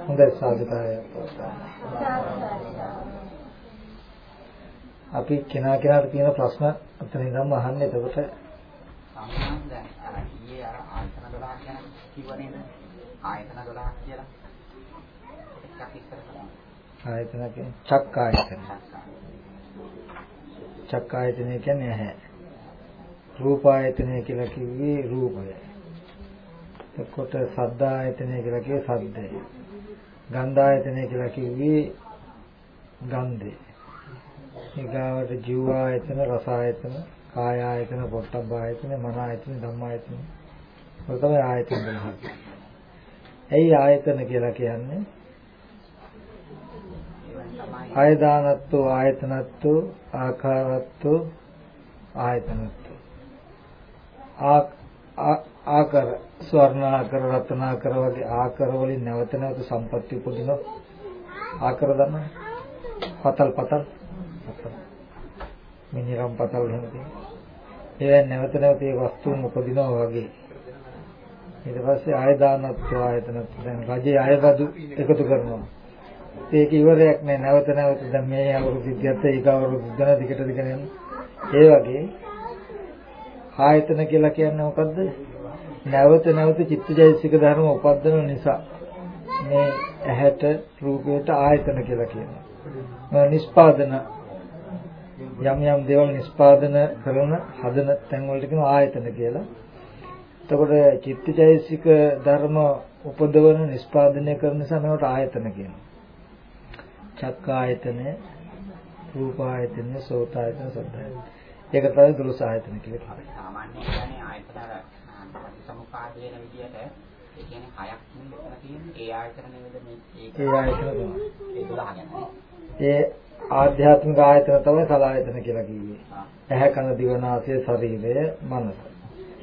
හොඳයි සාදුකාරය. අපි කෙනා කෙනාට තියෙන ප්‍රශ්න අතන ඉඳන්ම අහන්න එතකොට සම්මාන දැන් අර ඊයේ අර ආයතන 12 ගැන කිව්ව නේද? ආයතන 12 කියලා. එකක් ඉස්සර කරා. ආයතන කියන්නේ චක් ආයතන. චක් ආයතනය කියන්නේ ඇහැ. රූප ආයතනය කියලා කිව්වේ රූපය. එතකොට සද්ද ආයතනය කියලා කිව්වේ සද්දය. ගන්ධ ආයතනය කියලා කිව්වේ ගන්ධය. ඊගාවට ජීව ආයතන, රස ආයතන, කාය ආයතන, පොට්ටබ්බ ආයතන, මන ආයතන, ධම්ම ආයතන. ඔය තමයි ආයතන 12. ඇයි ආයතන කියලා කියන්නේ? ආයදානත්තු ආයතනත්තු ආකාරත්තු ආයතනත්තු ආකාර ස්වර්ණාකර රත්නාකර වගේ ආකාර වලින් නැවත නැවත සම්පත්‍ය උපදින ආකාර දන්න පතල් පතල්. පතල්. මිනිරම් පතල් එහෙම තියෙනවා. ඒ නැවත නැවත ඒ වස්තුන් උපදිනවා වගේ. ඊට පස්සේ ආය දානත්ව ආයතනත් දැන් රජේ අයබදු එකතු කරනවා. ඒක ඉවරයක් නෑ. නැවත නැවත දැන් මේ අවුරුදු 30ත් ඒක අවුරුදු ගණන දිගට දිගට යන ඒ වගේ ආයතන කියලා කියන්නේ මොකද්ද? නැවත නැවත චිත්තජයසික ධර්ම උපද්දන නිසා මේ ඇහැට රූපයට ආයතන කියලා කියනවා. නිස්පාදන යම් යම් දේවල් නිස්පාදන කරන හදන තැන් වලට කියන ආයතන කියලා. එතකොට චිත්තජයසික ධර්ම උපදවන නිස්පාදනය කරන නිසා මේවට ආයතන කියනවා. චක්ක ආයතන, රූප ආයතන, සෝත ආයතන, සද්ද ආයතන. ඒක තමයි දුරුස ආයතන කියලා කියන්නේ. සාමාන්‍යයෙන් කියන්නේ ආයතන සමුපාද වෙන විදිහට ඒ කියන්නේ හයක් මෙතන තියෙන්නේ ඒ ආයතන නේද මේ ඒ ආයතන තමයි. ඒ 12 ගැන. ඒ ආධ්‍යාත්මික ආයතන තමයි සලආයතන කියලා කිව්වේ. ඇහැ කන දිව නාසය ශරීරය මනස.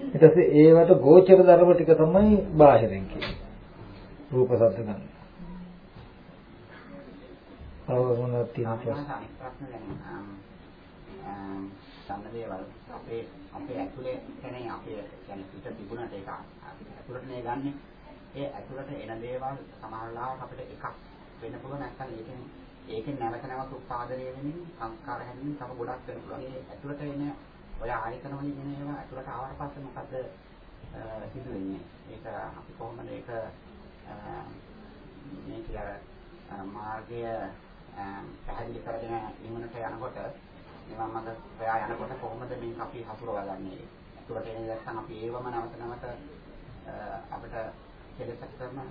ඊට පස්සේ ඒවට ගෝචර ධර්ම ටික තමයි බාහිරින් කියන්නේ. රූප සද්ද ගන්න. තව මොනවද තියෙන්නේ? ප්‍රශ්න දැන් සම්ම දේවල් අපේ අපේ ඇතුලේ කියන්නේ අපේ කියන්නේ පිට තිබුණට ඒක ඇතුලට නේ ගන්නෙ. ඒ ඇතුලට එන දේවල් සමහර ලාවට අපිට එකක් වෙන්න පුළුවන් නැත්නම් ඒකෙන් ඒකෙන් නැවත නැවත උත්පාදනය වෙමින් සංස්කාර හැදෙමින් තව ගොඩක් වෙන්න පුළුවන්. ඒ ඇතුලට එන ඔය ආයතන වලින් එන ඒවා ඇතුලට ආවට පස්සේ මොකද සිදු වෙන්නේ? ඒක අපි කොහොමද ඒක මේ කියලා මාර්ගය පැහැදිලි කරගෙන ඉමුණට යනකොට නිවන් මඟ හොයා යනකොට කොහොමද මේක අපි හසුරවගන්නේ? ඒකට එන්නේ නැත්නම් අපි ඒවම නැවත නැවත අපිට කෙලෙසක් කරනවා.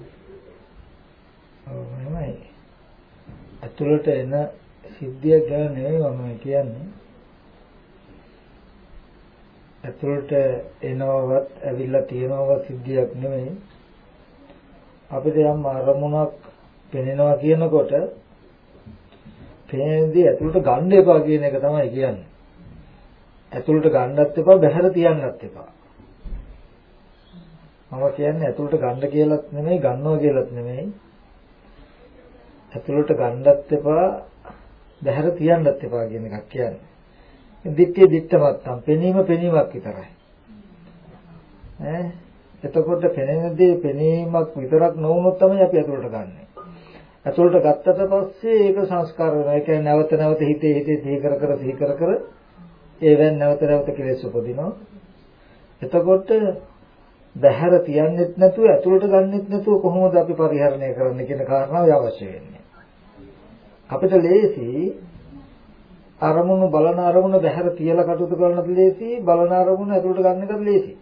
ඔව් එහෙමයි. අතුලට එන සිද්ධිය ගැන නෙවෙයි මම කියන්නේ. අතුලට එනවවත් ඇවිල්ලා තියෙනවවත් සිද්ධියක් නෙවෙයි. අපිට යම් අරමුණක් පෙනෙනවා කියනකොට පේනදී ඇතුළට ගන්න එපා කියන එක තමයි කියන්නේ. ඇතුළට ගන්නත් එපා බහැර තියන්නත් එපා. මම කියන්නේ ඇතුළට ගන්න කියලාත් නෙමෙයි ගන්නවා කියලාත් නෙමෙයි. ඇතුළට ගන්නත් එපා බහැර තියන්නත් එපා කියන එකක් කියන්නේ. දිත්තේ දිත්තමත්තම් පෙනීම පෙනීමක් විතරයි. ඈ එතකොට පෙනෙන දේ පෙනීමක් විතරක් නොවුනොත් තමයි අපි ඇතුළට ගන්නෙ. ඇතුළට ගත්තට පස්සේ ඒක සංස්කාර වෙනවා. ඒ කියන්නේ නැවත නැවත හිතේ හිතේ සිහි කර කර සිහි කර කර ඒවෙන් නැවත නැවත කෙලෙස් උපදිනවා. එතකොට බහැර තියන්නෙත් නැතුව ඇතුළට ගන්නෙත් නැතුව කොහොමද අපි පරිහරණය කරන්න කියන කාරණාව අවශ්‍ය වෙන්නේ. අපිට ලේසි අරමුණු බලන අරමුණ බහැර තියලා කටයුතු කරන්නත් ලේසි බලන අරමුණ ඇතුළට ගන්න එකත් ලේසි.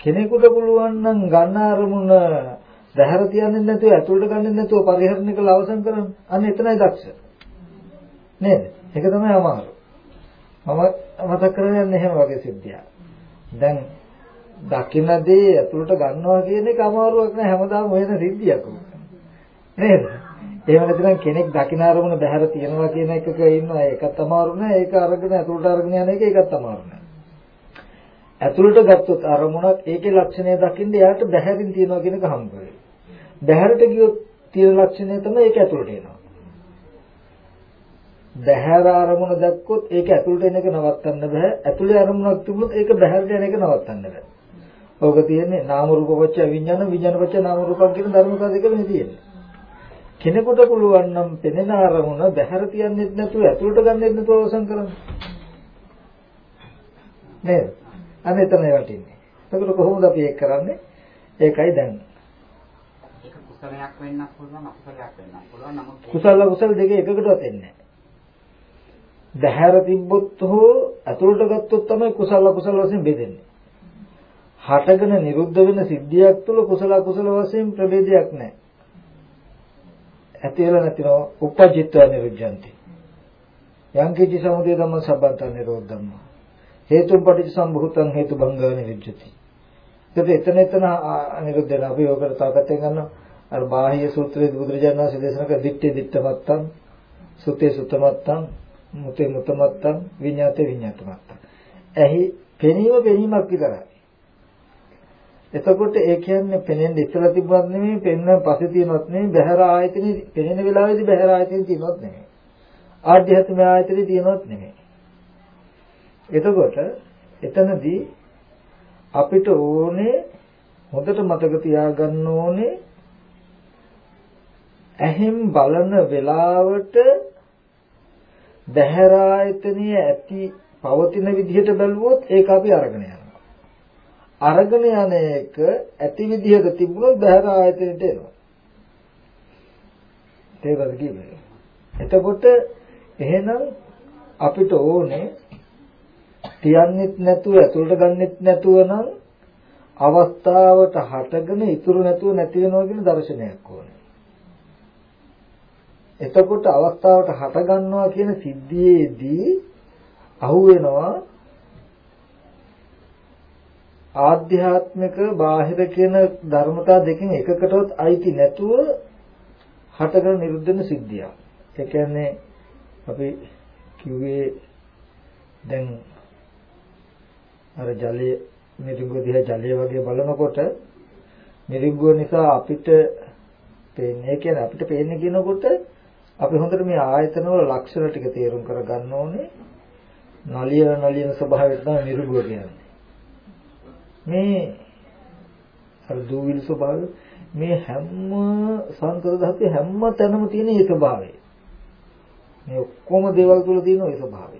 කෙනෙකුට පුළුවන් නම් ගන්න අරමුණ බහැර තියන්නේ නැතුව ඇතුළට ගන්නෙ නැතුව පරිහරණය කළ අවසන් කරන්න. අන්න එතනයි දක්ෂ. නේද? ඒක තමයි අමාරු. මම මතක් කරගන්න එහෙම වගේ සිද්ධියක්. දැන් දකින්නදී ඇතුළට ගන්නවා කියන එක අමාරුවක් නෑ හැමදාම වෙන සිද්ධියක්. නේද? එහෙම නැත්නම් කෙනෙක් දකින්න අරමුණ බහැර තියනවා කියන එකක ඉන්නවා ඒකත් අමාරු නෑ. ඒක අරගෙන ඇතුළට අරගෙන යන එක ඒකත් අමාරු නෑ. ඇතුළට ගත්තොත් අරමුණක් ඒකේ ලක්ෂණය දකින්න එයාට බහැරින් තියනවා කියන එක හම්බ වෙයි. බහැරට ගියොත් තියෙන ලක්ෂණය තමයි ඒක ඇතුළට එනවා. බහැර අරමුණ දැක්කොත් ඒක ඇතුළට එන එක නවත්තන්න බෑ. ඇතුළේ අරමුණක් තිබුණොත් ඒක බහැරට යන එක නවත්තන්න බෑ. ඕක තියෙන්නේ නාම රූප පච්ච විඥාන විඥාන පච්ච නාම රූපක් කියන ධර්මතා දෙක වෙන්නේ තියෙන්නේ. කෙනෙකුට පුළුවන් නම් පෙනෙන අරමුණ බහැර තියන්නෙත් නැතුව ඇතුළට ගන්නෙත් නැතුව අවසන් කරන්න. නේද? අනේ තමයි වටින්නේ. එතකොට කොහොමද අපි ඒක කරන්නේ? ඒකයි දැන්. ඒක කුසලයක් වෙන්නත් පුළුවන් අකුසලයක් වෙන්නත් පුළුවන්. නමුත් කුසල අකුසල දෙක එකකටවත් එන්නේ නැහැ. බහැර තිබ්බොත් හෝ ඇතුළට ගත්තොත් තමයි කුසල අකුසල වශයෙන් බෙදෙන්නේ. හටගෙන නිරුද්ධ වෙන සිද්ධියක් තුළ කුසල අකුසල වශයෙන් ප්‍රභේදයක් නැහැ. ඇති වෙලා නැතිව උපජිත්ව නිරුද්ධಂತಿ. යං කිචි සමුදය ධම්ම සම්බන්ත නිරෝධම්ම. හේතුන් පටිච්ච සම්භූතං හේතු භංගා නිරුද්ධති. ඒකද එතන එතන නිරුද්ධ වෙන අපි ඔකට තාපතෙන් ගන්නවා. අර බාහ්‍ය සූත්‍රයේ බුදුරජාණන් වහන්සේ දේශනා කළ දිත්තේ දිත්තමත්තං සුතේ සුතමත්තං මුතේ මුතමත්තං විඤ්ඤාතේ විඤ්ඤාතමත්තං. එහි පෙනීම පෙනීමක් විතරයි. එතකොට ඒ කියන්නේ පෙනෙන්න ඉස්සලා තිබුණත් නෙමෙයි පෙන්න පස්සේ තියෙනවත් නෙමෙයි බහැර ආයතනෙ පෙනෙන වෙලාවේදී බහැර ආයතනෙ තියෙනවත් නෙමෙයි. ආධ්‍යාත්මික ආයතනෙ තියෙනවත් නෙමෙයි. එතකොට එතනදී අපිට ඕනේ හොඳට මතක තියාගන්න ඕනේ ඇහෙන් බලන වෙලාවට බහැර ආයතනිය ඇති පවතින විදිහට බැලුවොත් ඒක අපි අරගෙන යනවා. අරගෙන යන එක ඇති විදිහට තිබුණොත් බහැර ආයතනෙට එනවා. තේරුණාද කියන්නේ? එතකොට එහෙනම් අපිට ඕනේ තියන්නෙත් නැතුව ඇතුළට ගන්නෙත් නැතුව නම් අවස්ථාවට හටගෙන ඉතුරු නැතුව නැති වෙනවා කියන දර්ශනයක් ඕනේ. එතකොට අවස්ථාවට හට ගන්නවා කියන සිද්ධියේදී අහුවෙනවා ආධ්‍යාත්මික බාහිර කියන ධර්මතා දෙකෙන් එකකටවත් අයිති නැතුව හටගෙන නිරුද්ධ වෙන සිද්ධියක්. ඒ කියන්නේ අපි කිව්වේ දැන් අර ජලයේ මිරිඟුව දිහා ජලය වගේ බලනකොට මිරිඟුව නිසා අපිට පේන්නේ කියන්නේ අපිට පේන්නේ කියනකොට අපි හොඳට මේ ආයතන වල ලක්ෂණ ටික තේරුම් කරගන්න ඕනේ. නලියන නලියන ස්වභාවය තමයි මිරිඟුව කියන්නේ. මේ අර දූවිලි ස්වභාවය මේ හැම සංකර ධාතු හැම තැනම තියෙන ඒ ස්වභාවය. මේ ඔක්කොම දේවල් තුල තියෙන ඒ ස්වභාවය.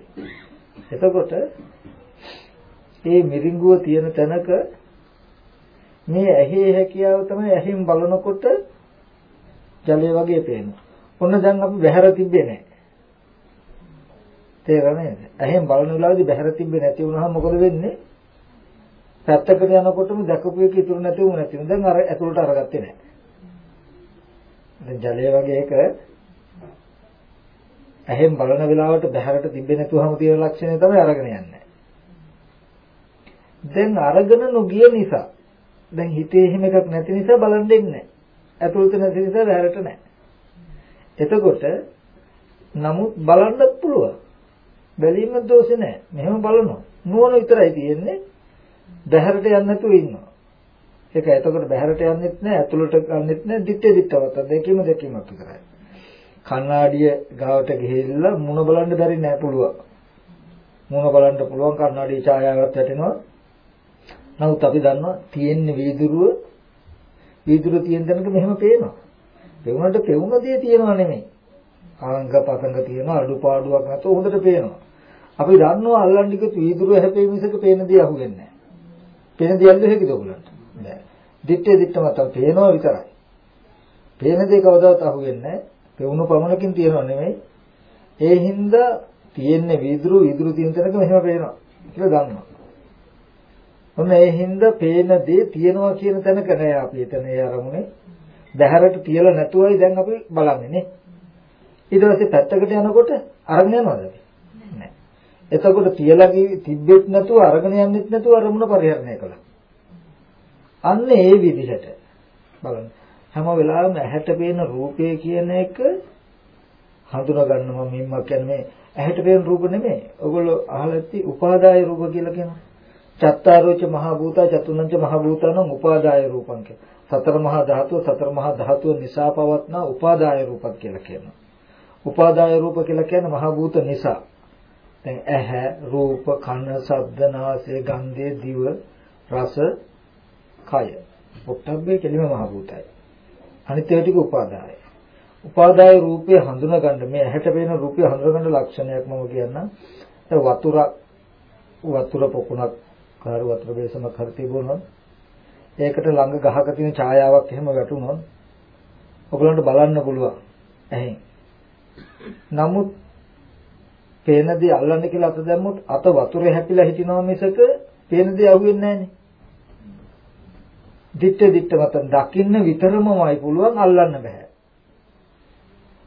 එතකොට ඒ මිරිඟුව තියෙන තැනක මේ ඇහි හැකියාව තමයි ඇහින් බලනකොට ජලය වගේ පේනවා. ඔන්න දැන් අපි බහැර තිබ්බේ නැහැ. තේරෙන්නේ නැහැ. ඇහෙන් බලන වෙලාවේදී බහැර තිබ්බේ නැති වුණාම මොකද වෙන්නේ? පැත්තකට යනකොටම දැකපු එක ඉතුරු නැති වුණ නැති. දැන් අර ඇතුළට අරගත්තේ නැහැ. දැන් ජලය වගේ එක ඇහෙන් බලන වෙලාවට බහැරට තිබෙන්නේ නැතුවම තියෙන ලක්ෂණය තමයි අරගෙන යන්නේ. දැන් අරගෙන නොගිය නිසා දැන් හිතේ එහෙම එකක් නැති නිසා බලන් දෙන්නේ නැහැ. ඇතුළත නැති නිසා බහැරට නැහැ. එතකොට නමුත් බලන්නත් පුළුවන්. බැලීම දෝෂේ නැහැ. මෙහෙම බලනවා. නුවණ විතරයි තියෙන්නේ. බහැරට යන්නේ නැතුව ඉන්නවා. ඒක එතකොට බහැරට යන්නෙත් නැහැ, ඇතුළට යන්නෙත් නැහැ, දිත්තේ දිත්තවත් දෙකීම දෙකීමක් විතරයි. කණ්ණාඩිය ගාවට ගිහිල්ලා මුණ බලන්න බැරි නෑ පුළුවන්. මුණ බලන්න පුළුවන් කණ්ණාඩියේ ඡායාවක් වැටෙනවා. නමුත් අපි දන්නවා තියෙන්නේ වීදුරුව වීදුරුව තියෙන තැනක මෙහෙම පේනවා. පෙවුනට පෙවුන දේ තියෙනව නෙමෙයි. ආංග පසංග තියෙනවා අඩුපාඩුවක් නැතුව හොඳට පේනවා. අපි දන්නවා අල්ලන්නේ කිව්ව වීදුරුව හැපේ මිසක පේන දේ අහුවෙන්නේ නැහැ. පේන දේ අල්ල හැකිද ඔයගලන්ට? නෑ. දිත්තේ දිත්තම තමයි පේනවා විතරයි. පේන දේ කවදාවත් අහුවෙන්නේ නැහැ. පෙවුණු පමණකින් තියෙනව නෙමෙයි. ඒ හින්දා තියෙන්නේ වීදුරු වීදුරු තියෙන තැනක මෙහෙම පේනවා කියලා දන්නවා. ඔන්න ඒ හින්දා පේන දේ තියෙනවා කියන තැනක නෑ අපි එතන ඒ අරමුණේ. බහැරට තියලා නැතුවයි දැන් අපි බලන්නේ නේ. ඊට පස්සේ පැත්තකට යනකොට අරගෙන යනවද? නෑ. එතකොට තියලා තිබ්බෙත් නැතුව අරගෙන යන්නෙත් නැතුව අරමුණ පරිහරණය කළා. අන්න ඒ විදිහට බලන්න. හැම වෙලාවෙම ඇහැට පේන රූපය කියන එක හඳුනා ගන්නවා මෙම්ම කියන්නේ ඇහැට පේන රූප නෙමෙයි. ඔයගොල්ලෝ අහලා ඇති උපාදාය රූප කියලා කියනවා. චත්තාරෝච මහ භූතා චතුනංච මහ භූතානම් උපාදාය රූපං කිය. සතර මහා ධාතුව සතර මහා ධාතුව නිසා පවත්නා උපාදාය රූපක් කියලා කියනවා. උපාදාය රූප කියලා කියන්නේ මහ භූත නිසා. දැන් ඇහැ, රූප, කන, ශබ්ද, නාසය, ගන්ධය, දිව, රස කය. පොට්ටබ්බේ කෙලිම මහ භූතයි. අනිත් ඒවා ටික උපාදාය. උපාදාය රූපය හඳුනගන්න මේ ඇහැට පේන රූපය හඳුනගන්න ලක්ෂණයක් මම කියන්නම්. වතුර වතුර පොකුණක් කාර වතුර බේසමක් හරි තිබුණොත් ඒකට ළඟ ගහක තියෙන ඡායාවක් එහෙම වැටුණොත් ඔයගලන්ට බලන්න පුළුවන්. ඇහෙන්. නමුත් පේන දේ අල්ලන්න කියලා අත දැම්මොත් අත වතුරේ හැපිලා හිටිනවා මිසක පේන දේ අහුවෙන්නේ නැහනේ. දිත්ත දිත්ත මත දකින්න විතරමමයි පුළුවන් අල්ලන්න බෑ.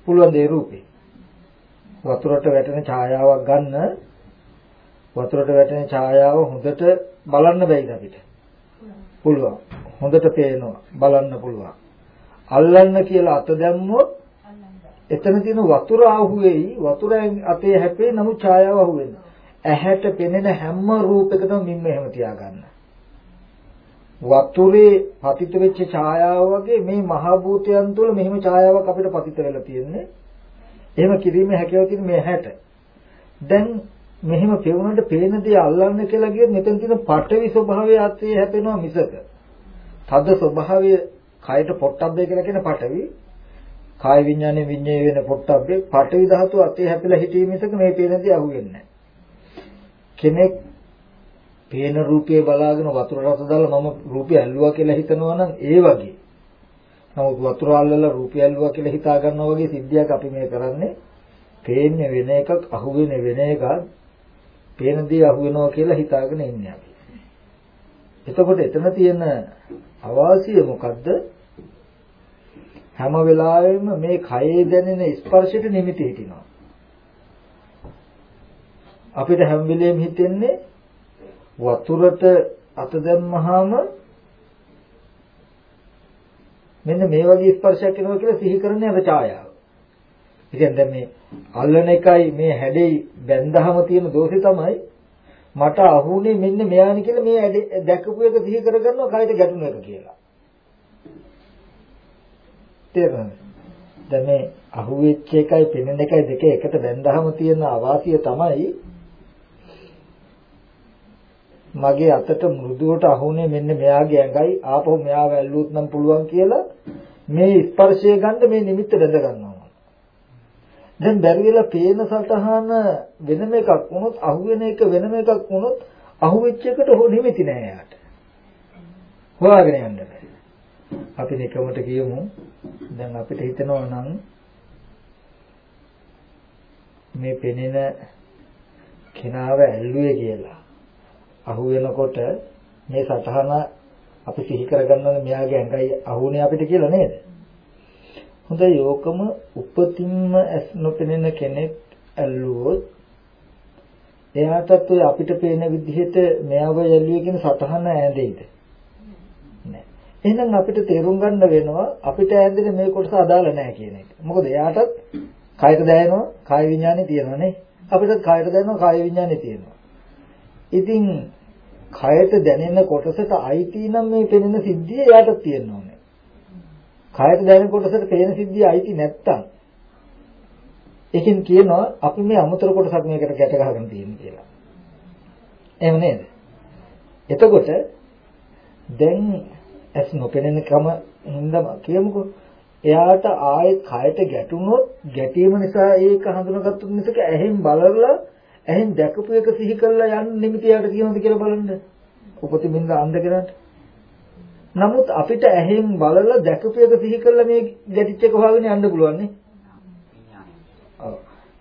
පුළුවන් දේ රූපේ. වතුරට වැටෙන ඡායාවක් ගන්න වතුරට වැටෙන ඡායාව හොඳට බලන්න බැයිද අපිට? පුළුවන්. හොඳට පේනවා බලන්න පුළුවන්. අල්ලන්න කියලා අත දැම්මොත් එතන තියෙන වතුර ආහුවේයි වතුරෙන් අතේ හැපේ නමුත් ඡායාව අහුවෙන්නේ. ඇහැට පෙනෙන හැම රූපයකටම මිම්ම එහෙම තියාගන්න. වතුරේ පතිත වෙච්ච ඡායාව වගේ මේ මහ භූතයන් තුළ මෙහෙම ඡායාවක් අපිට පතිත වෙලා තියෙන්නේ. එහෙම කිරීමේ හැකියාව තියෙන මේ ඇහැට. දැන් මෙහෙම පෙවුනට පේන දේ අල්ලන්න කියලා ගියොත් මෙතන තියෙන පටවි ස්වභාවය අතේ හැපෙනවා මිසක. තද ස්වභාවය කයට පොට්ටබ්බේ කියලා කියන පටවි කාය විඥානේ විඤ්ඤේ වෙන පොට්ටබ්බේ පටවි ධාතුව අතේ හැපිලා හිටීම මිසක මේ පේන දේ අහුවෙන්නේ කෙනෙක් පේන රූපේ බලාගෙන වතුර රස දාලා මම රූපය ඇල්ලුවා කියලා හිතනවා නම් ඒ වගේ. නමුත් වතුර අල්ලලා රූපය ඇල්ලුවා කියලා හිතා ගන්නවා වගේ සිද්ධියක් අපි මේ කරන්නේ. පේන්නේ වෙන එකක් අහුවෙන්නේ වෙන එකක් පේන දේ අහු වෙනවා කියලා හිතාගෙන ඉන්නේ අපි. එතකොට එතන තියෙන අවාසිය මොකද්ද? හැම වෙලාවෙම මේ කයේ දැනෙන ස්පර්ශයට නිමිති හිටිනවා. අපිට හැම වෙලෙම හිතෙන්නේ වතුරට අත දැම්මහම මෙන්න මේ වගේ ස්පර්ශයක් එනවා කියලා සිහි කරන්නේ අර ඡායාව. ඉතින් දැන් මේ අල්ලන එකයි මේ හැඩේ බැඳහම තියෙන දෝෂේ තමයි මට අහුනේ මෙන්න මෙයානි කියලා මේ දැකපු එක සිහි කරගන්නවා කයට ගැටුණු එක කියලා. තේරෙනවද? දැන් මේ අහුවෙච්ච එකයි පෙනෙන එකයි දෙක එකට බැඳහම තියෙන අවාසිය තමයි මගේ අතට මෘදුවට අහුනේ මෙන්න මෙයාගේ ඇඟයි ආපහු මෙයාව ඇල්ලුවොත් නම් පුළුවන් කියලා මේ ස්පර්ශය ගන්න මේ නිමිත්ත බැඳ ගන්නවා. දැන් බැරි වෙලා පේන සතහන වෙනම එකක් වුණොත් අහුවෙන එක වෙනම එකක් වුණොත් අහුවෙච්ච එකට හො නිමිති නෑ යාට. හොයාගෙන යන්න බෑ. අපි නිකමට කියමු දැන් අපිට හිතනවා නම් මේ පෙනෙන කෙනාව ඇල්ලුවේ කියලා. අහු වෙනකොට මේ සතහන අපි සිහි කරගන්නවනේ මෙයාගේ ඇඟයි අහුනේ අපිට කියලා නේද? හොඳයි ඕකම උපතින්ම ඇස් නොපෙනෙන කෙනෙක් ඇල්ලුවොත් එයාටත් ඔය අපිට පේන විදිහට මෙයව යල්ලිය කියන සතහන ඈඳෙයිද? නෑ. එහෙනම් අපිට තේරුම් ගන්න වෙනවා අපිට ඈඳෙන මේ කොටස අදාළ නැහැ කියන එක. මොකද එයාටත් කායක දැනෙනවා කාය විඥානේ තියෙනවා නේ. අපිටත් කායට දැනෙනවා කාය විඥානේ තියෙනවා. ඉතින් කයට දැනෙන කොටසට අයිති නම් මේ පෙනෙන සිද්ධිය එයාටත් තියෙනවා කායට දැනෙන කොටසට පේන සිද්ධිය අයිති නැත්තම් ඒකෙන් කියනවා අපි මේ අමුතර කොටසක් මේකට ගැට ගහගෙන තියෙන කියලා. එහෙම නේද? එතකොට දැන් ඇස් නොපෙනෙන කම හින්දා කියමුකෝ එයාට ආයෙත් කයට ගැටුනොත් ගැටීම නිසා ඒක හඳුනාගත්තොත් මිසක ඇහෙන් බලලා ඇහෙන් දැකපු එක සිහි කරලා යන්න නිමිතියට කියනද කියලා බලන්න. උපතිමින්ද අන්ධ කරන්නේ නමුත් අපිට ඇහෙන් බලලා දැකපු එක සිහි කරලා මේ ගැටිච්ච එක හොයාගෙන යන්න පුළුවන් නේ.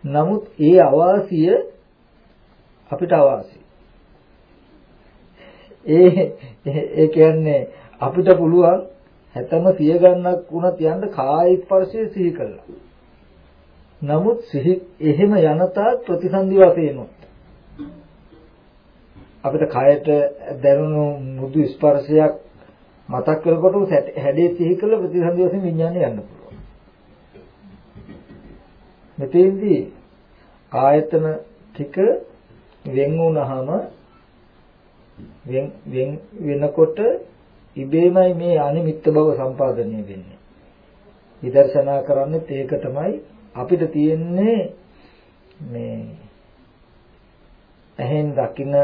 නමුත් ඒ අවාසිය අපිට අවාසි. ඒ ඒ කියන්නේ අපිට පුළුවන් හැතම සිය ගන්නක් වුණත් යන්න කාය ස්පර්ශය සිහි කළා. නමුත් සිහි එහෙම යනතා ප්‍රතිසන්දි වශයෙන් අපිට කයට දැනුණු මුදු ස්පර්ශයක් මතක් කරකොට හැඩේ සිහි කළ ප්‍රතිසන්දි වශයෙන් විඥානය යන්න පුළුවන්. මෙතෙන්දී ආයතන ටික වෙන් වුණාම වෙන් වෙන් වෙනකොට ඉබේමයි මේ අනිමිත්ත බව සම්පාදනය වෙන්නේ. විදර්ශනා කරන්නේත් ඒක තමයි අපිට තියෙන්නේ මේ ඇහෙන් දකින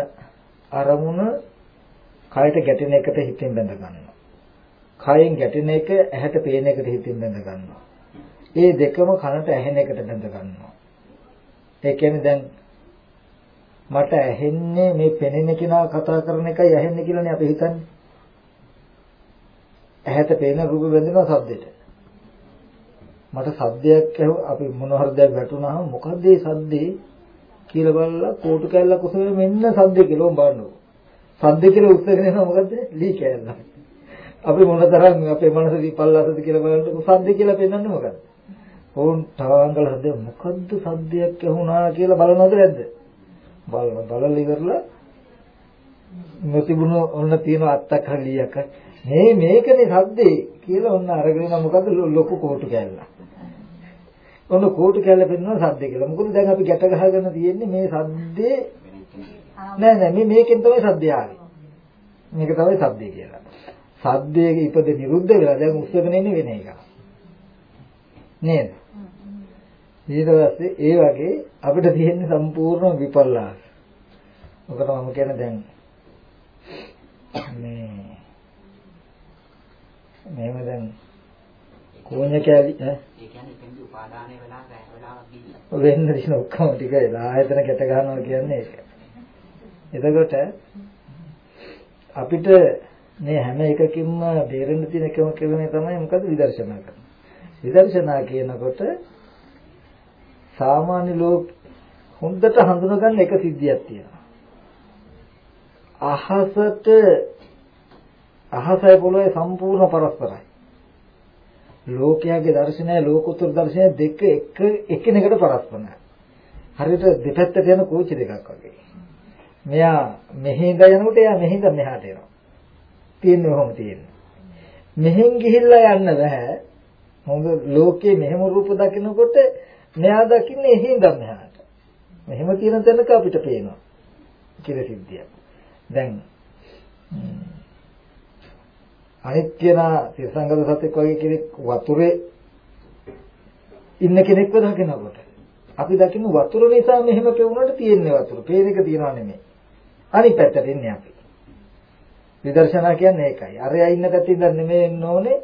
අරමුණ කයට ගැටෙන එකට හිතෙන් බඳ ගන්නවා. කයෙන් ගැටෙන එක ඇහැට පේන එකට හිතින් බඳ ගන්නවා. ඒ දෙකම කනට ඇහෙන එකට බඳ ගන්නවා. ඒ කියන්නේ දැන් මට ඇහෙන්නේ මේ පෙනෙන කෙනා කතා කරන එකයි ඇහෙන්නේ කියලානේ අපි හිතන්නේ. ඇහැට පේන රූප බැඳෙනවා සද්දෙට. මට සද්දයක් ඇහුව අපි මොන හරි දෙයක් වැටුනහම මොකද්ද මේ සද්දේ කියලා බලලා කෝටු කැල්ලක් උසගෙන මෙන්න සද්දේ කියලා බලනවා. සද්දේ කියලා උස්සගෙන එනවා මොකද්ද? ලී කැල්ල. අපි මොනතරම් අපේ මනස විපල්ලාසද කියලා බලනකොට සද්දේ කියලා පෙන්වන්නේ මොකද්ද? ඕන් තාංගල හදේ මොකද්ද සද්දයක් ඇහුණා කියලා බලනවද නැද්ද? බලන බලලා ඉවරලා නොතිබුණු ඔන්න තියෙන අත්තක් හරියක් මේ මේකනේ සද්දේ කියලා ඔන්න අරගෙන මොකද ලොකු කෝටු කැල්ල. ඔන්න කෝටු කැල්ල පෙන්වන සද්දේ කියලා. මොකද දැන් අපි ගැට ගහගෙන තියෙන්නේ මේ සද්දේ නෑ නෑ මේ මේකෙන් තමයි සද්දය ආවේ. මේක තමයි සද්දේ කියලා. සද්දයේ ඉපද නිරුද්ධ වෙලා දැන් උස්සගෙන ඉන්නේ වෙන එකක්. නේද? ඊට පස්සේ ඒ වගේ අපිට තියෙන සම්පූර්ණ විපල්ලාස. ඔකට මම කියන්නේ දැන් මේ මේව දැන් කෝණ්‍ය කැලි ඈ ඒ කියන්නේ උපාදානයේ වෙලා වෙලාවක් ගිහිල්ලා. වෙන්න දින ඔක්කොම ටික ආයතන කැට ගන්නවා කියන්නේ ඒක. එතකොට අපිට මේ හැම එකකින්ම බේරෙන්න තියෙන එකම කෙරෙන්නේ තමයි මොකද විදර්ශනා කරන. විදර්ශනා කියනකොට සාමාන්‍ය ලෝක හොඳට හඳුනගන්න එක සිද්ධියක් තියෙනවා. අහසට අහසයි පොළොවේ සම්පූර්ණ පරස්පරයි. ලෝකයාගේ දර්ශනය ලෝකෝත්තර දර්ශනය දෙක එක එකිනෙකට පරස්පරයි. හරියට දෙපැත්තට යන කෝච්චි දෙකක් වගේ. මෙයා මෙහෙන්ද යනකොට එයා මෙහෙන්ද මෙහාට එනවා. තියෙන්නේ කොහොම තියෙන්නේ. මෙහෙන් ගිහිල්ලා යන්න බෑ. මොකද ලෝකේ මෙහෙම රූප දකිනකොට මෙයා දකින්නේ එහෙන්ද මෙහාට. මෙහෙම තියෙන තැනක අපිට පේනවා. කියලා සිද්ධියක්. දැන් අනිත් කෙනා තිරසංගත සත්‍යයක් වගේ කෙනෙක් වතුරේ ඉන්න කෙනෙක්ව දකිනකොට අපි දකින්න වතුර නිසා මෙහෙම පෙවුනට තියෙන්නේ වතුර. පේන එක තියනවා නෙමෙයි. අනිත් පැත්තට ඉන්නේ අපි. විදර්ශනා කියන්නේ ඒකයි. අරයා ඉන්න පැත්තෙන් දැන් නෙමෙයි එන්න ඕනේ.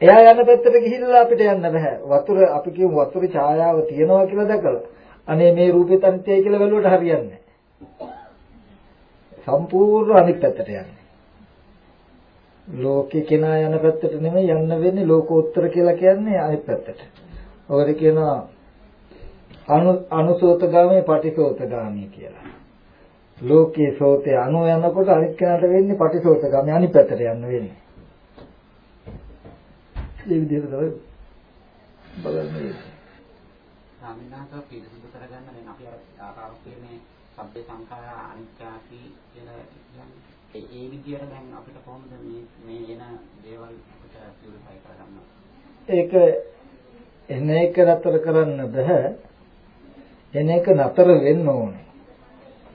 එයා යන පැත්තට ගිහිල්ලා අපිට යන්න බෑ. වතුර අපි කියමු වතුරේ ඡායාව තියනවා කියලා දැකලා අනේ මේ රූපේ තනිතයි කියලා බැලුවට හරියන්නේ සම්පූර්ණ අනිත් පැත්තට යන්නේ. ලෝකේ කෙනා යන පැත්තට නෙමෙයි යන්න වෙන්නේ ලෝකෝත්තර කියලා කියන්නේ අනිත් පැත්තට. ඔකට කියනවා අනු අනුසෝතගාමී පටිසෝතගාමී කියලා. ලෝකයේ සෝතේ අනු යනකොට අනිත් කෙනාට වෙන්නේ පටිසෝතගාමී අනිත් පැත්තට යන්න වෙන්නේ. ඒ විදිහට තමයි බලන්නේ. වහන්සේ පිළිසිදු කරගන්න දැන් අපි අර ආකාරයේ සබ්බේ සංඛාරා අනිත්‍යාති කියලා කියන්නේ ඒ ඒ විදිහට දැන් අපිට කොහොමද මේ මේ එන දේවල් අපිට පිළිපයි කරගන්න ඒක එන එක නතර කරන්න බෑ එන එක නතර වෙන්න ඕනේ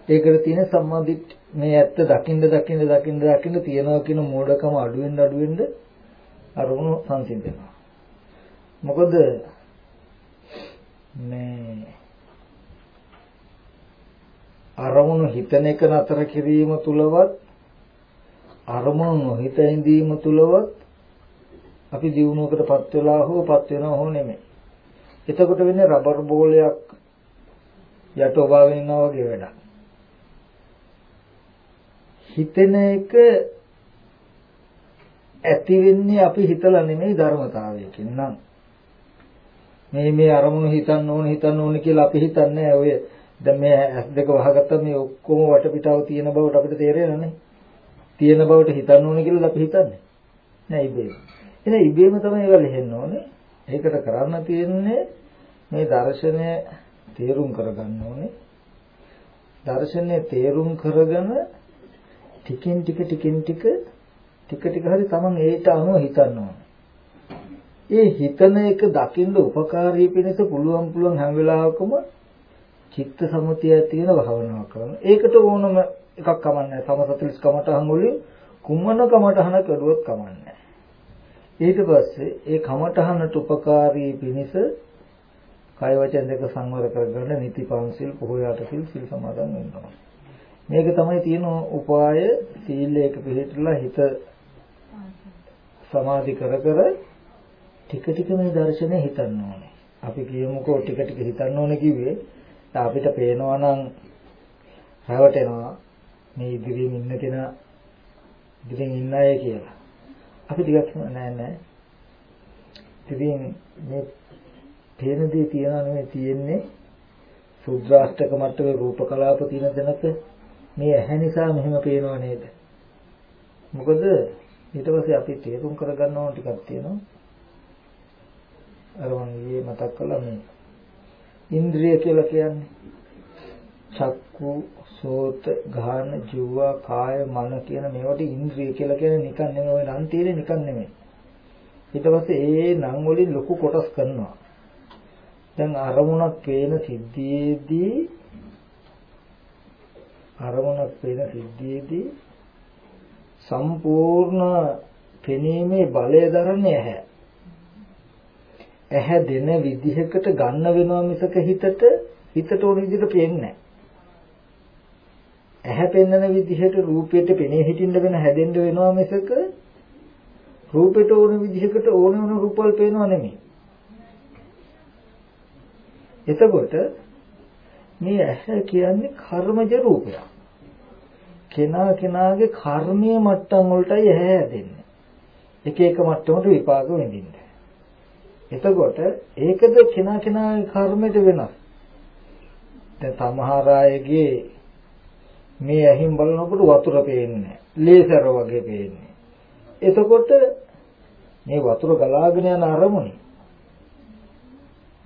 ඒකට තියෙන සම්මාදිට මේ ඇත්ත දකින්න දකින්න දකින්න දකින්න තියනවා කියන මෝඩකම අඩු වෙන්න අඩු වෙන්න අරමුණු සංසිඳෙනවා මොකද මේ අරමුණු හිතන එක නතර කිරීම තුලවත් අරමුණු නොහිත ඉඳීම තුලවත් අපි ජීවණයකටපත් වෙලා හෝපත් වෙනව හෝ නෙමෙයි. එතකොට වෙන්නේ රබර් බෝලයක් යට ඔබාගෙන ඉන්නවා වගේ වැඩක්. හිතෙන එක ඇති වෙන්නේ අපි හිතලා නෙමෙයි ධර්මතාවයකින් නම්. මේ මේ අරමුණු හිතන්න ඕන හිතන්න ඕන කියලා අපි හිතන්නේ ඔය දැන් මේ ඇස් දෙක වහගත්තා මේ ඔක්කොම වටපිටාව තියෙන බවට අපිට තේරෙන්නේ තියෙන බවට හිතන්න ඕනේ කියලා අපි හිතන්නේ? නෑ ඉබේම. එහෙනම් ඉබේම තමයි ඒවා ලිහෙන්න ඕනේ. ඒකට කරන්න තියෙන්නේ මේ දර්ශනය තේරුම් කරගන්න ඕනේ. දර්ශනය තේරුම් කරගෙන ටිකෙන් ටික ටිකෙන් ටික ටික ටික හරි තමන් ඒට අනුව හිතන්න ඕනේ ඒ හිතන එක දකින්න උපකාරී පිණිස පුළුවන් පුළුවන් හැම වෙලාවකම චිත්ත සමුතිය තියෙන භාවනාවක් කරනවා. ඒකට ඕනම එකක් කමන්නේ නැහැ. සම 40 කමටහන් වලින් කුමන කමටහනක් වැඩුවොත් කමන්නේ ඊට පස්සේ ඒ කමටහනට උපකාරී පිණිස කය වචන දෙක සංවර කරගන්න නිති පංසිල් පොහොයාට සිල් සිල් සමාදන් වෙනවා. මේක තමයි තියෙන උපාය සීලයක පිළිපදලා හිත සමාධි කර කර ටික ටික මේ දර්ශනය හිතන්න ඕනේ. අපි කියමුකෝ ටික ටික හිතන්න ඕනේ කිව්වේ අපිට පේනවා නම් හැවටෙනවා මේ ඉදිරියෙන් ඉන්න කෙනා ඉදිරියෙන් ඉන්න අය කියලා. අපි ටිකක් නෑ නෑ. ඉතින් මේ පේන දේ තියනවා නෙමෙයි තියෙන්නේ සුද්‍රාෂ්ටක මට්ටමේ රූප කලාප තියෙන දැනක මේ ඇහැ නිසා මෙහෙම පේනව නේද? මොකද ඊට පස්සේ අපි තේරුම් කරගන්න ඕන ටිකක් තියෙනවා. අර මම ඊයේ මතක් කළා මේ ඉන්ද්‍රිය කියලා කියන්නේ චක්කු සෝත ගාන ජීව කාය මන කියන මේවට ඉන්ද්‍රිය කියලා කියන්නේ නිකන් නෙමෙයි ඔය නම් තියෙන්නේ නිකන් නෙමෙයි ඊට පස්සේ ඒ නම් වලින් ලොකු කොටස් කරනවා දැන් අරමුණක් පේන සිද්ධියේදී අරමුණක් පේන සිද්ධියේදී සම්පූර්ණ පෙනීමේ බලය දරන්නේ ඇහැ ඇහැ දෙන විදිහකට ගන්න වෙනවා මිසක හිතට හිතට ඕන විදිහට පේන්නේ ඇහැ පෙන්වන විදිහට රූපයට පෙනී හිටින්න වෙන හැදෙන්න වෙනවා මිසක රූපයට ඕන විදිහකට ඕන ඕන රූපවල පේනවා නෙමෙයි. එතකොට මේ ඇහැ කියන්නේ කර්මජ රූපයක්. කෙනා කෙනාගේ කර්මීය මට්ටම් වලටයි ඇහැ හැදෙන්නේ. එක එක මට්ටමට විපාක වෙනින්න. එතකොට ඒකද කෙනා කෙනාගේ කර්මයට වෙනස්. දැන් සමහර අයගේ මේ ඇහින් බලනකොට වතුර පේන්නේ ලේසර වගේ පේන්නේ. එතකොට මේ වතුර ගලාගෙන යන අරමුණේ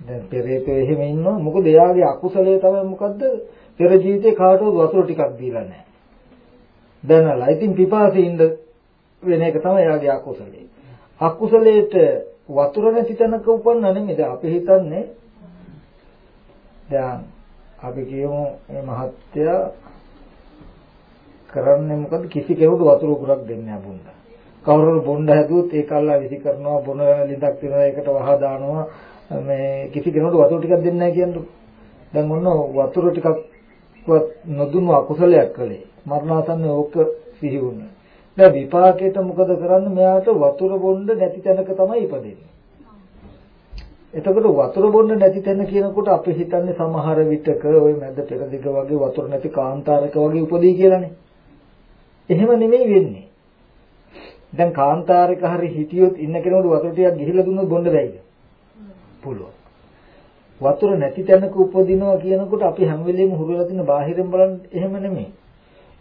දැන් පෙරේතෝ එහෙම ඉන්නවා. මොකද එයාගේ අකුසලයේ තමයි මොකද්ද? පෙර ජීවිතේ කාටවත් වතුර ටිකක් දීලා නැහැ. දැනලා. ඉතින් පිපාසෙ ඉඳ වෙන එක තමයි එයාගේ අකුසලයේ. අකුසලයට වතුර නැති තැනක උපන්න නෙමෙයි. දැන් අපි හිතන්නේ දැන් අපි කියමු මේ මහත්තයා කරන්නේ මොකද කිසි කෙනෙකුට වතුර උගුරක් දෙන්නේ නැහැ බොන්න. කවුරුරු බොන්න හැදුවොත් ඒක අල්ලා විසි කරනවා බොන ලිඳක් තියනවා ඒකට වහ දානවා. මේ කිසි කෙනෙකුට වතුර ටිකක් දෙන්නේ නැහැ කියන්නේ. දැන් ඔන්න වතුර ටිකක් නොදුන්නු අකුසලයක් කළේ. මරණාසන්න ඕක සිහි වුණා. දැන් විපාකයට මොකද කරන්නේ? මෙයාට වතුර බොන්න නැති තැනක තමයි ඉපදෙන්නේ. එතකොට වතුර බොන්න නැති තැන කියනකොට අපි හිතන්නේ සමහර විටක ওই මැද පෙරදිග වගේ වතුර නැති කාන්තාරක වගේ උපදී කියලානේ. එහෙම නෙමෙයි වෙන්නේ. දැන් කාන්තාරක හරි හිටියොත් ඉන්න කෙනෙකුට වතුර ටිකක් ගිහිල්ලා දුන්නොත් බොන්න බැයිද? පුළුවන්. වතුර නැති තැනක උපදිනවා කියනකොට අපි හැම වෙලෙම හුරුලා තියෙන බාහිරින් බලන්න එහෙම නෙමෙයි.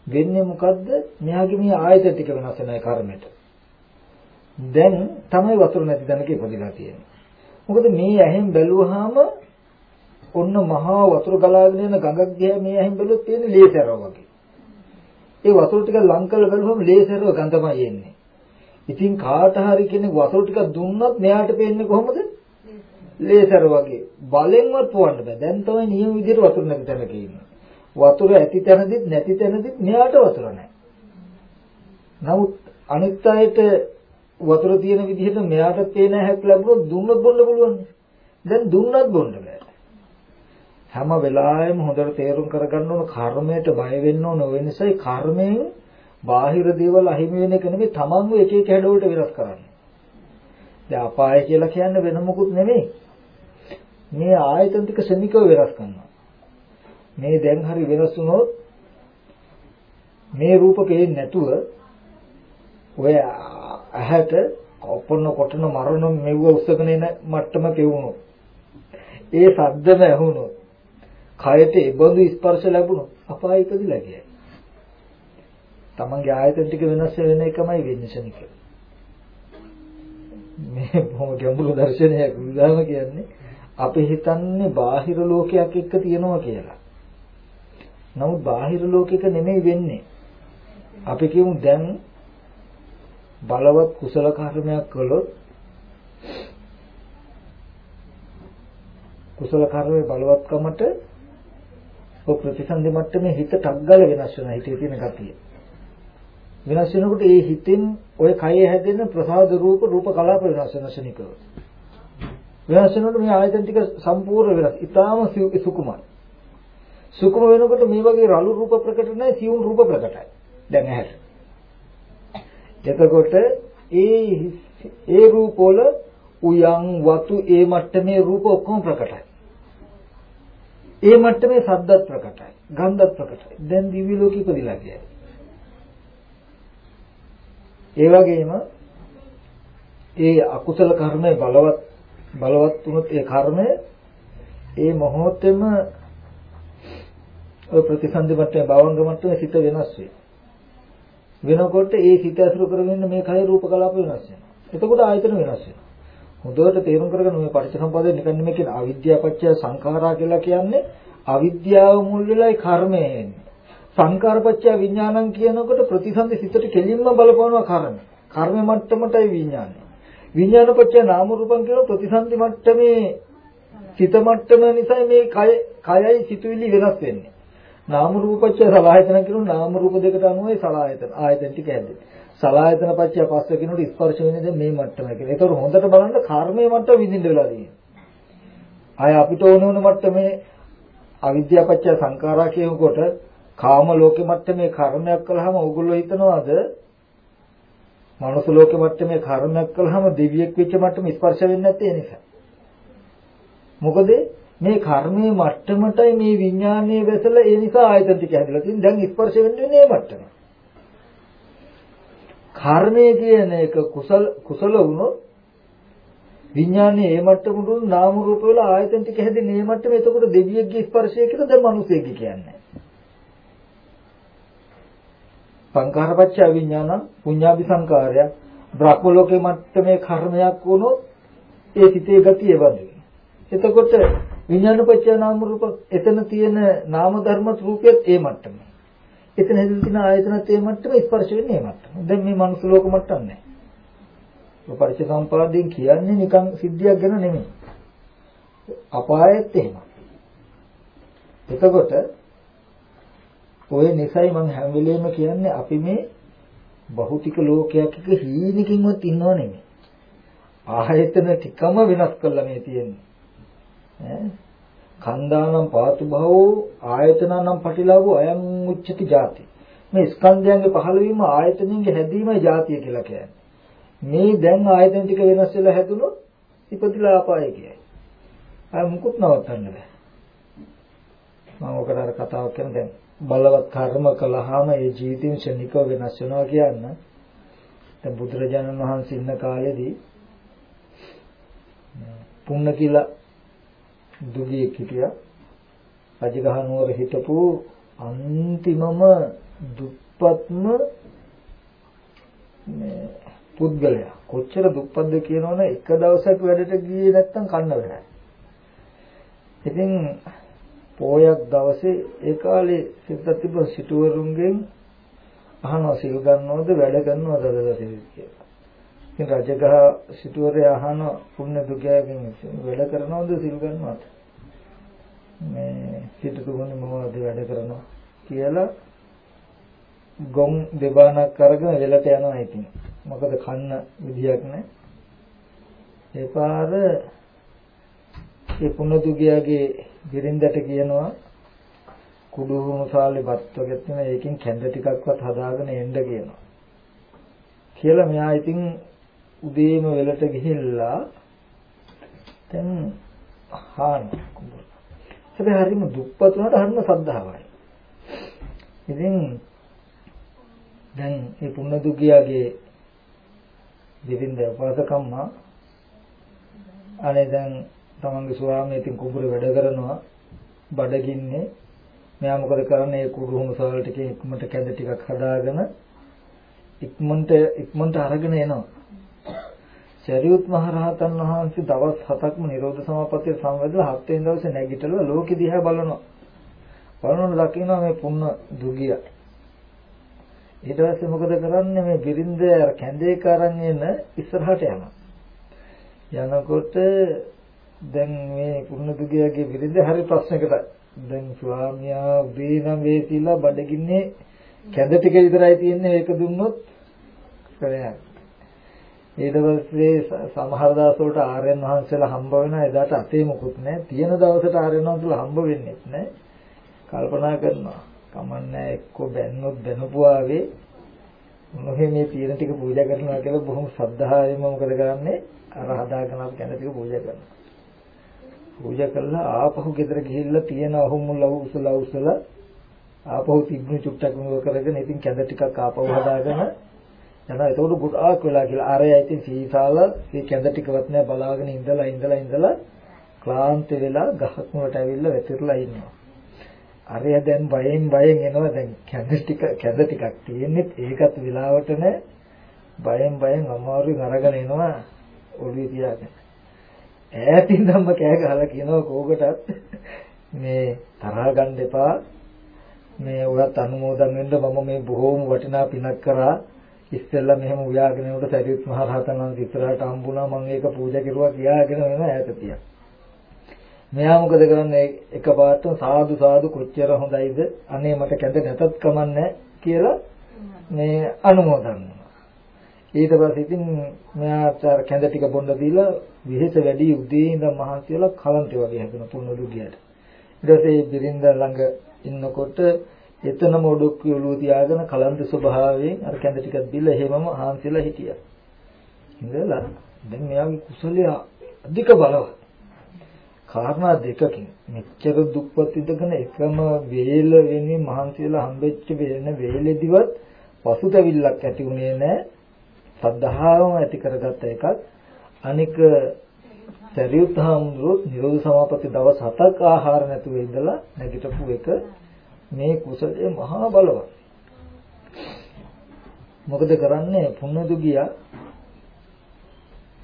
වෙන්නේ මොකද්ද? මෙයාගේ මේ ආයතන ටික වෙනස් වෙනයි කර්මයට. දැන් තමයි වතුර නැති තැනක ඉපදිලා තියෙන්නේ. මොකද මේ ඇහෙන් බැලුවාම ඔන්න මහා වතුර ගලාගෙන යන ගඟක් දිහා මේ ඇහෙන් බැලුවොත් තියෙන්නේ ලේසරව වගේ. ඒ වතුර ටික ලං කරලා බැලුවම ලේසරව ගඳමයි එන්නේ. ඉතින් කාට හරි කෙනෙක් වතුර ටිකක් දුන්නත් මෙයාට පේන්නේ කොහොමද? ලේසර වගේ. බලෙන්වත් පොවන්න බෑ. දැන් තමයි නියම විදිහට වතුර නැති තැනක ඉන්නේ. වතුර ඇති තැනදිත් නැති තැනදිත් මෙයාට වතුර නැහැ. නමුත් අනිත් අයට වතුර තියෙන විදිහට මෙයාට පේන හැක් ලැබුණොත් දුන්නොත් බොන්න පුළුවන්. දැන් දුන්නත් බොන්න බෑ. හැම වෙලාවෙම හොඳට තේරුම් කරගන්න ඕන කර්මයට බය වෙන්න ඕන. ඒ නිසායි කර්මයෙන් බාහිර දේවල් අහිමි වෙන එක නෙමෙයි තමන්ව එක එක හැඩවලට වෙනස් කරන්නේ. දැන් අපාය කියලා කියන්නේ වෙන මොකුත් නෙමෙයි. මේ ආයතන ටික ශනිකව වෙනස් කරනවා. මේ දැන් හරි වෙනස් වුණොත් මේ රූප පේන්නේ නැතුව ඔය ඇහැට කොපොන්න කොටන මරණ මෙව්ව උස්සගෙන එන මට්ටම පෙවුණොත් ඒ සද්දම ඇහුණොත් කයට ඒබඳු ස්පර්ශ ලැබුණොත් අපාය ඉපදිලා කියයි. තමන්ගේ ආයතන ටික වෙනස් වෙන එකමයි වෙන්නේ ශනික. මේ බොහොම ගැඹුරු දර්ශනයක් උදාහරණ කියන්නේ අපි හිතන්නේ බාහිර ලෝකයක් එක්ක තියනවා කියලා. නමුත් බාහිර ලෝකෙක නෙමෙයි වෙන්නේ. අපි කියමු දැන් බලවත් කුසල කර්මයක් කළොත් කුසල කර්මයේ බලවත්කමට ඔය ප්‍රතිසන්දි මට්ටමේ හිත ටග්ගල වෙනස් වෙනවා හිතේ තියෙන ගතිය. වෙනස් වෙනකොට ඒ හිතෙන් ඔය කය හැදෙන ප්‍රසාද රූප රූප කලාප වෙනස් වෙන ශනිකව. වෙනස් වෙනකොට මේ ආයතන ටික සම්පූර්ණ වෙනස්. ඊටාම සුකුමයි. සුකුම වෙනකොට මේ වගේ රළු රූප ප්‍රකට නැහැ සියුම් රූප ප්‍රකටයි. දැන් ඇහැට. එතකොට ඒ ඒ රූපවල උයන් වතු ඒ මට්ටමේ රූප ඔක්කොම ප්‍රකටයි. ඒ මට්ටමේ සද්දත් ප්‍රකටයි. ගන්ධත් ප්‍රකටයි. දැන් දිව්‍ය ලෝකෙ ඉපදිලා කියයි. ඒ වගේම ඒ අකුසල කර්මය බලවත් බලවත් වුණොත් ඒ කර්මය ඒ මොහොතේම ඔය ප්‍රතිසන්දි මට්ටමේ භවංග මට්ටමේ සිත වෙනස් වෙයි. වෙනකොට ඒ සිත ඇසුරු කරගෙන මේ කය රූප කලාප වෙනස් වෙනවා. එතකොට ආයතන වෙනස් වෙනවා. හොඳට තේරුම් කරගෙන මේ පටිච්චසමුප්පාදේ නිකන් නෙමෙයි කියන අවිද්‍යාව පත්‍ය සංඛාරා කියලා කියන්නේ අවිද්‍යාව මුල් වෙලයි කර්මය එන්නේ. සංකාර පත්‍ය විඥානං කියනකොට ප්‍රතිසන්දි සිතට කෙලින්ම බලපානවා කර්ම. කර්ම මට්ටමටයි විඥානය. විඥාන පත්‍ය නාම රූපං කියන ප්‍රතිසන්දි මට්ටමේ සිත මට්ටම නිසා මේ කය කයයි සිතුවිලි වෙනස් වෙන්නේ. නාම රූපච්ච සලආයතන කියනු නාම රූප දෙකට අනුවයි සලආයතන ආයතන ටික ඇද්දේ. සලආයතන පච්චය පස්ස කියනකොට ස්පර්ශ වෙන්නේ දැන් මේ මට්ටමයි කියලා. ඒතකොට හොඳට බලන්න කර්මයේ මට්ටම විඳින්න වෙලා තියෙනවා. ආය අපිට ඕන ඕන මට්ටමේ අවිද්‍යාව පච්චය සංඛාරා කියනකොට කාම ලෝකෙ මට්ටමේ කර්මයක් කළාම ඕගොල්ලෝ හිතනවාද මනුස්ස ලෝකෙ මට්ටමේ කර්මයක් කළාම දෙවියෙක් වෙච්ච මට්ටම ස්පර්ශ වෙන්නේ නැත්තේ ඒ නිසා. මොකද මේ කර්මයේ මට්ටමටයි මේ විඥානයේ වැසලා ඒ නිසා ආයතන ටික හැදලා තියෙන. දැන් ස්පර්ශ වෙන්නේ මේ මට්ටම. කර්මය කියන එක කුසල කුසල වුණොත් විඥානයේ ඒ මට්ටමට උන් නාම රූප වල ආයතන ටික හැදෙන්නේ මේ මට්ටම. එතකොට දෙවියෙක්ගේ ස්පර්ශය කියලා දැන් මිනිසෙක්ගේ කියන්නේ. සංඛාරපච්චය විඥාන පුඤ්ඤාභි සංකාරය බ්‍රහ්ම ලෝකේ මට්ටමේ කර්මයක් වුණොත් ඒ සිතේ ගතිය වගේ. එතකොට විඥානපච්චය නාම රූප එතන තියෙන නාම ධර්ම රූපයත් ඒ මට්ටම. එතන හැදෙන තියෙන ආයතනත් ඒ මට්ටම ස්පර්ශ වෙන්නේ ඒ මට්ටම. දැන් මේ මනුස්ස ලෝක මට්ටම නැහැ. පරිච්ඡ සම්පාදයෙන් කියන්නේ නිකන් සිද්ධියක් ගැන නෙමෙයි. අපායෙත් එහෙමයි. එතකොට ඔය නිසයි මම හැම වෙලෙම කියන්නේ අපි මේ භෞතික ලෝකයක් එක හීනකින්වත් ඉන්නව නෙමෙයි. ආයතන ටිකම වෙනස් කරලා මේ තියෙන්නේ. කන්දානම් පාතු භවෝ ආයතනනම් පටිලාභෝ අයං උච්චති ಜಾති මේ ස්කන්ධයන්ගේ පහළවීම ආයතනයන්ගේ හැදීමයි ಜಾතිය කියලා කියන්නේ. මේ දැන් ආයතන ටික වෙනස් වෙලා හැදුනොත් ඉපදිලා අපාය කියයි අය මුකුත් නවත්තන්න බෑ. මම ඔකට අර කතාවක් කරන දැන් බලවත් කර්ම කළාම ඒ ජීවිතේ ශනිකව වෙනස් වෙනවා කියන්න දැන් බුදුරජාණන් වහන්සේ ඉන්න කාලෙදී පුන්න කියලා දුගියෙක් හිටියා. රජගහ නුවර හිටපු අන්තිමම දුප්පත්ම මේ පුද්ගලයා. කොච්චර දුප්පත්ද කියනවනේ එක දවසක් වැඩට ගියේ නැත්තම් කන්න බෑ. ඉතින් පෝයක් දවසේ ඒ කාලේ සිතත් තිබ්බ සිටුවරුන්ගෙන් අහනවා සිල් ගන්නවද වැඩ කරනවද කියලා. ඉතින් රජගහ සිටුවරේ අහන පුණ්‍ය දුගයාගෙන් වැඩ කරනවද සිල් ගන්නවද? මේ සිටුතුමනි මොනවද වැඩ කරනවා කියලා ගොම් දෙබානක් අරගෙන වෙලට යනවා ඉතින්. මොකද කන්න විදියක් නැහැ. ඒ පාර ඒ පුණ්‍ය දුගයාගේ බිරින්දට කියනවා කුඩු හුණුසාලේ බත් වර්ගයක් තියෙන ඒකෙන් කැඳ ටිකක්වත් හදාගෙන එන්න කියනවා. කියලා මෙයා ඉතින් උදේම වෙලට ගිහිල්ලා දැන් හාන කුඹුර. හැබැයි හරිම දුප්පත් උනට හරිම සද්ධාවයි. ඉතින් දැන් මේ පුන්න දුගියාගේ දෙවිඳ උපාසකම්මා අනේ දැන් තමන්ගේ ස්වාමී ඉතින් කුඹුරේ වැඩ කරනවා බඩගින්නේ මෙයා මොකද කරන්නේ ඒ කුරුහුණු සවල් ටිකේ ඉක්මනට කැඳ ටිකක් හදාගෙන ඉක්මනට ඉක්මනට අරගෙන එනවා සරියුත් මහ රහතන් වහන්සේ දවස් 7ක්ම නිරෝධ සමාපත්තිය සම්වැදලා හත් වෙනි දවසේ නැගිටලා ලෝකෙ දිහා බලනවා. බලනකොට දකිනවා මේ පුන්න දුගිය. ඊට පස්සේ මොකද කරන්නේ මේ බිරින්ද කැඳේ කරන් එන ඉස්සරහට යනවා. යනකොට දැන් මේ පුන්න දුගියගේ බිරින්ද හරි ප්‍රශ්නයකට දැන් ස්වාමියා උදේ නම් වේසිලා බඩගින්නේ කැඳ ටික විතරයි තියෙන්නේ ඒක දුන්නොත් කරයක්. ඊට පස්සේ සමහර දවස් වලට ආර්යයන් වහන්සේලා හම්බ වෙනවා එදාට අතේ මොකුත් නැහැ. තියෙන දවසට ආර්යයන් වහන්සේලා හම්බ වෙන්නේ නැහැ. කල්පනා කරනවා. කමන්නේ එක්ක බැන්නොත් බැනපු ආවේ මොහේ මේ තියෙන ටික පූජා කරනවා කියලා බොහොම ශ්‍රද්ධාවෙන්ම මොකද කරන්නේ? අර හදාගෙන අපි කැඳ ටික පූජා කරනවා. පූජා කළා ආපහු ගෙදර ගිහිල්ලා තියෙන අහුමුල උසලා උසලා ආපහු තිබුණු චුට්ටක් මොක කරගෙන ඉතින් කැඳ ටිකක් ආපහු හදාගෙන යනවා. ඒතකොට ගොඩාක් වෙලා කියලා අරය ඉතින් සීසාල මේ කැඳ ටිකවත් නෑ බලාගෙන ඉඳලා ඉඳලා ඉඳලා ක්ලාන්ත වෙලා ගහක් මුලට ඇවිල්ලා වැතිරලා ඉන්නවා. අරය දැන් බයෙන් බයෙන් එනවා. දැන් කැඳ ටික කැඳ ටිකක් තියෙන්නේ ඒකත් විලාවට නෑ. බයෙන් බයෙන් අමාරුවෙන් අරගෙන එනවා. ඔළුවේ තියාගෙන. ඈතින් ධම්ම කෑ ගහලා කියනවා කෝකටත්. මේ තරහ ගන්න එපා. මේ ඔයත් අනුමෝදන් වෙන්න මම මේ බොහෝම වටිනා පිනක් කරා. ඉස්සෙල්ලා මෙහෙම උයාගෙන උඩ සරියුත් මහ රහතන් වහන්සේ ඉස්සරහට හම්බුණා. මම ඒක පූජා කෙරුවා කියාගෙන වෙන ඈත තියා. මෙයා මොකද කරන්නේ? එකපාරටම සාදු සාදු කොච්චර හොඳයිද? අනේ මට කැඳ නැතත් කමන්නේ කියලා මේ අනුමෝදන් ඊට පස්සේ ඉතින් මෙයාට කැඳ ටික බොන්න දීලා විහෙස වැඩි උදේ ඉඳන් මහන්සි වෙලා කලන්තේ වගේ හැදුණා පුන්නු දුගියට. ඊට පස්සේ බිරින්ද ළඟ ඉන්නකොට එතනම ඔඩොක්ක ඔළුව තියාගෙන කලන්ත ස්වභාවයෙන් අර කැඳ ටිකක් දීලා එහෙමම හාන්සිලා හිටියා. ඉඳලා දැන් මෙයාගේ කුසලය අධික බලවත්. කාරණා දෙකකින් මෙච්චර දුක්පත් ඉඳගෙන එකම වේල වෙන්නේ මහන්සි වෙලා හම්බෙච්ච වෙන වේලෙදිවත් පසුතැවිල්ලක් ඇති උනේ නැහැ. සද්ධාවම ඇති කරගත්ත එකක්. අනික සරියුත් හාමුදුරුවෝ නිරෝධ සමාපatti දවස් 7ක් ආහාර නැතුව ඉඳලා නැගිටපු එක මේ කුසලයේ මහා බලවත්. මොකද කරන්නේ පුණ්‍යදු ගියා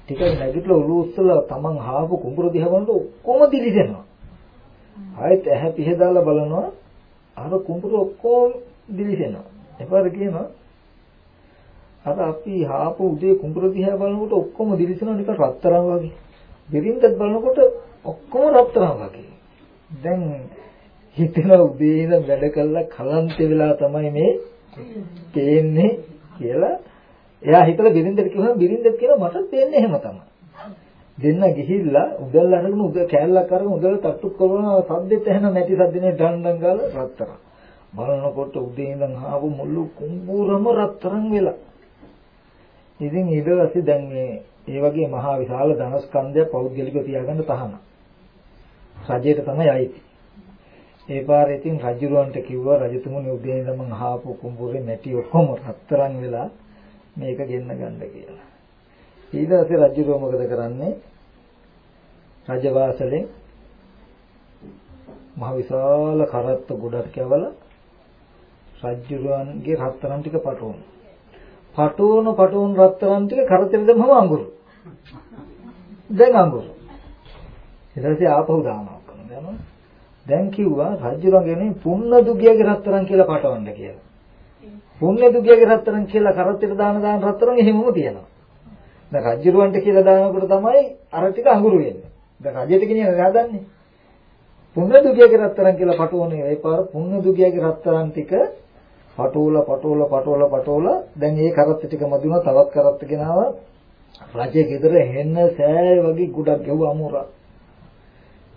ටික නැගිටලා ඔළුව උස්සලා තමන් හාපු කුඹුර දිහා බලනකොට ඔක්කොම දිලිසෙනවා. ආයෙත් ඇහැ පිහදාලා බලනවා අර කුඹුර ඔක්කොම දිලිසෙනවා. එපාර කියනවා අර අපි හාපු උදේ කුඹුර දිහා බලනකොට ඔක්කොම දිලිසෙනවා නිකන් රත්තරන් වගේ. බිරින්දත් බලනකොට ඔක්කොම රත්තරන් වගේ. දැන් හිතන උදේ ඉඳන් වැඩ කළා කලන්ත වෙලා තමයි මේ පේන්නේ කියලා එයා හිතලා බිරින්දට කිව්වම බිරින්දත් කියනවා මටත් පේන්නේ එහෙම තමයි. දෙන්න ගිහිල්ලා උදැල්ල අරගෙන උද කෑල්ලක් අරගෙන උදැල්ල තට්ටු කරනවා සද්දෙත් ඇහෙන නැති සද්දනේ ඩණ්ඩන් ගාලා රත්තරන්. බලනකොට උදේ ඉඳන් ආපු මුළු කුඹුරම රත්තරන් වෙලා. ඉතින් ඊට පස්සේ දැන් මේ ඒ වගේ මහා විශාල ධනස්කන්ධය පෞද්ගලිකව තියාගන්න තහනම්. රජයට තමයි අයිති. ඒ පාරේ ඉතින් රජුරවන්ට කිව්වා රජතුමනි උදේ ඉඳන් මං අහපු කුඹුරේ නැටි ඔක්කොම රත්තරන් වෙලා මේක ගෙන්න ගන්න කියලා. ඊට පස්සේ රජුරව මොකද කරන්නේ? රජවාසලෙන් මහ විශාල කරත්ත ගොඩක් යවලා රජුරවන්ගේ රත්තරන් ටික පටවන. පටවන පටවන රත්තරන් ටික කරතෙට දැම්මම අඟුරු. දැන් අඟුරු. ඊට පස්සේ ආපහු දානවා කරනවා. දැන් කිව්වා රජුරන්ගේ පුන්න දුගියගේ රත්තරන් කියලා පටවන්න කියලා. පුන්න දුගියගේ රත්තරන් කියලා කරත්තෙට දාන දාන රත්තරන් එහෙමම තියෙනවා. දැන් රජුරවන්ට කියලා දානකොට තමයි අර ටික අඟුරු වෙන්නේ. දැන් රජයට කියන හදන්නේ. පුන්න දුගියගේ රත්තරන් කියලා පටවන්නේ ඒ පාර පුන්න දුගියගේ රත්තරන් ටික පටෝල පටෝල පටෝල පටෝල. දැන් ඒ කරත්ත ටික මදුනා තවත් කරත්ත ගෙනාවා. රජයේ ගෙදර හෙන්න සෑය වගේ ගොඩක් ගෙවුවා අමුරා.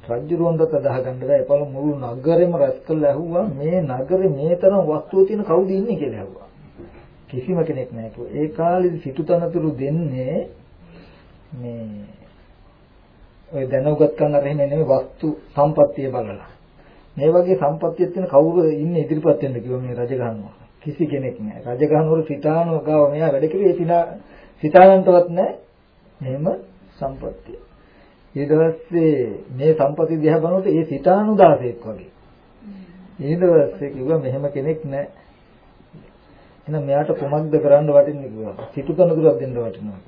රජුරුවන්ට තදහගන්න බෑ. එපළ මුළු නගරෙම රැස් කරලා ඇහුවා. මේ නගරේ මේ තරම් වස්තුව තියෙන කවුද ඉන්නේ කියලා ඇහුවා. කිසිම කෙනෙක් නැහැ කිව්වා. ඒ කාලේ සිටුතනතුරු දෙන්නේ මේ ඔය දැනුගත්කම් අර එහෙම නෙමෙයි වස්තු සම්පත්තිය බලලා. මේ වගේ සම්පත්තියක් තියෙන කවුරු ඉන්නේ ඉදිරිපත් වෙන්න කිව්වා මේ රජගහනුවර කිසි කෙනෙක් නැහැ රජගහනුවර සිතානුව ගාව මෙයා වැඩ කිව්වේ සිතා සිතානන්තවත් නැහැ මෙහෙම සම්පත්තිය ඊට පස්සේ මේ සම්පති දිහා බලනකොට ඒ සිතානුදාසෙක් වගේ. ඊට පස්සේ කිව්වා මෙහෙම කෙනෙක් නැහැ. එහෙනම් මෙයාට කොමක්ද කරන්න වටින්නේ කිව්වා. සිටු කනදුරක් දෙන්න වටිනවා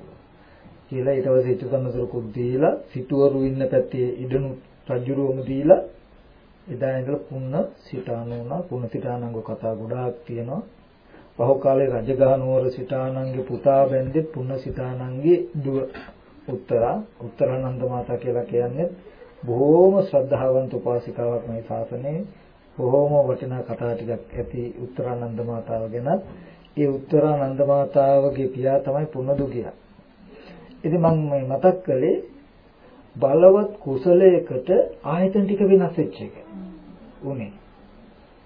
කියලා ඊට පස්සේ සිටු කනදුරකුත් දීලා සිටුවරු ඉන්න පැත්තේ ඉඩනු රජුරුවම දීලා එදා ඉඳලා පුන්න සිතාන වුණා. පුන්න සිතානංග කතා ගොඩාක් තියෙනවා. පහු කාලේ රජගහ නුවර සිතානන්ගේ පුතා බැන්දේ පුන්න සිතානන්ගේ දුව උත්තරා උත්තරානන්ද මාතා කියලා කියන්නේ බොහෝම ශ්‍රද්ධාවන්ත උපාසිකාවක් මේ ශාසනයේ බොහෝම වටිනා කතා ටිකක් ඇති උත්තරානන්ද මාතාව ගැන ඒ උත්තරානන්ද මාතාවගේ පියා තමයි පුනදුගියා. ඉතින් මම මේ මතක් කළේ බලවත් කුසලයකට ආයතන ටික වෙනස් වෙච්ච එක. උනේ.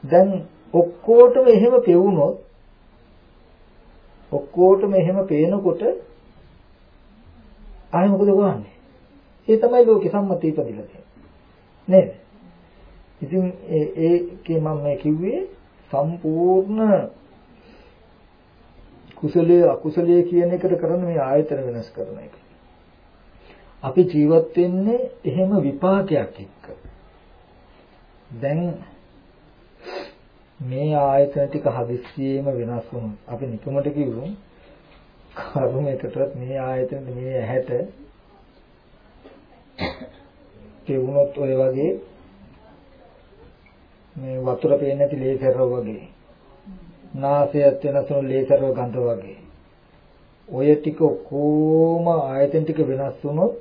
දැන් ඔක්කොටම එහෙම පෙවුනොත් ඔක්කොටම එහෙම පේනකොට ආයෙ මොකද කරන්නේ? ඒ තමයි ලෝකේ සම්මතය ඉපදිලා තියෙන්නේ. නේද? ඉතින් ඒ ඒකේ මම මේ කිව්වේ සම්පූර්ණ කුසලයේ අකුසලයේ කියන එකට කරන මේ ආයතන වෙනස් කරන එක. අපි ජීවත් වෙන්නේ එහෙම විපාකයක් එක්ක. දැන් මේ ආයතන ටික හදිස්සියෙම වෙනස් වුණොත් අපි නිකමට කිව්වොත් කර්මයකටවත් මේ ආයතන මේ ඇහැට කෙවුනොත් ඔය වගේ මේ වතුර පේන්නේ නැති ලේසරව වගේ නාසයත් වෙනසුණු ලේසරව ගඳ වගේ ඔය ටික කොහොම ආයතන ටික වෙනස් වුණොත්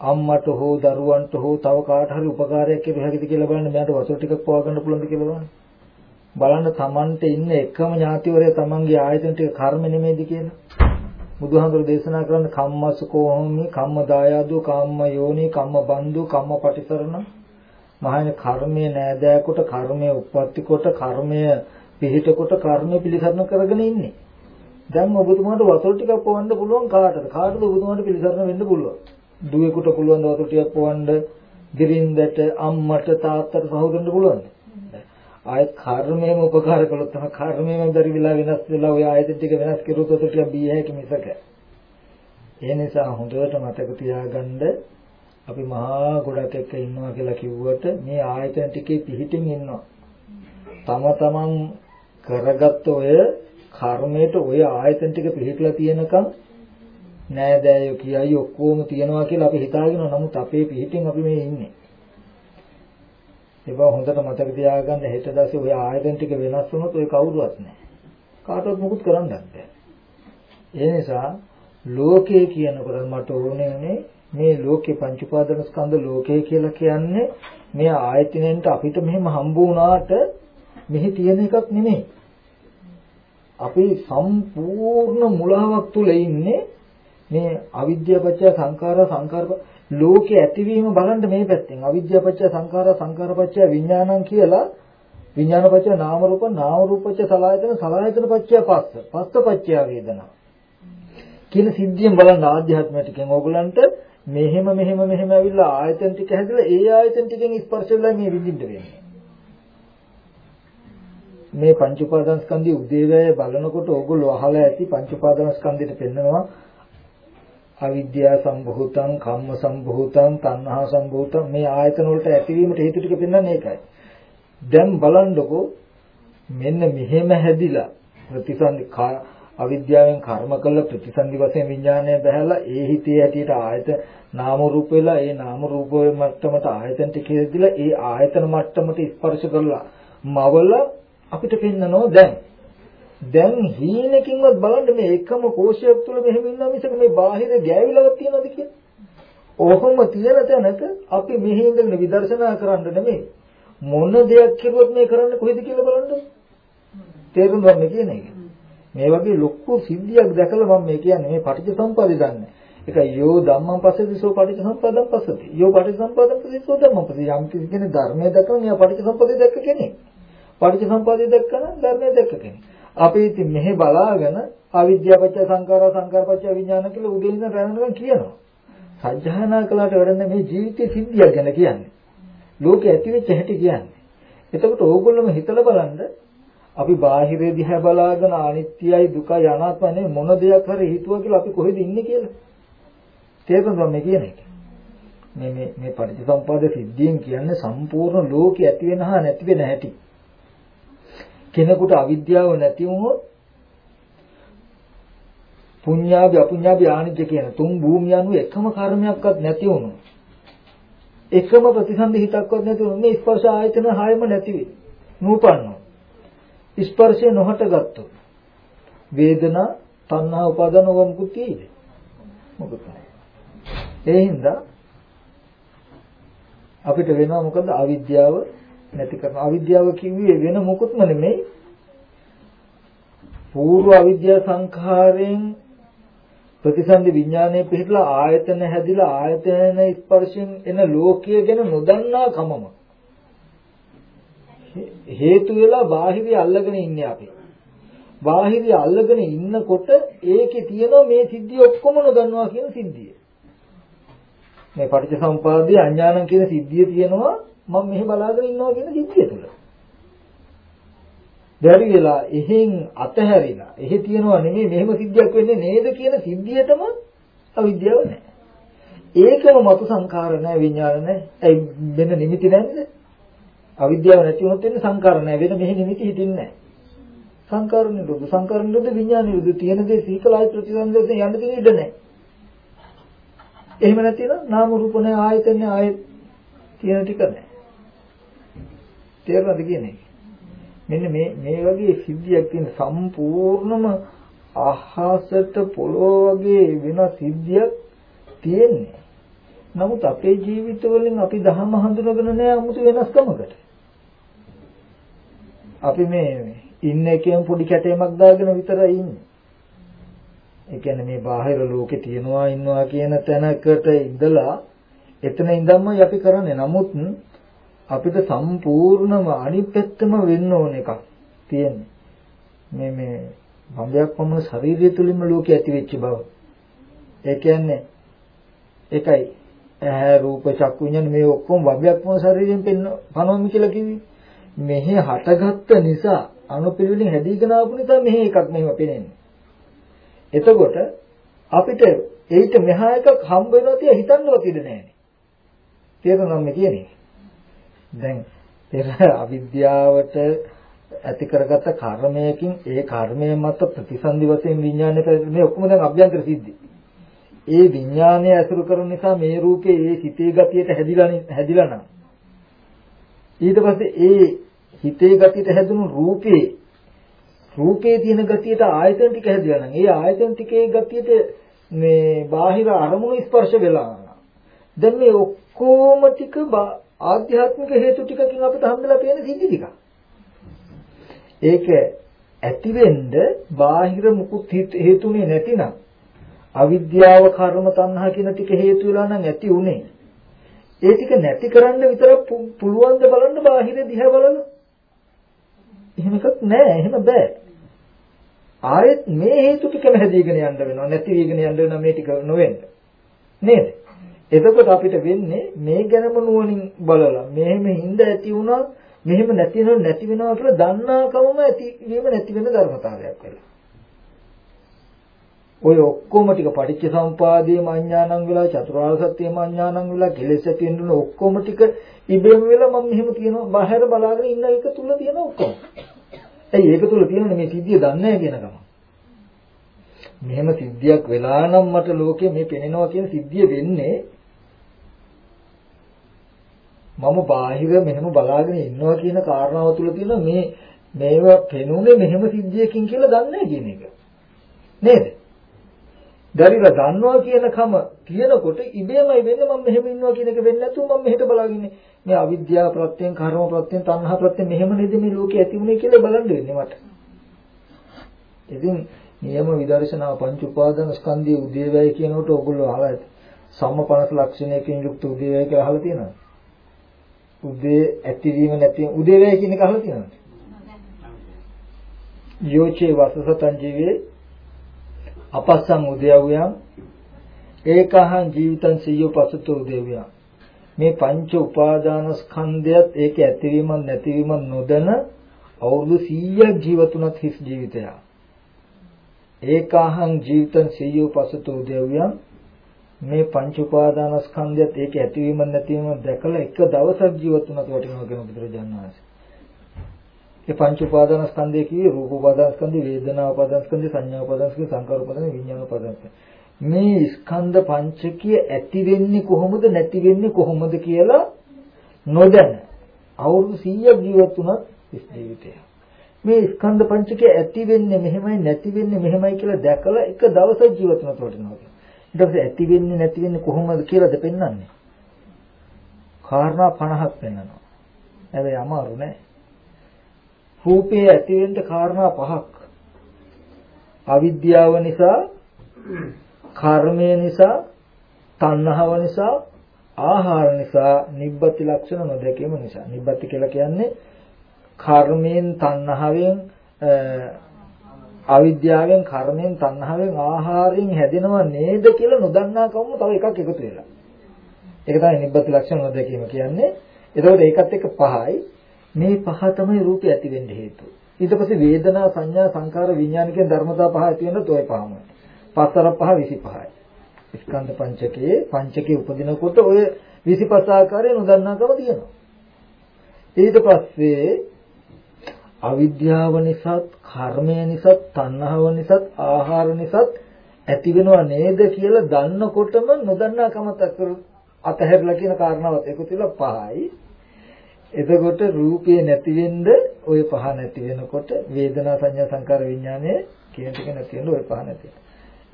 අම්මට හෝ දරුවන්ට හෝ තව කාට හරි උපකාරයක් කෙරුව හැකිද කියලා බලන්න මෙයාට වතුර ටිකක් පවා ගන්න පුළුවන්ද කියලා බලන්න. බලන්න Tamante ඉන්න එකම ඥාතිවරය Tamanගේ ආයතන ටික කර්ම නෙමෙයිද කියලා. බුදුහාමුදුරු දේශනා කරන්නේ කම්මසුකෝහමි කම්ම දායාදෝ කම්ම යෝනි කම්ම බන්දු කම්ම පටිසරණ මහාන කර්මයේ නෑදෑකොට කර්මයේ උප්පත්ති කොට කර්මය පිහිට කොට කර්මය පිළිසරණ කරගෙන ඉන්නේ. දැන් ඔබතුමාට වතුර ටිකක් පොවන්න පුළුවන් කාටද? කාටද ඔබතුමාට පිළිසරණ වෙන්න පුළුවන්? දුවෙකුට පුළුවන් වතුර ටිකක් පොවන්න, දිරින්දට, අම්මට, තාත්තට සහෝදරන්ට පුළුවන්ද? ආයෙත් කර්මයේම උපකාර කළොත් තමයි කර්මයේම බැරි වෙලා වෙනස් වෙලා ඔය ආයතන ටික වෙනස් කරුවොත් ඔතන ටික බිය හැකි මිසක. ඒ නිසා හොඳට මතක තියාගන්න අපි මහා ගොඩක් එක්ක ඉන්නවා කියලා කිව්වට මේ ආයතන ටිකේ පිහිටින් ඉන්නවා. තම තමන් කරගත්ත ඔය කර්මයට ඔය ආයතන ටික පිහිටලා තියෙනකන් නෑදෑයෝ කියයි ඔක්කොම තියනවා කියලා අපි හිතාගෙන නමුත් අපේ පිහිටින් අපි මේ ඉන්නේ. ඒක හොඳට මතක තියාගන්න හෙට දැසේ ඔය ආයතන ටික වෙනස් වුණොත් ඔය කවුරුවත් නැහැ. කාටවත් මුකුත් කරන්න බෑ. ඒ නිසා ලෝකේ කියනකොට මට ඕනේ මේ ලෝකේ පංච උපාදාන ස්කන්ධ ලෝකේ කියලා කියන්නේ මේ ආයතනෙන්ට අපිට මෙහෙම හම්බ වුණාට මෙහි තියෙන එකක් නෙමෙයි. අපි සම්පූර්ණ මුලාවක් තුල ඉන්නේ මේ අවිද්‍යාව පත්‍ය සංඛාර සංඛාර ලෝකේ ඇතිවීම බලන්න මේ පැත්තෙන්. අවිද්‍යාව පත්‍ය සංඛාර සංඛාර පත්‍ය විඥානං කියලා විඥාන පත්‍ය නාම රූප නාම රූප පත්‍ය සලආයතන සලආයතන පත්‍ය පස්ස. පස්ස පත්‍ය වේදනා. කියන සිද්ධියෙන් බලන්න ආධ්‍යාත්මයටකින් ඕගලන්ට මෙහෙම මෙහෙම මෙහෙම ඇවිල්ලා ආයතන ටික හැදලා ඒ ආයතන ටිකෙන් ස්පර්ශ වෙලා මේ විඳින්න වෙන්නේ. මේ පංච උපාදාන ස්කන්ධය උදේවැය බලනකොට ඕගොල්ලෝ අහලා ඇති පංච උපාදාන ස්කන්ධයට පෙන්නනවා අවිද්‍යා සම්භූතං කම්ම සම්භූතං තණ්හා සම්භූතං මේ ආයතන වලට ඇතිවීමට හේතු ටික පෙන්වන්නේ ඒකයි. දැන් බලන්නකෝ මෙන්න මෙහෙම හැදිලා ප්‍රතිසන්දි අවිද්‍යාවෙන් කර්ම කළ ප්‍රතිසන්දි වශයෙන් විඥානය බහැලා ඒ හිතේ ඇටියට ආයත නාම රූප වෙලා ඒ නාම රූප මට්ටමට ආයතන ටික හැදිලා ඒ ආයතන මට්ටමට ස්පර්ශ කරලා මවල අපිට පෙන්නනවා දැන් දැන් හීනකින්වත් බලන්න මේ එකම කෝෂයක් තුළ මෙහෙම ඉන්නා මිසක මේ බාහිර ගෑවිලක් තියනවද කියලා. ඔහොම තියෙන තැනක අපි මෙහි ඉඳගෙන විදර්ශනා කරන්න නෙමෙයි මොන දෙයක් කරුවොත් මේ කරන්න කොහෙද කියලා බලන්න. තේරුම් ගන්න කියන එක. මේ වගේ ලොකු සිද්ධියක් දැකලා මම මේ කියන්නේ මේ පටිච්චසමුප්පාදේ ගන්න. ඒක යෝ ධම්මං පස්සේදී සෝ පටිච්චසමුප්පාදං පස්සේදී. යෝ පටිච්චසමුප්පාදං පස්සේදී සෝ ධම්මං පස්සේදී. යම් කිසි කෙනෙක් ධර්මයේ දැකලා මෙයා පටිච්චසමුප්පාදේ දැක්ක කෙනෙක්. පටිච්චසමුප්පාදේ දැක්කම ධර්මයේ දැක්ක කෙනෙක්. අපි ඉතින් මෙහෙ බලාගෙන අවිද්‍යාවපච්ච සංකාරා සංකාරපච්ච විඥාන කියලා උදේ ඉඳන් රැඳෙනකන් කියනවා. සත්‍යහනා කළාට වැඩන්නේ මේ ජීවිතයේ සිද්ධියක් ගැන කියන්නේ. ලෝකේ ඇති වෙච්ච හැටි කියන්නේ. එතකොට ඕගොල්ලෝම හිතලා බලන්න අපි බාහිරේ දිහා බලාගෙන අනිත්‍යයි දුකයි අනාත්මයි මොන දෙයක් හරි හිතුවා කියලා අපි කොහෙද ඉන්නේ කියලා. තේරුණාද මේ කියන එක? මේ මේ මේ පටිච්චසමුපාද සිද්ධියෙන් කියන්නේ සම්පූර්ණ ලෝකේ ඇති වෙන හා නැති වෙන හැටි. කෙනෙකුට අවිද්‍යාව නැති වුණොත් පුඤ්ඤාභි අපුඤ්ඤාභි ආනිජ්‍ය කියන තුන් භූමිය අනුව එකම කර්මයක්වත් නැති වුණොත් එකම ප්‍රතිසන්දි හිතක්වත් නැති වුණොත් මේ ස්පර්ශ ආයතන හයම නැති වෙයි. නූපන්නෝ. ස්පර්ශය නොහට ගත්තොත් වේදනා තණ්හා උපාදාන ඕවා මුකුත් තියෙයිද? මොකද? ඒ හින්දා අපිට වෙනවා මොකද අවිද්‍යාව නැති කරන අවිද්‍යාව කිව්වේ වෙන මොකුත්ම නෙමෙයි. పూర్ව අවිද්‍යා සංඛාරයෙන් ප්‍රතිසන්දි විඥානයේ පිහිටලා ආයතන හැදිලා ආයතන ස්පර්ශයෙන් එන ලෝකය ගැන නොදන්නා කමම. හේතු වෙලා බාහිරය අල්ලගෙන ඉන්නේ අපි. බාහිරය අල්ලගෙන ඉන්නකොට ඒකේ තියෙනවා මේ සිද්ධිය ඔක්කොම නොදන්නවා කියන සිද්ධිය. මේ පටිච්චසමුපාදයේ අඥානං කියන සිද්ධිය තියෙනවා මම මෙහෙ බලාගෙන ඉන්නවා කියන සිද්ධිය තුල. බැරි වෙලා එහෙන් අතහැරිලා එහෙ තියනවා නෙමෙයි මෙහෙම සිද්ධියක් වෙන්නේ නේද කියන සිද්ධියටම අවිද්‍යාව නැහැ. ඒකම මතු සංඛාර නැහැ විඥාන නැහැ. ඒ වෙන නිමිති නැද්ද? අවිද්‍යාව නැති වුණොත් වෙන්නේ සංඛාර නැහැ. වෙන මෙහෙ නිමිති හිටින්නේ නැහැ. සංඛාර නිරෝධ සංඛාර නිරෝධ විඥාන නිරෝධ තියෙන දේ සීකලයි ප්‍රතිසන්දේශයෙන් යන්න තියෙන ඉඩ නැහැ. එහෙම නැතිනම් නාම රූප නැහැ ආයතන ආයත තියෙන ටික නැහැ. තේරුණාද කියන්නේ? මෙන්න මේ මේ වගේ සිද්ධියක් තියෙන සම්පූර්ණම අහසට පොළොව වගේ වෙන සිද්ධියක් තියෙන්නේ. නමුත් අපේ ජීවිතවලින් අපි දහම හඳුනගෙන නැහැ 아무තු වෙනස්කමකට. අපි මේ ඉන්න එකෙන් පොඩි කැටයමක් දාගෙන විතරයි ඉන්නේ. ඒ කියන්නේ මේ බාහිර ලෝකේ තියනවා ඉන්නවා කියන තැනකට ඉඳලා එතන ඉඳන්මයි අපි කරන්නේ. නමුත් අපිට සම්පූර්ණම අනිත් පැත්තම වෙන්න ඕන එකක් තියෙන්නේ. මේ මේ භවයක් වමන ශරීරය තුලින්ම ලෝකෙ ඇති වෙච්ච බව. ඒ කියන්නේ ඒකයි ඇහැ රූප චක්කු විඤ්ඤාණ මේ ඔක්කොම වභයක් වමන ශරීරයෙන් පනවමි කියලා කිව්වේ. මෙහි හටගත්ත නිසා අනුපිළිවෙලින් හැදීගෙන ආපු නිසා මෙහි එකක් මෙහෙම පේන්නේ. එතකොට අපිට ඒිට මෙහා එකක් හම්බ වෙනවා තිය හිතන්නවත් ඉඩ නැහැ. තේරුණාද මේ කියන්නේ? දැන් පෙර අවිද්‍යාවට ඇති කරගත්ත කර්මයකින් ඒ කර්මය මත ප්‍රතිසන්දි වශයෙන් විඥානය මේ ඔක්කොම දැන් අභ්‍යන්තර සිද්ධි. ඒ විඥානය ඇසුරු කරන නිසා මේ රූපේ ඒ හිතේ ගතියට හැදිලා හැදිලා නම්. ඊට පස්සේ ඒ හිතේ ගතියට හැදුණු රූපේ රූපේ තියෙන ගතියට ආයතන ටික හැදිලා නම්. ඒ ආයතන ටිකේ ගතියට මේ බාහිර අරමුණු ස්පර්ශ වෙලා දැන් මේ ඔක්කොම ටික ආධ්‍යාත්මික හේතු ටිකකින් අපිට හම්බෙලා තියෙන සිද්ධි ටික. ඒක ඇති වෙන්න බාහිර මුකුත් හේතුනේ නැතිනම් අවිද්‍යාව කර්ම තණ්හා කියන ටික හේතු වෙලා නම් ඇති උනේ. ඒ ටික නැති කරන්න විතර පුළුවන් ද බලන්න බාහිර දිහා බලලා. එහෙම එකක් නෑ. එහෙම බෑ. ආයෙත් මේ හේතු ටිකම හැදීගෙන යන්න වෙනවා. නැති වීගෙන යන්න වෙනවා මේ ටික නොවෙන්න. නේද? එතකොට අපිට වෙන්නේ මේ ගැනම නුවණින් බලලා මෙහෙම හිඳ ඇති වුණා මෙහෙම නැති වෙනව නැති වෙනවා කියලා දන්නාකමම ඇති වීම නැති වෙන ධර්මතාවයක් වෙලා. ඔය ඔක්කොම ටික පටිච්ච සමුපාදයේ මඤ්ඤාණං වෙලා චතුරාර්ය සත්‍ය මඤ්ඤාණං වෙලා කෙලෙස් ඇති වෙන ඔක්කොම ටික ඉබේම වෙලා මම මෙහෙම කියනවා බාහිර බලාගෙන ඉන්න එක තුල තියෙන ඔක්කොම. ඇයි ඒක තුල තියෙන මේ සිද්ධිය දන්නේ නැහැ කියන ගම. මෙහෙම සිද්ධියක් වෙලා නම් මට ලෝකේ මේ පෙනෙනවා කියන සිද්ධිය වෙන්නේ මම බාහිර මෙහෙම බලාගෙන ඉන්නවා කියන කාරණාව තුල තියෙන මේ මේවා පෙනුනේ මෙහෙම සිද්ධියකින් කියලා දන්නේ කියන එක. නේද? දරිලා දන්නවා කියන කම කියනකොට ඉබේමයි වෙන්නේ මම මෙහෙම ඉන්නවා කියන එක වෙන්නේ නැතුව මම මෙහෙට බලාගෙන මේ අවිද්‍යාව ප්‍රත්‍යයෙන් කර්ම ප්‍රත්‍යයෙන් තණ්හා ප්‍රත්‍යයෙන් මෙහෙම නේද මේ ලෝකේ ඇති වුනේ කියලා බලන්න වෙන්නේ මට. ඉතින් නියම විදර්ශනා පංච උපාදාන ස්කන්ධයේ උදේවැය කියනකොට ඕගොල්ලෝ අහලා ඇති. සම්මපනස ලක්ෂණයකින් යුක්ත උදේවැය කියලා අහලා තියෙනවද? උදේ ඇතිවීම නැතිවීම. උදේවැය කියන එක අහලා තියෙනවද? යෝචේ වසසතං ජීවේ අපස්සං උදයව්‍යං. ඒකහං ජීවිතං සියෝ පසුතෝ උදයව්‍යං. මේ පංච උපාදාන ස්කන්ධයත් ඒක ඇතිවීමක් නැතිවීමක් නොදැන අවුරුදු 100ක් ජීවතුනත් හිස් ජීවිතයක්. ඒකාහං ජීවිතං සියෝ පසුතෝ උදයව්‍යං. මේ පංච උපාදානස්කන්ධයත් ඒක ඇතිවීම නැතිවීම දැකලා එක දවසක් ජීවත් වුණත් වටිනවා කියන බුදුරජාණන් වහන්සේ. ඒ පංච උපාදානස්කන්ධය කියේ රූප උපාදානස්කන්ධය, වේදනා උපාදානස්කන්ධය, සංඥා උපාදානස්කන්ධය, සංකාර උපාදානස්කන්ධය, විඥාන උපාදානස්කන්ධය. මේ ස්කන්ධ පංචකය ඇති වෙන්නේ කොහොමද නැති වෙන්නේ කොහොමද කියලා නොදැන අවුරුදු 100ක් ජීවත් වුණත් ජීවිතය. මේ ස්කන්ධ පංචකය ඇති වෙන්නේ මෙහෙමයි නැති වෙන්නේ මෙහෙමයි කියලා දැකලා එක දවසක් ජීවත් වුණත් වටිනවා. ඊට පස්සේ ඇති වෙන්නේ නැති වෙන්නේ කොහොමද කියලාද පෙන්වන්නේ. කාරණා 50ක් පෙන්වනවා. හැබැයි අමාරු නෑ. රූපේ ඇති වෙන්න කාරණා පහක්. අවිද්‍යාව නිසා, කර්මය නිසා, තණ්හාව නිසා, ආහාර නිසා, නිබ්බති ලක්ෂණ නොදැකීම නිසා. නිබ්බති කියලා කියන්නේ කර්මයෙන්, තණ්හාවෙන් අවිද්‍යාවෙන් කර්මයෙන් තණ්හාවෙන් ආහාරයෙන් හැදෙනව නේද කියලා නොදන්නා කවම තව එකක් එකතු වෙලා. ඒක තමයි නිබ්බත් ලක්ෂණ නොදැකීම කියන්නේ. එතකොට ඒකත් එක්ක පහයි. මේ පහ තමයි රූපය ඇති වෙන්න හේතුව. ඊට පස්සේ වේදනා සංඥා සංකාර විඥාන කියන ධර්මතා පහ ඇති වෙනත් ඔය පහමයි. පස්තර පහ 25යි. ස්කන්ධ පංචකයේ පංචකයේ උපදිනකොට ඔය 25 ආකාරයේ නොදන්නාකම තියෙනවා. ඊට පස්සේ අවිද්‍යාව නිසාත්, කර්මය නිසාත්, තණ්හාව නිසාත්, ආහාර නිසාත් ඇති වෙනව නේද කියලා දන්නකොටම නොදන්නා කමතක් අතහැරලා කියන කාරණාවත් එකතු වෙලා පහයි. එතකොට රූපේ නැති ඔය පහ නැති වෙනකොට වේදනා සංඥා සංකාර විඥානය කියන ටික නැති වෙන ඔය පහ නැති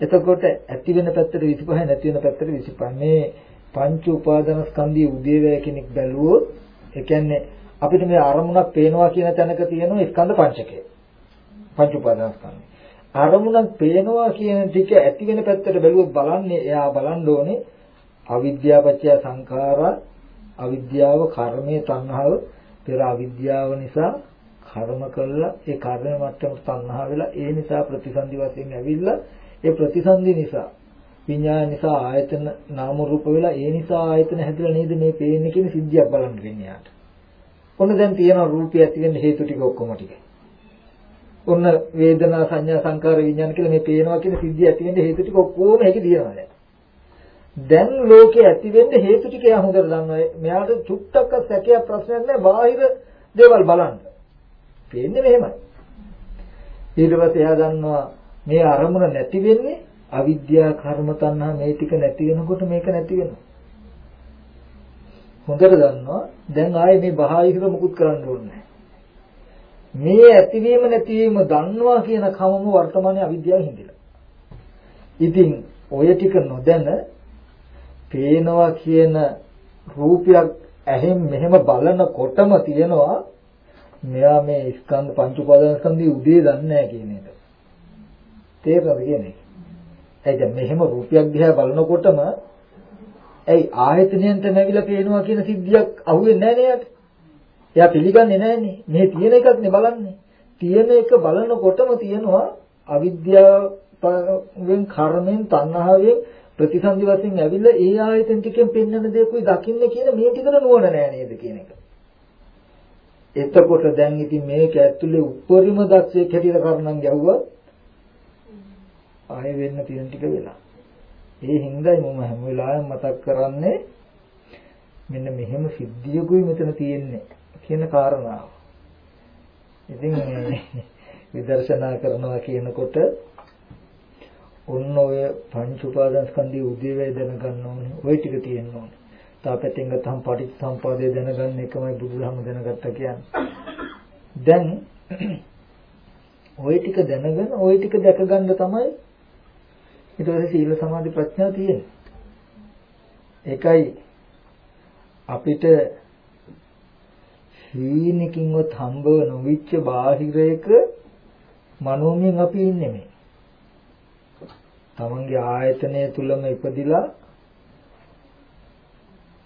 එතකොට ඇති වෙන පැත්තට 25 නැති වෙන පැත්තට 25 මේ පංච උපාදානස්කන්ධයේ උදේවැය කෙනෙක් බැලුවොත් ඒ කියන්නේ අපිට මේ අරමුණක් පේනවා කියන තැනක තියෙනවා ස්කන්ධ පංචකය. පංච උපාදාන ස්කන්ධය. අරමුණක් පේනවා කියන ටික ඇති වෙන පැත්තට බැලුවොත් බලන්නේ එයා බලන්න ඕනේ අවිද්‍යාවචය සංඛාරා අවිද්‍යාව කර්මයේ තණ්හාව පෙර අවිද්‍යාව නිසා කර්ම කළා ඒ කර්ම මට්ටමට තණ්හා වෙලා ඒ නිසා ප්‍රතිසන්දි වශයෙන් ඇවිල්ලා ඒ ප්‍රතිසන්දි නිසා විඥාන නිසා ආයතන නාම රූප වෙලා ඒ නිසා ආයතන හැදිලා නේද මේ පේන්නේ කියන සිද්ධියක් බලන්න වෙන්නේ යාට. ඔන්න දැන් තියෙන රූපය ඇති වෙන්න හේතු ටික ඔක්කොම ටික. ඔන්න වේදනා සංඥා සංකාර විඥාන කියලා මේ පේනවා කියන සිද්ධිය ඇති වෙන්න හේතු ටික ඔක්කොම ඒකේ තියෙනවා දැන්. දැන් ලෝකේ ඇති වෙන්න හේතු ටික එයා හොඳට දන්නවා. මෙයාට චුට්ටක්ක සැකයක් ප්‍රශ්නයක් නැහැ බාහිර දේවල් බලන්න. පේන්නේ මෙහෙමයි. ඊට පස්සේ එයා දන්නවා මේ අරමුණ නැති වෙන්නේ අවිද්‍යා කර්ම තණ්හා මේ ටික නැති වෙනකොට මේක නැති වෙනවා. හොඳට දන්නවා දැන් ආයේ මේ බාහිර මුකුත් කරන්න ඕනේ මේ ඇතිවීම නැතිවීම දන්නවා කියන කමම වර්තමානයේ අවිද්‍යාව හිඳිලා. ඉතින් ඔය ටික නොදැන පේනවා කියන රූපයක් ඇහෙන් මෙහෙම බලනකොටම තියෙනවා මෙයා මේ ස්කන්ධ පංච උපාදාන ස්කන්ධයේ උදේ දන්නේ නැහැ කියන එක. තේරෙනවද කියන්නේ? ඒ දැන් මෙහෙම රූපයක් දිහා බලනකොටම ඇයි ආයතනයන්ට නැවිලා පේනවා කියන සිද්ධියක් අහුවෙන්නේ නැහැ නේද? එයා පිළිගන්නේ නැහනේ. මේ තියෙන එකක් නේ බලන්නේ. තියෙන එක බලනකොටම තියෙනවා අවිද්‍යාවෙන් කර්මෙන් තණ්හාවෙන් ප්‍රතිසන්දි වශයෙන් ඇවිල්ලා ඒ ආයතන ටිකෙන් පෙන්වන දේකුයි දකින්නේ කියන මේ ටිකට නුවණ නෑ නේද කියන එක. එතකොට දැන් ඉතින් මේක ඇතුලේ උපරිම දක්ෂයෙක් හැටියට කරනම් ගැව්වා ආයෙ වෙන්න තියෙන ටික වෙලා. ඒ හින්දායි මම හැම වෙලාවෙම මතක් කරන්නේ මෙන්න මෙහෙම සිද්ධියකුයි මෙතන තියෙන්නේ කියන කාරණාව. ඉතින් විදර්ශනා කරනවා කියනකොට ඔන්න ඔය පංච උපාදාන ස්කන්ධයේ උදේවැය දැනගන්න ඕනේ. ওই ටික තියෙන්න ඕනේ. තාපෙතින් ගතම් පටිච්චසම්පාදය දැනගන්න එකමයි බුදුදහම දැනගත්තා කියන්නේ. දැන් ওই ටික දැනගෙන ওই ටික දැකගන්න තමයි ඊට පස්සේ සීල සමාධි ප්‍රඥා තියෙන්නේ. ඒකයි අපිට සීනකින්වත් හම්බව නොවිච්ච බාහිරයක මනෝමයෙන් අපි ඉන්නේ මේ. තමන්ගේ ආයතනය තුලම ඉපදිලා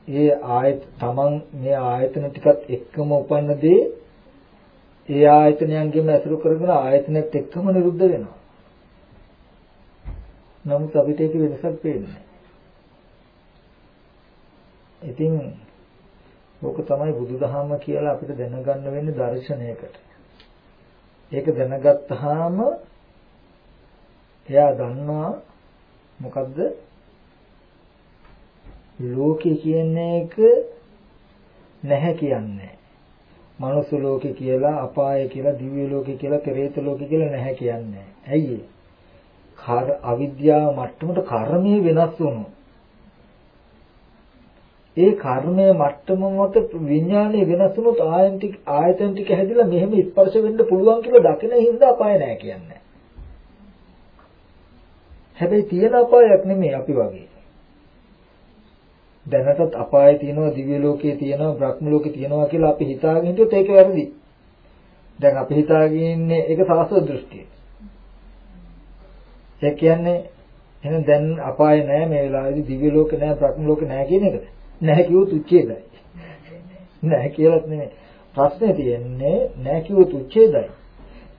ඒ ආයත තමන් මේ ආයතන ටිකත් එක්කම උපන්න දේ ඒ ආයතනයන්ගෙම ඇසුරු කරගෙන ආයතනෙත් එක්කම නිරුද්ධ වෙනවා. නමුත් අපිට ඒක වෙනසක් පේන්නේ ඉතින් ඕක තමයි බුදුදහම කියලා අපිට දැනගන්න වෙන්නේ දර්ශනයකට. ඒක දැනගත්තාම එයා දන්නවා මොකද්ද? ලෝකේ කියන එක නැහැ කියන්නේ. මනුස්ස ලෝකේ කියලා, අපාය කියලා, දිව්‍ය ලෝකේ කියලා, පෙරේත ලෝකේ කියලා නැහැ කියන්නේ. ඇයි ඒ? කර අවිද්‍යාව මට්ටමට කර්මයේ වෙනස් වුණොත් ඒ කර්මයේ මට්ටම මත විඥානයේ වෙනස් වුණොත් ආයතන ටික ආයතන ටික හැදිලා මෙහෙම ස්පර්ශ වෙන්න පුළුවන් කියලා දකින හින්දා අපාය නැහැ කියන්නේ. හැබැයි තියෙන අපායක් නෙමෙයි අපි වගේ. දැනටත් අපාය තියෙනවා දිව්‍ය ලෝකයේ තියෙනවා බ්‍රහ්ම ලෝකයේ තියෙනවා කියලා අපි හිතාගෙන හිටියොත් ඒක වැරදි. දැන් අපි හිතාගෙන ඉන්නේ ඒක සාස්ත්‍ව දෘෂ්ටිය. ඒ කියන්නේ එහෙනම් දැන් අපාය නැහැ මේ වෙලාවේදී දිව්‍ය ලෝක නැහැ බ්‍රහ්ම ලෝක නැහැ කියන එකද? නැහැ කිව්වොත් උච්ඡේදයි. නැහැ කියලාත් නෙමෙයි. ප්‍රශ්නේ තියෙන්නේ නැහැ කිව්වොත් උච්ඡේදයි.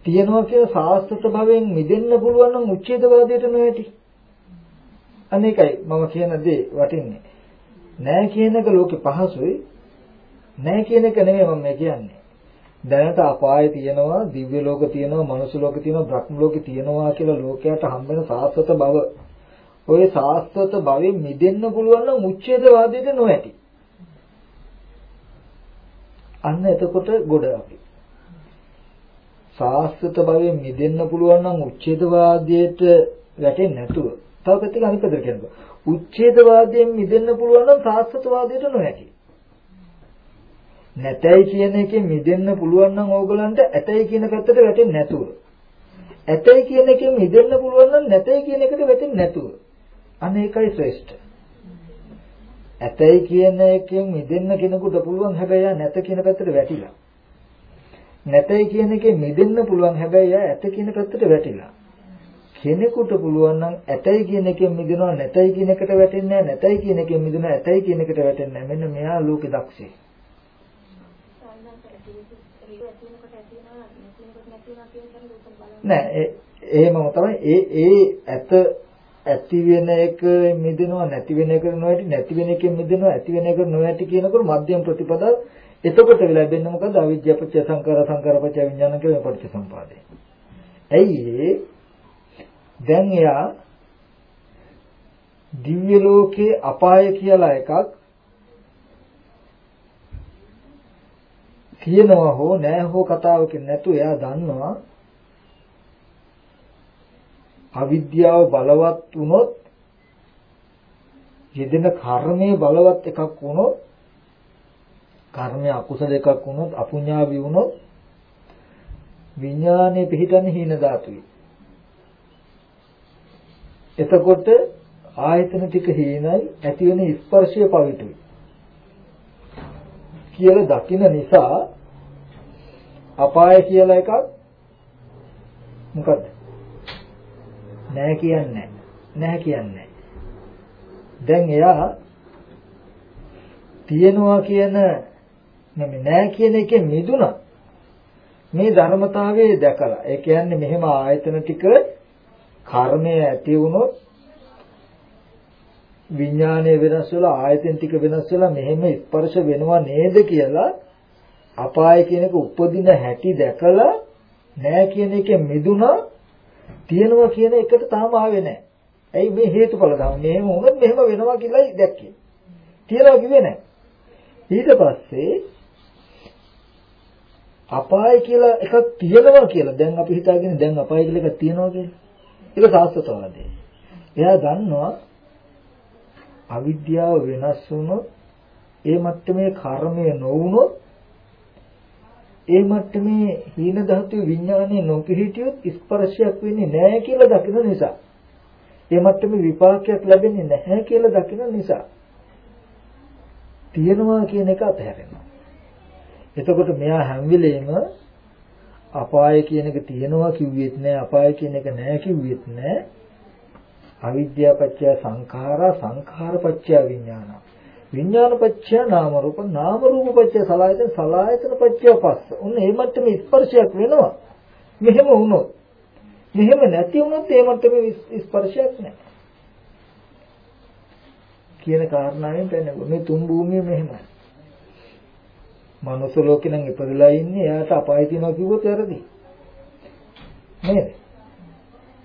තියනවා කියන සාස්ත්‍ත භවෙන් මිදෙන්න පුළුවන් නම් උච්ඡේදවාදයට නොඇති. අනේකයි මම කියන දේ වටින්නේ. නෑ කියන එක ලෝකේ පහසුයි. නෑ කියන එක නෙමෙයි මම කියන්නේ. දැනට අපාය තියෙනවා, දිව්‍ය ලෝක තියෙනවා, මනුස්ස ලෝක තියෙනවා, බ්‍රහ්ම ලෝක තියෙනවා කියලා ලෝකයට හම්බ වෙන සාස්වත බව. ওই සාස්වත භවෙන් මිදෙන්න පුළුවන් නම් උච්ඡේදවාදයට නොඇති. අන්න එතකොට ගොඩ අපි. සාස්වත භවෙන් මිදෙන්න පුළුවන් නම් උච්ඡේදවාදයට වැටෙන්නේ නැතුව. තව පැත්තක අනිත් පැත්තට කියනවා. උච්ඡේදවාදයෙන් මිදෙන්න පුළුවන් නම් සාස්වතවාදයට නොහැකි. නැතයි කියන එකෙන් මිදෙන්න පුළුවන් නම් ඕගලන්ට ඇතයි කියන පැත්තට වැටෙන්නේ නැතුව. ඇතයි කියන එකෙන් මිදෙන්න පුළුවන් නම් නැතයි කියන එකට වැටෙන්නේ නැතුව. අන්න ඒකයි ශ්‍රේෂ්ඨ. ඇතයි කියන එකෙන් මිදෙන්න කෙනෙකුට පුළුවන් හැබැයි නැත කියන පැත්තට වැටිලා. නැතයි කියන එකෙන් මිදෙන්න පුළුවන් හැබැයි ඇත කියන පැත්තට වැටිලා. කෙනෙකුට පුළුවන් නම් ඇතයි කියන එකෙන් මිදෙනවා නැතයි කියන එකට වැටෙන්නේ නැහැ නැතයි කියන එකෙන් මිදෙනවා ඇතයි කියන එකට වැටෙන්නේ නැහැ. මෙන්න මෙයා ලෝකේ දක්ෂේ. නෑ එහෙමම තමයි. ඒ ඒ ඇත ඇති වෙන එක මිදෙනවා නැති වෙන එක නොඇති නැති වෙන එකෙන් මිදෙනවා ඇති වෙන එක නොඇති කියනකොට මධ්‍යම ප්‍රතිපදාව එතකොට ලැබෙන්නේ මොකද අවිද්‍යාව පත්‍ය සංකාර සංකාර පත්‍ය විඥාන කියන පටිච්චසමුපාදය. ඇයි දැන් එයා දිව්‍ය ලෝකේ අපාය කියලා එකක් කියනවා හෝ නෑ හෝ කතාවකින් නැතු එයා දන්නවා අවිද්‍යාව බලවත් වුණොත් යෙදෙන කර්මයේ බලවත් එකක් වුණොත් කර්මය අකුසල එකක් වුණොත් අපුඤ්ඤාවි වුණොත් විඥානයේ පිහිටන්නේ හීන ධාතුවේ. එතකොට ආයතන ටික හීනයි ඇති වෙන ස්පර්ශය පවිතුයි. කියලා දකින නිසා අපාය කියලා එකක් මොකද්ද? නෑ කියන්නේ නැහැ කියන්නේ. දැන් එයා තියනවා කියන නෙමෙයි නෑ කියන එකෙන් මිදුණා. මේ ධර්මතාවයේ දැකලා. ඒ කියන්නේ මෙහෙම ආයතන ටික කර්මය ඇති වුණොත් විඥානය වෙනස් වෙලා ආයතන ටික වෙනස් වෙලා මෙහෙම ස්පර්ශ වෙනවා නේද කියලා අපාය කියන එක උපදින හැටි දැකලා නෑ කියන එකෙන් මිදුණා තියනවා කියන එකට තාම ආවේ නැහැ. ඇයි මේ හේතුඵල ධර්ම. මෙහෙම වුණොත් මෙහෙම වෙනවා කියලායි දැක්කේ. තියනවා කිව්වේ නැහැ. ඊට පස්සේ අපාය කියලා එකක් තියෙනවා කියලා දැන් අපි හිතාගෙන දැන් අපාය කියලා එකක් තියෙනවා කියලා. ඒක සාස්වතවාදී. එයා දන්නවා අවිද්‍යාව වෙනස් වුණොත් ඒ මට්ටමේ කර්මය නොවුනොත් ඒ මට්ටමේ හීන ධාතු විඥානේ නොපිහිටියොත් ස්පර්ශයක් වෙන්නේ නැහැ කියලා දකින නිසා. ඒ මට්ටමේ විපාකයක් ලැබෙන්නේ නැහැ කියලා දකින නිසා. තියනවා කියන එක අතහැරෙනවා. එතකොට මෙයා හැම වෙලෙම අපාය කියන එක තියනවා කිව්වෙත් නෑ අපාය කියන එක නෑ කිව්වෙත් නෑ අවිද්‍යාව පත්‍ය සංඛාරා සංඛාර පත්‍ය විඥාන විඥාන පත්‍ය නාම රූප නාම රූප පත්‍ය සලආයතන සලආයතන පත්‍ය පස්ස. උන්න මේ මට්ටමේ ස්පර්ශයක් වෙනවා. මෙහෙම වුණොත්. මෙහෙම නැති වුණොත් ඒ මට්ටමේ ස්පර්ශයක් නැහැ. කියන කාරණාවෙන් දැනගන්න. මේ තුන් භූමිය මෙහෙමයි. මනුස්ස ලෝකේ නම් ඉපදලා ඉන්නේ එයාට අපාය තියෙනවා කිව්වොත් වැරදි. නේද?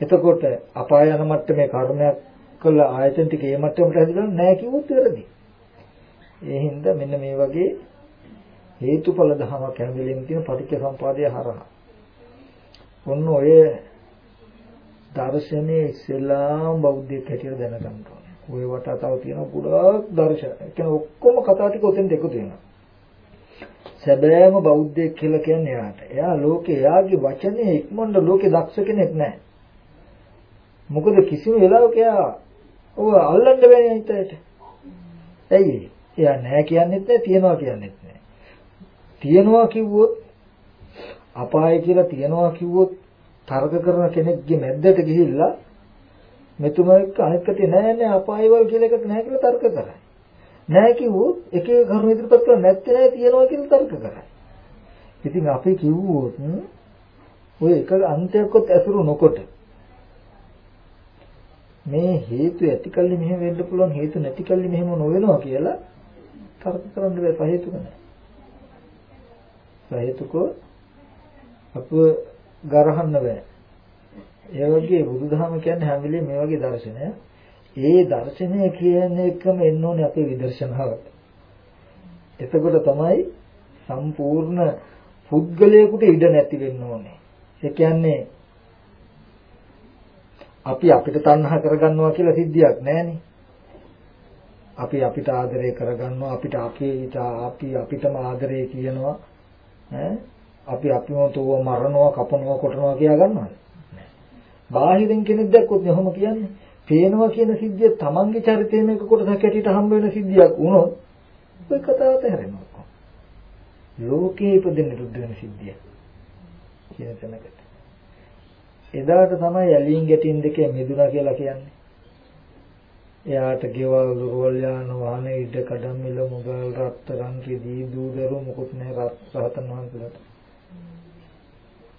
එතකොට අපාය යන මට්ටමේ කර්මයක් කළ ආයතන ටික ඒ මට්ටමට හැදිලා නැහැ කිව්වොත් වැරදි. ඒ හින්දා මෙන්න මේ වගේ හේතුඵල ධමයක් හැමදෙලින් තියෙන පටිච්ච සම්පාදය හරහා. ඔන්න ඔය දර්ශනේ ඉස්ලාම් බෞද්ධයෙක් හැටියට දැනගන්න ඕනේ. ඔය වටා තව තියෙන ගොඩාක් දර්ශන. ඒ කියන්නේ ඔක්කොම කතා ටික උතෙන් එකතු වෙනවා. සැබෑම බෞද්ධයෙක් කියලා කියන්නේ එයාට. එයා ලෝකේ එයාගේ වචනේ ඉක්මනට ලෝකේ දක්ෂ කෙනෙක් නැහැ. මොකද කිසිම වෙලාවක එයා ඔය අල්ලන්න බැහැ හිතයට. ඇයි? එයා නැහැ කියන්නෙත් නැහැ තියනවා කියන්නෙත් නැහැ. තියනවා කිව්වොත් අපාය කියලා තියනවා කිව්වොත් තර්ක කරන කෙනෙක්ගේ මැද්දට ගිහිල්ලා මෙතුමෙක් අනිත් කටේ නෑ නෑ අපායවල් කියලා එකක් නැහැ කියලා තර්ක කරයි. නෑ කිව්වොත් එක එක කරුණු ඉදිරිපත් කරලා නැත්තේ නෑ තියනවා කියලා තර්ක කරයි. ඉතින් අපි කිව්වොත් ඔය එක අන්තයක්වත් ඇසුරු නොකොට මේ හේතු ඇතිකල්ලි මෙහෙම වෙන්න පුළුවන් හේතු නැතිකල්ලි මෙහෙම නොවෙනවා කියලා තර්ක කරන්න බෑ සහේතුක නෑ. සහේතුකෝ අපව ගරහන්න බෑ. ඒ වගේ බුදුදහම කියන්නේ හැම වෙලේම මේ වගේ දර්ශනය. ඒ දර්ශනය කියන එකම එන්න ඕනේ අපේ විදර්ශනාවට. එතකොට තමයි සම්පූර්ණ පුද්ගලයෙකුට ඉඩ නැති වෙන්න ඕනේ. ඒ කියන්නේ අපි අපිට තණ්හා කරගන්නවා කියලා සිද්ධියක් නැහැනේ. අපි අපිට ආදරය කරගන්නවා අපිට අපේ අපි අපිටම ආදරය කියනවා ඈ අපි අපිම තෝව මරනවා කපනවා කොටනවා කියා ගන්නවද? බාහිරින් කෙනෙක් දැක්කොත් එහෙම කියන්නේ. පේනවා කියන සිද්ධිය තමන්ගේ චරිතයෙන් එක කොටසක් ඇටියට හම්බ වෙන සිද්ධියක් වුණොත් ඔය කතාවට හැරෙනවා. ලෝකේ ඉපදෙන්න රුද්ධ වෙන සිද්ධිය. කියන තැනකට. එදාට තමයි ඇලීම් ගැටීම් දෙකේ මිදුණා කියලා කියන්නේ. එයාට ගෙවල් රෝල් යාන වාහන ඉඩ කඩම් මිල මුගල් රත්තරන් රිදී දූදරු මොකුත් නැහැ රහතන් වහන්සේලාට.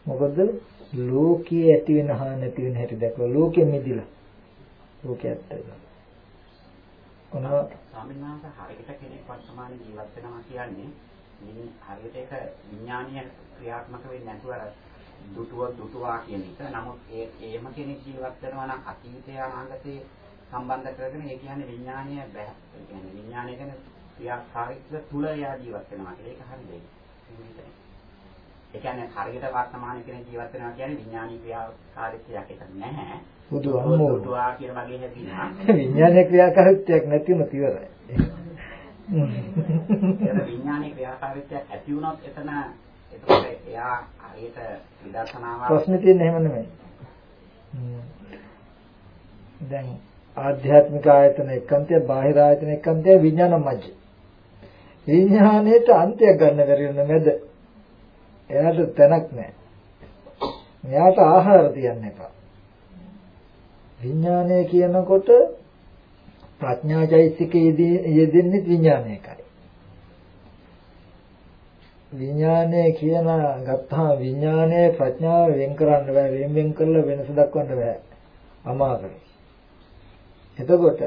මොකද ලෝකයේ ඇති වෙන හා නැති වෙන හැටි දැකලා ලෝකෙ මිදිලා ලෝකෙ ඇත්ත වෙනවා. ඔන්න ස්වාමීන් වහන්සේ හරියට කෙනෙක් වර්තමාන ජීවත් වෙනවා කියන්නේ මේ හරියට ඒක විඥානීය ක්‍රියාත්මක වෙන්නේ නැතුව අර දුටුව දුටුවා කියන එක. නමුත් ඒ එහෙම කෙනෙක් ජීවත් වෙනවා නම් අතීතය අනාගතේ සම්බන්ධ කරගෙන ඒ කියන්නේ විඥානීය බෑ. ඒ කියන්නේ විඥානය ගැන ක්‍රියාකාරීත්වය තුල එයා ජීවත් වෙනවා. ඒක හරියද? ඒ කියන්නේ හරියට වර්තමාන කෙනෙක් ජීවත් වෙනවා කියන්නේ විඥානීය ක්‍රියාකාරීත්වයක් එක නැහැ. බුදු අම්මෝ දුටුවා කියන වගේ හැදිනා. විඥානීය ක්‍රියාකාරීත්වයක් නැතිවම ඉවරයි. එතන විඥානීය ක්‍රියාකාරීත්වයක් ඇති වුණොත් එතන එතකොට එයා හරියට විදර්ශනාව ප්‍රශ්නේ තියෙන්නේ එහෙම නෙමෙයි. දැන් ආධ්‍යාත්මික ආයතන එක්කන්තය බාහිර ආයතන එක්කන්තය විඥාන මජ්ජ. විඥාණයට අන්තයක් ගන්න බැරි වෙන මැද. එයාට තැනක් නැහැ. මෙයාට ආහාර තියන්න එපා. විඥානය කියනකොට ප්‍රඥාචෛසිකයේදී යෙදෙන්නේ විඥානයකයි. විඥානය කියන ගත්තාම විඥානය ප්‍රඥාව වෙන් කරන්න බෑ වෙන් වෙන් කරලා වෙනස දක්වන්න බෑ අමාරුයි එතකොට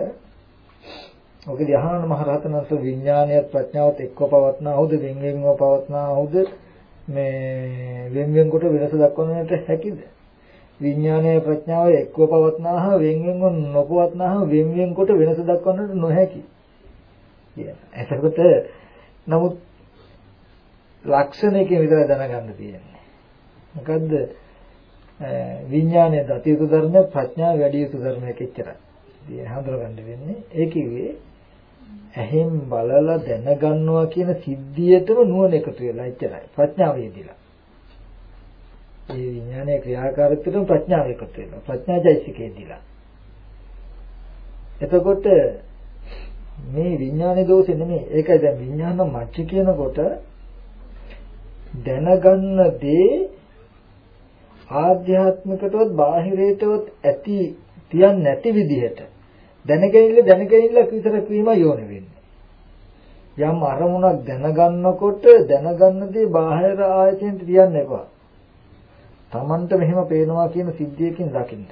ඔකදී අහන මහරහතන් වහන්සේ විඥානයත් ප්‍රඥාවත් එක්ව පවත්නා වූද වෙන් වෙන්ව පවත්නා වූද මේ වෙන් වෙන් කොට වෙනස දක්වන්නට හැකිද විඥානය ප්‍රඥාව එක්ව පවත්නාහ වෙන් වෙන්ව නොපවත්නාහ වෙන් වෙන් කොට වෙනස දක්වන්නට නොහැකි කියන. එතකොට නමුත් ලක්ෂණයකින් විතර දැනගන්න තියෙන්නේ. මොකද්ද? විඥානයේ දතියුතු ධර්ම ප්‍රඥාව වැඩි යුතු ධර්මයක් එච්චරයි. ඉතින් හඳුනගන්න වෙන්නේ ඒ කිව්වේ ඇහෙන් බලලා දැනගන්නවා කියන සිද්ධියටම නුවණ එකතු වෙලා එච්චරයි. ප්‍රඥාව යෙදිලා. මේ විඥානයේ ක්‍රියාකාරීත්වයට ප්‍රඥාව එකතු වෙනවා. ප්‍රඥාජයිසිකේ දිලා. එතකොට මේ විඥානයේ දෝෂෙ නෙමෙයි. ඒකයි දැන් විඥාන මච්ච කියනකොට දැනගන්න දේ ආධ්‍යාත්මිකටවත් බාහිරයටවත් ඇති තියන්නේ නැති විදිහට දැනගෙනිල්ල දැනගෙනිල්ල විතරක් වීම යෝන වෙන්නේ. යම් අරමුණක් දැනගන්නකොට දැනගන්න දේ බාහිර ආයතෙන් තියන්න එපා. Tamanට මෙහෙම පේනවා කියන සිද්ධියකින් දකින්න.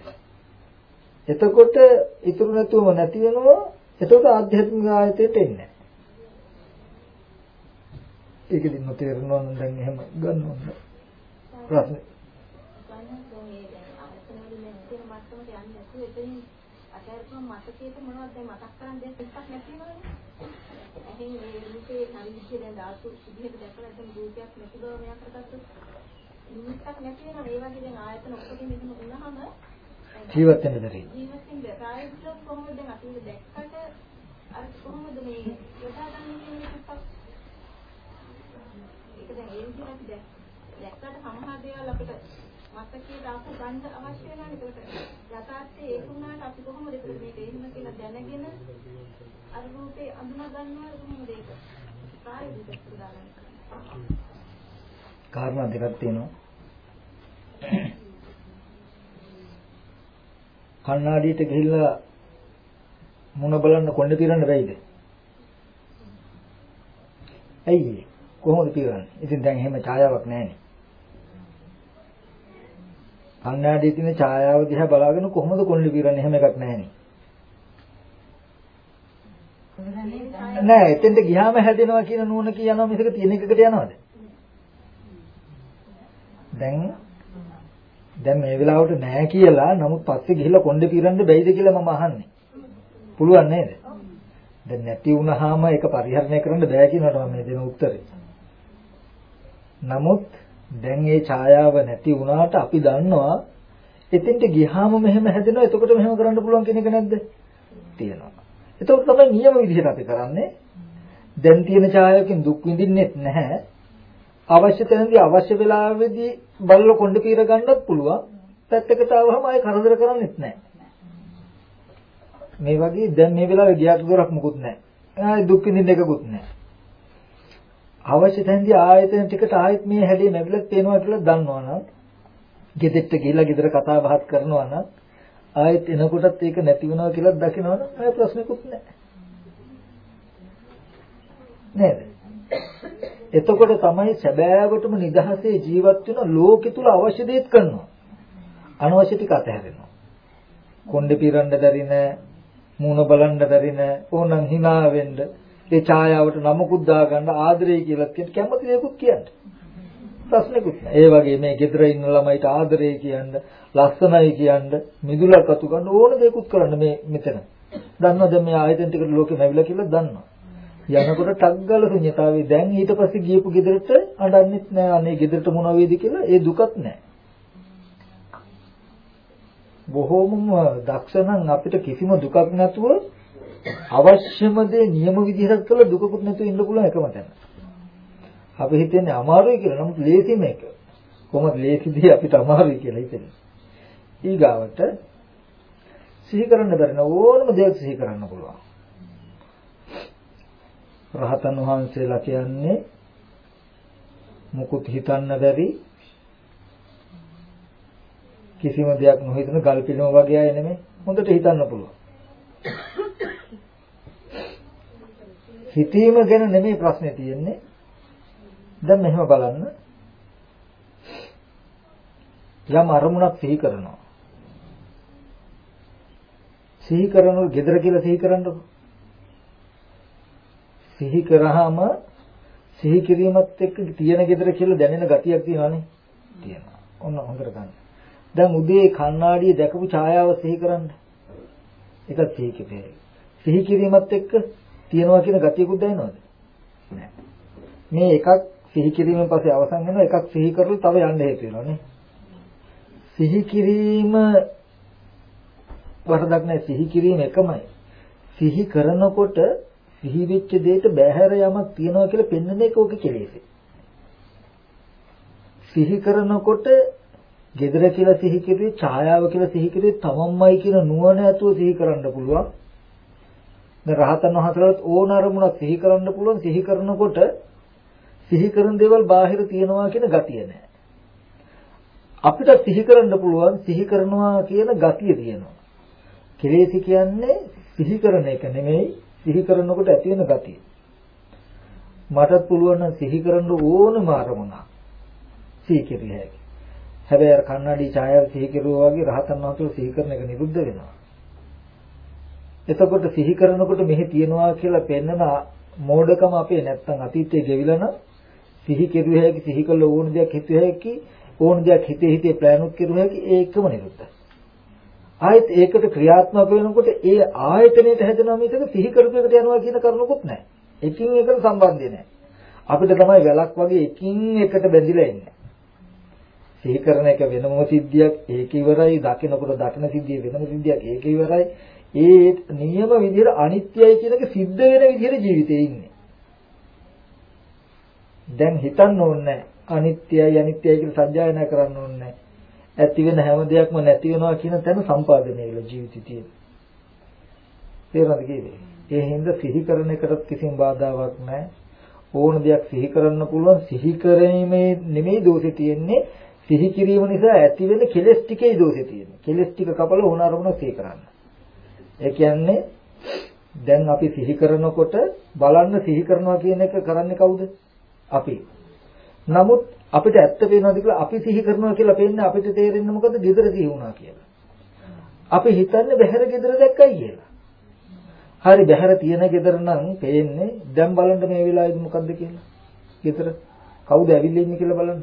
එතකොට ඉතුරු නැතුවම නැති වෙනවා. එතකොට ආධ්‍යාත්මික ආයතයට එන්නේ. ඒකෙදිම තේරෙනවා නම් දැන් එහෙම ගන්න ඕන. ප්‍රශ්නේ. මතකයට මොනවද දැන් මතක් කරන් දෙයක් එකක් නැති වෙනවනේ. එහෙන් මේ රූපේ හරියට දැන් ධාතු විදිහට දැකලා දැන් රූපයක් නැති බව මෙයා කරගත්තොත් ඉන්නක් නැති වෙනවා. ඒ වගේ දැන් ආයතන ඔක්කොම මෙතන වුණාම ජීවත් වෙන්න බැරි. ජීවත් වෙන්න ප්‍රායෝගිකව කොහොමද දැන් අපි දැක්කට අර කොහොමද මේ යොදා ගන්න කියන එකක් ඒක දැන් ඒ විදිහට දැක්කට සමහර දේවල් අපිට මතකයේ ආපු ගන්න අවශ්‍ය වෙනවා ඒකට යථාර්ථයේ ඒක වුණාට අපි කොහොමද ඒක මේක එහෙම කියලා දැනගෙන අර රූපේ අඳුනා ගන්නවා කොහොමද ඒක ප්‍රායෝගිකව දාගන්න කාරණා දෙකක් තියෙනවා කණ්ණාඩියට ගිහිල්ලා මුණ බලන්න කොණ්ඩේ පිරන්න බැයිද? ඇයි කොහොමද පිරන්නේ? ඉතින් දැන් එහෙම ඡායාවක් නැහැනේ. කණ්ණාඩියේ තියෙන ඡායාව දිහා බලාගෙන කොහොමද කොණ්ඩේ පිරන්නේ එහෙම එකක් නැහැනේ. නෑ එතෙන්ට ගියාම හැදෙනවා කියන නුවණ කියනවා මිසක තියෙන එකකට යනවද? දැන් දැන් මේ වෙලාවට නෑ කියලා නමුත් පස්සේ ගිහිල්ලා කොණ්ඩේ පිරන්න බැයිද කියලා මම අහන්නේ. පුළුවන් නේද? දැන් නැති වුනහම ඒක පරිහරණය කරන්න බෑ කියනකට මම මේ දෙන උත්තරේ. නමුත් දැන් මේ ඡායාව නැති වුණාට අපි දන්නවා එතෙන්ට ගියාම මෙහෙම හැදෙනවා එතකොට මෙහෙම කරන්න පුළුවන් කෙනෙක් නැද්ද? තියෙනවා. එතකොට තමයි නියම විදිහට අපි කරන්නේ. දැන් තියෙන ඡායාවකින් දුක් විඳින්නෙත් නැහැ. අවශ්‍ය තැනදී අවශ්‍ය වෙලාවෙදී බලල කොණ්ඩ පීර ගන්නත් පුළුවන්. පැත්තකට ආවම ආයෙ කරදර කරන්නෙත් නැහැ. මේ වගේ දැන් මේ වෙලාවේ ගියක් දොරක් මුකුත් නැහැ. ආයෙ දුක් විඳින්න එකකුත් නැහැ. අවශ්‍ය තැනදී ආයතන ටිකට ආයෙත් මේ හැදී නැවිලක් පේනවා කියලා දන්නවනම් ගෙදෙට්ට ගිහිල්ලා ගෙදර කතා බහත් කරනවා නම් ආයෙත් එනකොටත් ඒක නැති වෙනවා කියලා දකිනවනම් ආයෙ ප්‍රශ්නකුත් නැහැ. නේද? එතකොට තමයි සැබෑවටම නිදහසේ ජීවත් වෙන ලෝකෙ තුල අවශ්‍ය දේත් කරනවා. අනවශ්‍ය ටික අතහැරෙනවා. කොණ්ඩේ පිරන්න දරින, මූණ බලන්න දරින, ඕනනම් hina වෙන්න, ඒ ඡායාවට නමකුත් දාගන්න ආදරේ කියලා කියන කැමති දේකුත් කියන්න. ප්‍රශ්නෙකුත් නෑ. ඒ වගේ මේ ගෙදර ඉන්න ළමයිට ආදරේ කියන්න, ලස්සනයි කියන්න, මිදුලක් අතු ගන්න ඕන දේකුත් කරන්න මේ මෙතන. දන්නවද මේ ආයතන ටිකට ලෝකෙ නැවිලා කියලා දන්නවා. යනකොට ටග්ගල ශුන්‍යතාවේ දැන් ඊට පස්සේ ගියපු ගෙදරට අඬන්නෙත් නෑ අනේ ගෙදරට මොන වේද කියලා ඒ දුකත් නෑ බොහෝමම දක්ෂ නම් අපිට කිසිම දුකක් නැතුව අවශ්‍යම දේ නියම විදිහට කළා දුකකුත් නැතුව ඉන්න පුළුවන් එකම තැන. අපි හිතන්නේ අමාරුයි කියලා. නමුත් ලේසි මේක. කොහොමද ලේසිදී අපිට අමාරුයි කියලා හිතන්නේ. ඊගාවට සිහි කරන්න බැරි ඕනම දෙයක් සිහි කරන්න පුළුවන්. රහතන් වහන්සේලා කියන්නේ මුකුත් හිතන්න බැරි කිසිම දෙයක් නොහිතන ගල් පිළිම වගේ අය නෙමෙයි හොඳට හිතන්න පුළුවන් හිතීම ගැන නෙමෙයි ප්‍රශ්නේ තියෙන්නේ. දැන් මෙහෙම බලන්න. යම් අරමුණක් සිහි කරනවා. සිහි කරනකොට gedara කියලා සිහි කරන්නකො. සිහි කරාම සිහි කිරීමත් එක්ක තියෙන gedara කියලා දැනෙන ගතියක් තියෙනවානේ. තියෙනවා. ඔන්න හොඳට ගන්න. දැන් උදේ කණ්ණාඩියේ දැකපු ඡායාව සිහි කරන්න. ඒක සිහි කිපේ සිහි කිරීමත් එක්ක තියෙනවා කියන ගතියකුත් දැනෙනවද? නෑ. මේ එකක් සිහි කිරීමෙන් පස්සේ අවසන් වෙනවා එකක් සිහි කරලා තව යන්න හේතු වෙනවා නේ. සිහි කිරීම වරදක් නැහැ සිහි කිරීම එකමයි. සිහි කරනකොට සිහි වෙච්ච දෙයට බැහැර යමක් තියනවා කියලා පෙන්වන එක ඔක කෙලෙසේ. සිහි කරනකොට gedara කියලා සිහි කිරුවේ ඡායාව කියලා සිහි කිරුවේ තමන්මයි කියන නුවණ ඇතුව සිහි කරන්න පුළුවන්. දැන් රහතන් වහන්සේලාත් ඕන අරමුණක් සිහි කරන්න පුළුවන් සිහි කරනකොට සිහි කරන දේවල් බාහිර තියනවා කියන ගතිය නැහැ. අපිට සිහි කරන්න පුළුවන් සිහි කරනවා කියන ගතිය තියෙනවා. කෙලෙසි කියන්නේ සිහි කරන එක නෙමෙයි සිහි කරනකොට ඇති වෙන ගතිය. මටත් පුළුවන් නම් සිහි කරන්න ඕනම අරමුණක් සිහි කෙරිය හැකියි. හැබැයි අර කන්නඩි ඡායාව සිහි කෙරුවා වගේ රහතන් වහන්සේ සිහි කරන එක නිරුද්ධ වෙනවා. එතකොට සිහි කරනකොට මෙහි තියනවා කියලා පෙන්නන මෝඩකම අපේ නැත්තම් අතීතයේ ගෙවිලා නම් සිහි කෙරුවේ හැකි සිහි කළ ඕන දෙයක් හිතුවේ හැකි ඕන දෙයක් හිතේ හිතේ ප්ලෑනුත් කෙරුවේ හැකි ඒකම නිරුද්ධයි. ආයෙත් ඒකට ක්‍රියාත්මක වෙනකොට ඒ ආයතනයට හැදෙනවා මිසක සිහි කරපු එකට යනවා කියන කරුණකුත් නැහැ. එකින් එකට සම්බන්ධය නැහැ. අපිට තමයි වැලක් වගේ එකින් එකට බැඳිලා ඉන්නේ. සිහි කරන එක වෙනම සිද්ධියක් ඒක ඉවරයි දකිනකොට දකින සිද්ධිය වෙනම සිද්ධියක් ඒක ඉවරයි ඒ නියම විදිහට අනිත්‍යයි කියන එක සිද්ධ වෙන විදිහට ජීවිතේ ඉන්නේ දැන් හිතන්න ඕනේ අනිත්‍යයි අනිත්‍යයි කියලා සත්‍යයනා කරන්න ඕනේ ඇති වෙන හැම දෙයක්ම නැති වෙනවා කියන තැන සම්පාදනය වෙලා ජීවිතය තියෙන. තේරුණාද කියන්නේ? ඒ හින්දා සිහි කරන එකටත් කිසිම බාධාවක් නැහැ. ඕන දෙයක් සිහි කරන්න පුළුවන් සිහි කිරීමේ නෙමෙයි දෝෂේ තියෙන්නේ සිහි කිරීම නිසා ඇති වෙන කෙලෙස් ටිකේ දෝෂේ තියෙන්නේ. කෙලෙස් ටික කපල ඕන අරමුණ සිහි කරන්න. ඒ කියන්නේ දැන් අපි සිහි කරනකොට බලන්න සිහි කරනවා කියන එක කරන්නේ කවුද? අපි. නමුත් අපිට ඇත්ත පේනවාද කියලා අපි සිහි කරනවා කියලා පේන්නේ අපිට තේරෙන්නේ මොකද? gedara සිහි වුණා කියලා. අපි හිතන්නේ බහැර gedara දැක්කයි කියලා. හරි බහැර තියෙන gedara නම් පේන්නේ දැන් බලන්න මේ වෙලාවේදී මොකද්ද කියලා. gedara කවුද ඇවිල්ලා ඉන්නේ කියලා බලන්න.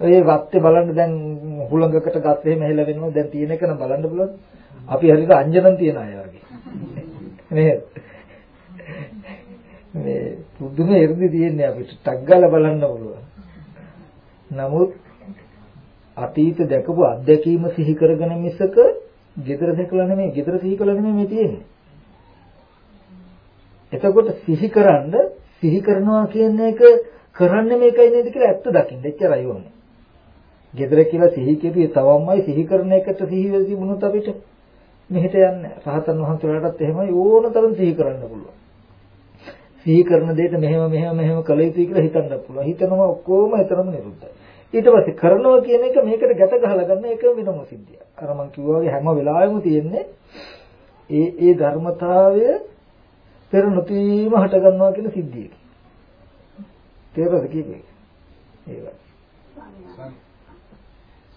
ඔය වත්තේ බලන්න දැන් හුලඟකට ගස් එහෙම හෙල වෙනවා දැන් තියෙන එක නම් බලන්න බලන්න. අපි හරියට අංජනන් තියන අය වගේ. නේද? මේ පුදුම එර්දි තියෙන්නේ අපිට ටක් ගාලා බලන්න පුළුවන්. නමුත් අතීත දැකපු අත්දැකීම සිහි කරගෙන මිසක gedara දැකලා නෙමෙයි gedara සිහි කළා නෙමෙයි මේ තියෙන්නේ. එතකොට සිහි කරන්න සිහි කරනවා කියන එක කරන්නේ මේකයි නේද කියලා ඇත්ත දකින්න එච්චරයි ඕනේ. Gedara කියලා සිහි කියපිය තවමයි සිහි කරන එකට සිහි වෙසි මුණුත් අපිට මෙහෙට යන්නේ. රහතන් වහන්සේලාටත් එහෙමයි ඕන තරම් සිහි කරන්න පුළුවන්. සිහි කරන දෙයට මෙහෙම මෙහෙම මෙහෙම කළ යුතුයි කියලා හිතන්න පුළුවන්. හිතනවා ඔක්කොම එතරම් නිරුද්ධයි. ඊට පස්සේ කරනවා කියන එක මේකට ගැට ගහලා ගන්න එක වෙනම සිද්ධියක්. අර මම කිව්වා වගේ හැම වෙලාවෙම තියෙන්නේ ඒ ඒ ධර්මතාවය පෙර නොතීම හට ගන්නවා කියන සිද්ධියක. තේරෙද කීපේ? ඒවා.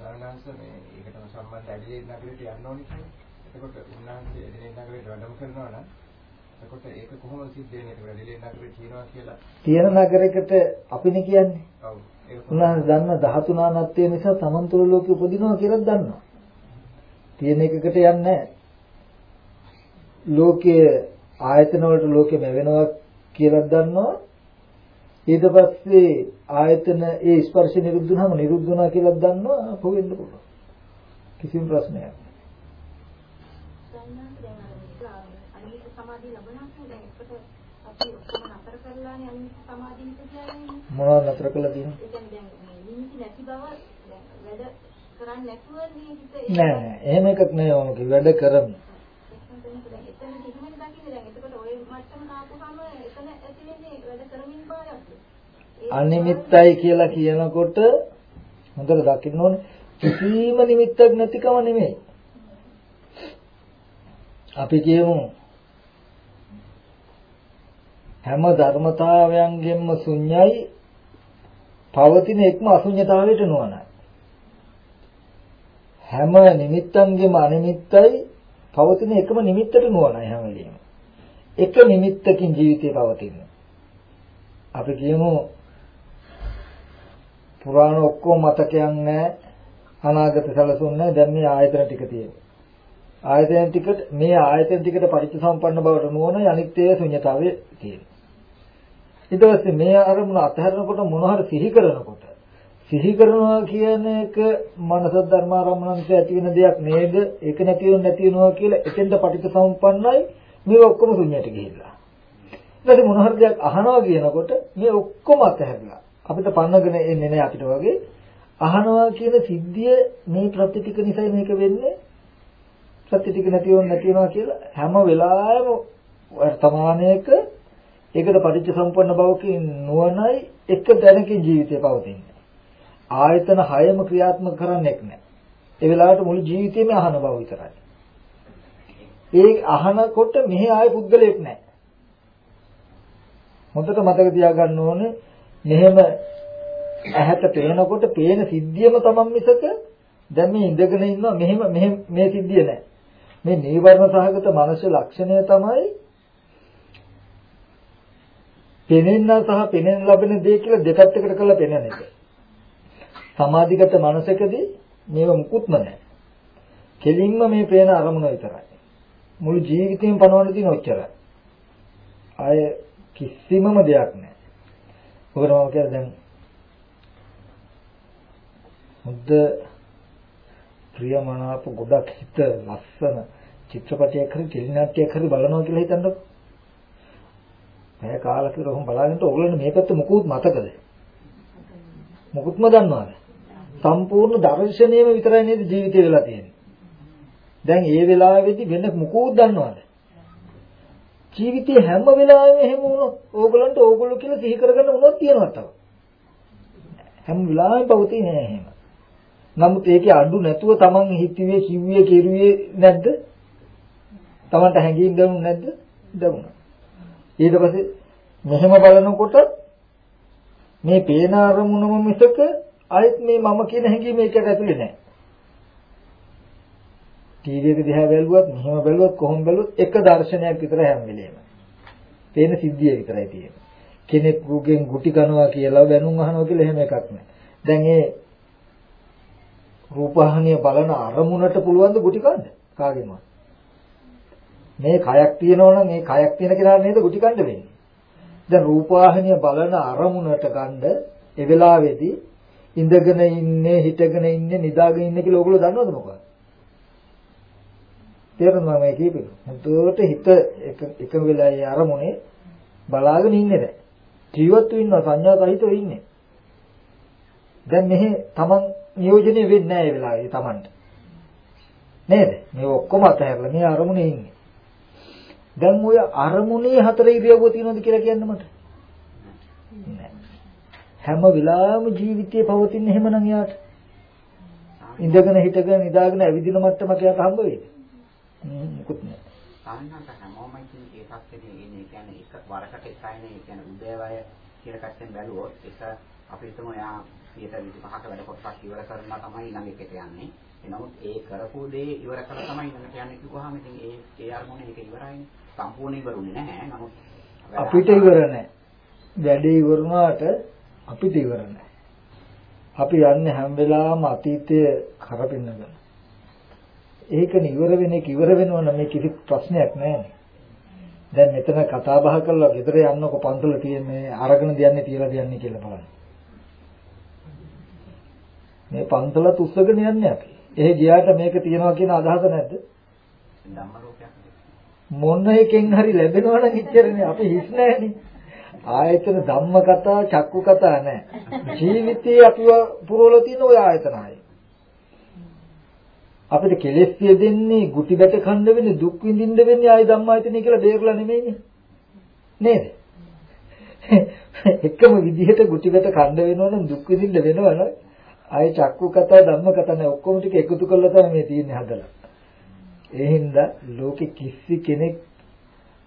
සාරාංශ මේ ඒකටම සම්බන්ධ ඇඩිලේ නගරයට යන්න ඕනේ කියන්නේ. එතකොට උන්වහන්සේ ඇඩිලේ නගරයට වැඩම කරනවා නම් එතකොට ඒක කොහොමද සිද්ධ වෙන්නේ? ඒක ඇඩිලේ නගරේ තියෙනවා කියලා. තියෙන නගරයකට අපිනේ කියන්නේ. ඔව්. උන්වහන්සේ දන්න 13 නානත්වය නිසා තමන්තුල ලෝකෙ උපදිනවා කියලා දන්නවා. තියෙන එකකට යන්නේ ලෝකයේ ආයතන වලට ලෝකෙ මැවෙනවා කියලා දන්නවා. ඊට පස්සේ ආයතන ඒ ස්පර්ශ නිරුද්ධ වුනහම නිරුද්ධ වුණා කියලා දන්නවා පොවෙන්න පුළුවන්. කිසිම ප්‍රශ්නයක් නැහැ. සමාධිය ලැබුණාම දැන් එකට අපි ඔක්කොම නතර කරලානේ අනිත් සමාධිය කියන්නේ. මොනවද නතර කළා කියන්නේ කරන්නේ නෑ එහෙම එකක් නෑ මම වැඩ කරමු. එතන කිසිමද දකින්නේ දැන් එතකොට ওই මට්ටම ආපුවම එතන ඇති වෙන්නේ වැඩ කරමින් බවයක්. අනිමිත්තයි කියලා කියනකොට හොඳට දකින්න ඕනේ කිසිම නිමිත්තක් නැතිකම නෙමෙයි. අපි කියමු හැම ධර්මතාවයන්ගෙන්ම ශුන්‍යයි පවතින එකම අශුන්‍යතාවයට නුවණයි. හැම නිමිත්තන්ගෙම අනිමිත්තයි පවතින එකම නිමිත්තට නුවණයි හැම වෙලෙම. එක නිමිත්තකින් ජීවිතේ පවතින. අපි කියමු පුරාණ ඔක්කොම මතකයක් නැහැ අනාගත සැලසුම් නැහැ දැන් මේ ආයතන ටික තියෙනවා. ආයතන ටිකට මේ ආයතන ටිකට පරිච්ඡසම්පන්න බවට නුවණ අනිත්‍ය ශුන්‍යතාවයේ තියෙනවා. ඊට පස්සේ මේ අරමුණ අතහැරනකොට මොන හරි සිහි කරනකොට සිහි කරනවා කියන එක මනස ධර්මාරම්මනන්ත ඇති වෙන දෙයක් නේද? ඒක නැති වෙන නැති වෙනවා කියලා එතෙන්ට පටිච්චසමුප්පන්නයි මේ ඔක්කොම ශුන්‍යයට ගිහිල්ලා. ඊට මොන හරි දෙයක් අහනවා කියනකොට මේ ඔක්කොම අතහැරලා අපිට පන්නගෙන එන්නේ නැහැ අපිට වගේ අහනවා කියන සිද්ධිය මේ ප්‍රතිටික නිසා මේක වෙන්නේ ප්‍රතිටික නැති වෙන නැති වෙනවා කියලා හැම වෙලාවෙම වර්තමානයේක ඒකට පටිච්ච සම්පන්න බවකින් නුවණයි එක දැනකින් ජීවිතය පවතින්නේ. ආයතන හයම ක්‍රියාත්මක කරන්නේක් නැහැ. ඒ වෙලාවට මුළු ජීවිතේම අහන බව විතරයි. ඒ අහනකොට මෙහි ආය පුද්ගලයෙක් නැහැ. හොඳට මතක තියාගන්න ඕනේ මෙහෙම ඇහැට පේනකොට පේන සිද්ධියම තමන් මිසක දැන් මේ ඉඳගෙන ඉන්නවා මෙහෙම මෙහෙම මේ සිද්ධිය නැහැ. මේ නීවරණ සහගත මනස ලක්ෂණය තමයි පෙනෙන්න සහ පෙනෙන ලබන දේ කියලා දෙපැත්තකට කරලා පෙන්වන එක. සමාධිගත මනසකදී මේව මුකුත්ම නැහැ. කෙලින්ම මේ පේන අරමුණ විතරයි. මුළු ජීවිතේම පනවන්න තියෙන ඔච්චරයි. ආය කිසිමම දෙයක් නැහැ. ඔකට මම කියන්නේ දැන් මුද්ද ප්‍රියමනාප ගොඩක් හිත ලස්සන චිත්‍රපටයක් හරි ටෙලිනාට්‍යයක් හරි බලනවා කියලා හිතන්නකෝ. පැය කාලක රොහොම බලාගෙනට ඕගොල්ලෝ මේ පැත්ත මොකුත් මතකද? මොකුත්ම දන්නවද? සම්පූර්ණ දර්ශනීයම විතරයි නේද ජීවිතේ වෙලා තියෙන්නේ. දැන් ඒ වෙලාවේදී වෙන මොකුත් දන්නවද? ජීවිතේ හැම වෙලාවෙම එහෙම වුණොත් ඕගොල්ලන්ට ඕගොල්ලෝ කියලා සිහි කරගන්න මොනවද තියෙනවද තව? හැම වෙලාවෙම පවතින්නේ නැහැ එහෙම. නමුත් ඒකේ අඩු නැතුව Taman හිතුවේ කිව්වේ කෙරුවේ නැද්ද? Tamanට හැංගීම් දැනුනේ නැද්ද? දැනුණා. ඊට පස්සේ මෙහෙම බලනකොට මේ පේන අරමුණම මිසක ආයෙත් මේ මම කියන හැඟීම ඒකට ඇතුලේ නැහැ. ටීවී එක දිහා බැලුවත් මෙහෙම බැලුවත් කොහොම බැලුවත් එක දර්ශනයක් විතර හැම වෙලේම. පේන සිද්ධිය විතරයි තියෙන්නේ. කෙනෙක් රුගෙන් ගුටි කනවා කියලා බැනුම් අහනවා කියලා එහෙම එකක් නැහැ. දැන් ඒ රූපහානිය බලන අරමුණට පුළුවන් ද ගුටි කන්න? කාගෙන්වත්. මේ කයක් තියෙනවනම් මේ කයක් තියෙන කෙනා නේද ගුටි කන්න වෙන්නේ. දැන් රූපවාහිනිය බලන අරමුණට ගන්න ඒ වෙලාවේදී ඉඳගෙන ඉන්නේ හිටගෙන ඉන්නේ නිදාගෙන ඉන්නේ කියලා ඕගොල්ලෝ දන්නවද මොකක්ද? තේරුණා මම කියපේ. හුදුවට හිත එක එක වෙලාවේ අරමුණේ බලාගෙන ඉන්නේ දැන්. ජීවත් වෙන්න සංඥා සහිතව ඉන්නේ. දැන් මෙහි Taman නියෝජනය වෙන්නේ නැහැ ඒ වෙලාවේ Tamanට. නේද? මේ ඔක්කොම අතහැරලා මේ අරමුණේ ඉන්නේ. දැන් ඔය අරමුණේ හතර ඉරියව්ව තියෙනවද කියලා කියන්න මට. හැම වෙලාවෙම ජීවිතේ පවතින එහෙමනම් යාට. ඉඳගෙන හිටගෙන නිදාගෙන ඇවිදින මට්ටමක යාට හම්බ වෙයි. මුකුත් නෑ. සාමාන්‍යයෙන් හැමෝම ඉතින් ඒ පැත්තේ ඉන්නේ කියන්නේ එක වරකට එකයිනේ කියන්නේ උදේවය කියලා පැත්තෙන් බැලුවොත් එක අපි හිතමු එයා 125ක වැඩ කොටසක් ඉවර කරලා තමයි ඊළඟ එකට යන්නේ. එනමුත් ඒ කරපු දේ ඉවර කරලා තමයි ඊළඟට යන්නේ කිව්වහම ඉතින් ඒ ඒ අරමුණ ඒක ඉවරයිනේ. සම්පූර්ණ ඉවරුනේ නැහැ. නමුත් අපිට ඉවර නැහැ. වැඩේ ඉවරුනාට අපිට ඉවර නැහැ. අපි යන්නේ හැම වෙලාවම අතීතයේ කරපින්නගෙන. ඒකනේ ඉවර වෙන එක ඉවර වෙනවා නම් මේ කිසි ප්‍රශ්නයක් නැහැ. දැන් මෙතන කතා බහ කරලා ගෙදර යන්නකො පන්සල තියෙන්නේ අරගෙන දියන්නේ තියලා දියන්නේ කියලා බලන්න. මේ පන්සලත් උස්සගෙන යන්නේ අපි. එහෙ ගියාට මේක තියනවා කියන අදහස නැද්ද? ධම්ම රූපයක් මොන එකෙන් හරි ලැබෙනවා නම් ඉච්චරනේ අපි හිස් නැහැනේ. ආයතන ධම්ම කතා, චක්කු කතා නැහැ. ජීවිතේ අපිව පුරවලා තියෙන ওই ආයතන හය. අපිට කෙලෙස් දෙන්නේ ගුටි බැට කන්න වෙන්නේ දුක් විඳින්න වෙන්නේ ආයි ධම්මායතනෙ කියලා බේරලා නෙමෙයිනේ. නේද? එකම විදිහට ගුටි බැට කන්න වෙනවනම් දුක් විඳින්න වෙනවනම් ආයි චක්කු කතා ධම්ම කතා නැහැ ඔක්කොම ටික එකතු කරලා තමයි මේ තියෙන්නේ හදලා. ඒ හින්දා ලෝකෙ කිසි කෙනෙක්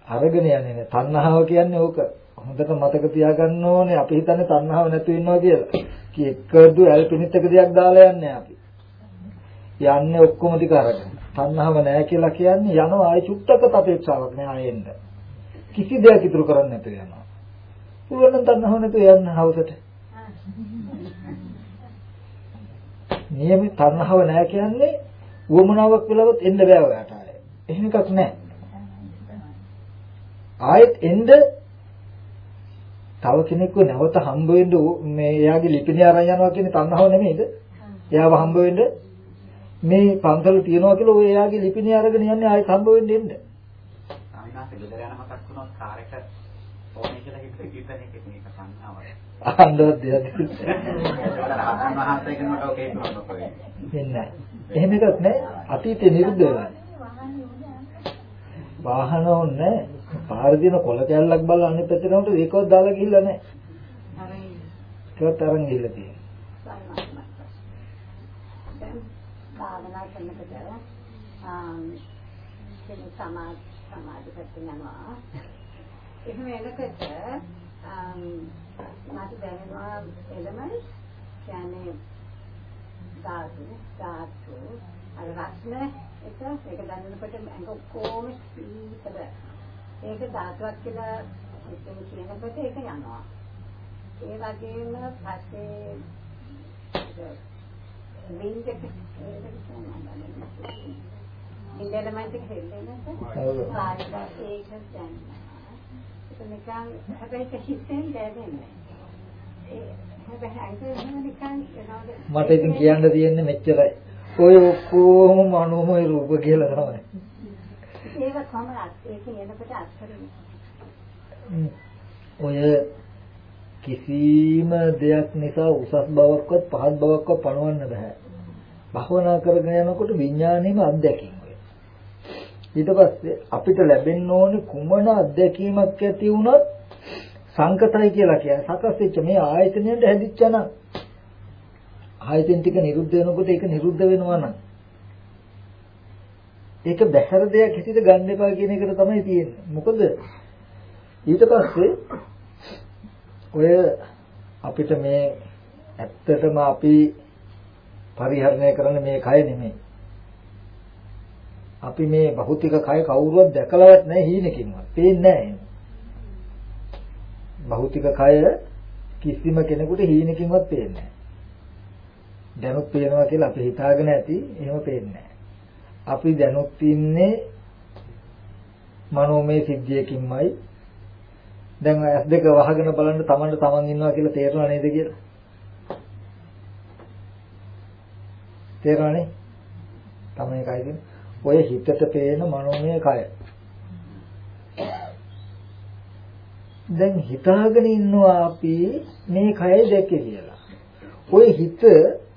අරගෙන යන්නේ නැහැ. තණ්හාව කියන්නේ ඕක. හොඳට මතක තියාගන්න ඕනේ අපි හිතන්නේ තණ්හාව නැතු වෙනවා කියලා. කි එකදු ඇල්පිනිත් එක දෙයක් දාලා යන්නේ අපි. යන්නේ ඔක්කොම ටික අරගෙන. තණ්හාව නැහැ කියලා කියන්නේ යනවා ආයි චුට්ටකට අපේක්ෂාවක් නෑ ආයෙන්න. කිසි දෙයක් ඉතුරු කරන්නේ නැතුව යනවා. පුළුවන් නම් තණ්හාව නැතුව යන්න හවසට. නියම තණ්හාව නැහැ කියන්නේ උවමනාවක් වෙලවත් එන්න බෑ ඔයාට ආයෙ. එහෙම එකක් නැහැ. ආයෙත් එන්න තව කෙනෙක්ව නැවත හම්බ වෙන්න මේ එයාගේ ලිපිණිය අරන් යනවා කියන්නේ තණ්හාව නෙමෙයිද? එයාව හම්බ වෙන්න මේ පන්සල තියනවා කියලා ඔය එයාගේ ලිපිණිය අරගෙන යන්නේ ආයෙත් හම්බ වෙන්න එන්න. ස්වාමීනාත් ගෙදර යන මතක් වුණොත් කාර් එක ඕනේ කියලා හිතුවේ කිව්වනේ මේක සංහාවයි. අහන්නවත් දෙයක් එහෙම එකක් නැහැ. අතීතේ නිරුද්ධ වෙලා. වාහන ඕනේ පාර දින කොල කැල්ලක් බලලා අනිත් පැත්තට උන්ට ඒකවත් දාලා ගිහිල්ලා නැහැ. ඒකත් අරන් ගිහිල්ලා තියෙනවා. භාවනා කරනකොට ආම් කෙනෙක් සමාධි සමාධි පැත්තෙන් යනවා. එහෙම එනකොට ආම් මට දැනෙනවා එළමයි කියන්නේ ධාතු ධාතු අර රත්න එක ඒක දැනෙනකොට ඇඟ ඔක්කොම සීතල ඒක ධාතුවක් කියලා හිතෙන් කියනකොට ඒක යනවා ඒ වගේම පස්සේ වින්ද එක ඉන්දලමන්ට හෙල්ලෙනකොට කායික ඒක දැනෙනවා ඒක නිකන් හැබැයි හිතෙන් දැනෙන්නේ මට ඉතින් කියන්න තියෙන්නේ මෙච්චරයි. ඔය ඔක්කොම මනෝමය රූප කියලා තමයි. ඒක කොහොමද ඒක එනකොට අත්හරින්නේ? ඔය කිසිම දෙයක් නිසා උසස් බවක්වත් පහත් බවක්වත් පණවන්න බෑ. භවනා කරගෙන යනකොට විඥාණයම අත්දැකීම ඊට පස්සේ අපිට ලැබෙන්න ඕනේ කුමන අත්දැකීමක් ඇති වුණත් සංකතයි කියලා කියන්නේ සකස් වෙච්ච මේ ආයතනයෙන් හැදිච්ච නම් ආයතන ටික නිරුද්ධ වෙනකොට ඒක නිරුද්ධ වෙනවා නම් ඒක බහැර දෙයක් හිතේ ගන්න එපා කියන එකට තමයි තියෙන්නේ. මොකද ඊට පස්සේ ඔය අපිට මේ ඇත්තටම අපි පරිහරණය කරන මේ කය නෙමෙයි. අපි මේ භෞතික කය කවුරුවත් දැකලවත් නැහැ හීනකින්වත්. පේන්නේ නැහැ. භෞතික කය කිසිම කෙනෙකුට හීනකින්වත් පේන්නේ නැහැ. දැනුත් පේනවා කියලා අපි හිතාගෙන ඇති එහෙම පේන්නේ නැහැ. අපි දැනුත් ඉන්නේ මනෝමය සිද්ධියකින්මයි. දැන් ඇස් දෙක වහගෙන බලන්න තමන්ට තමන් ඉන්නවා කියලා තේරෙනව නේද කියලා? තේරෙනවනේ තමයි කයිද ඔය හිතට පේන මනෝමය කය. දැන් හිතාගෙන ඉන්නවා අපි මේ කය දැකේ කියලා. ඔය හිත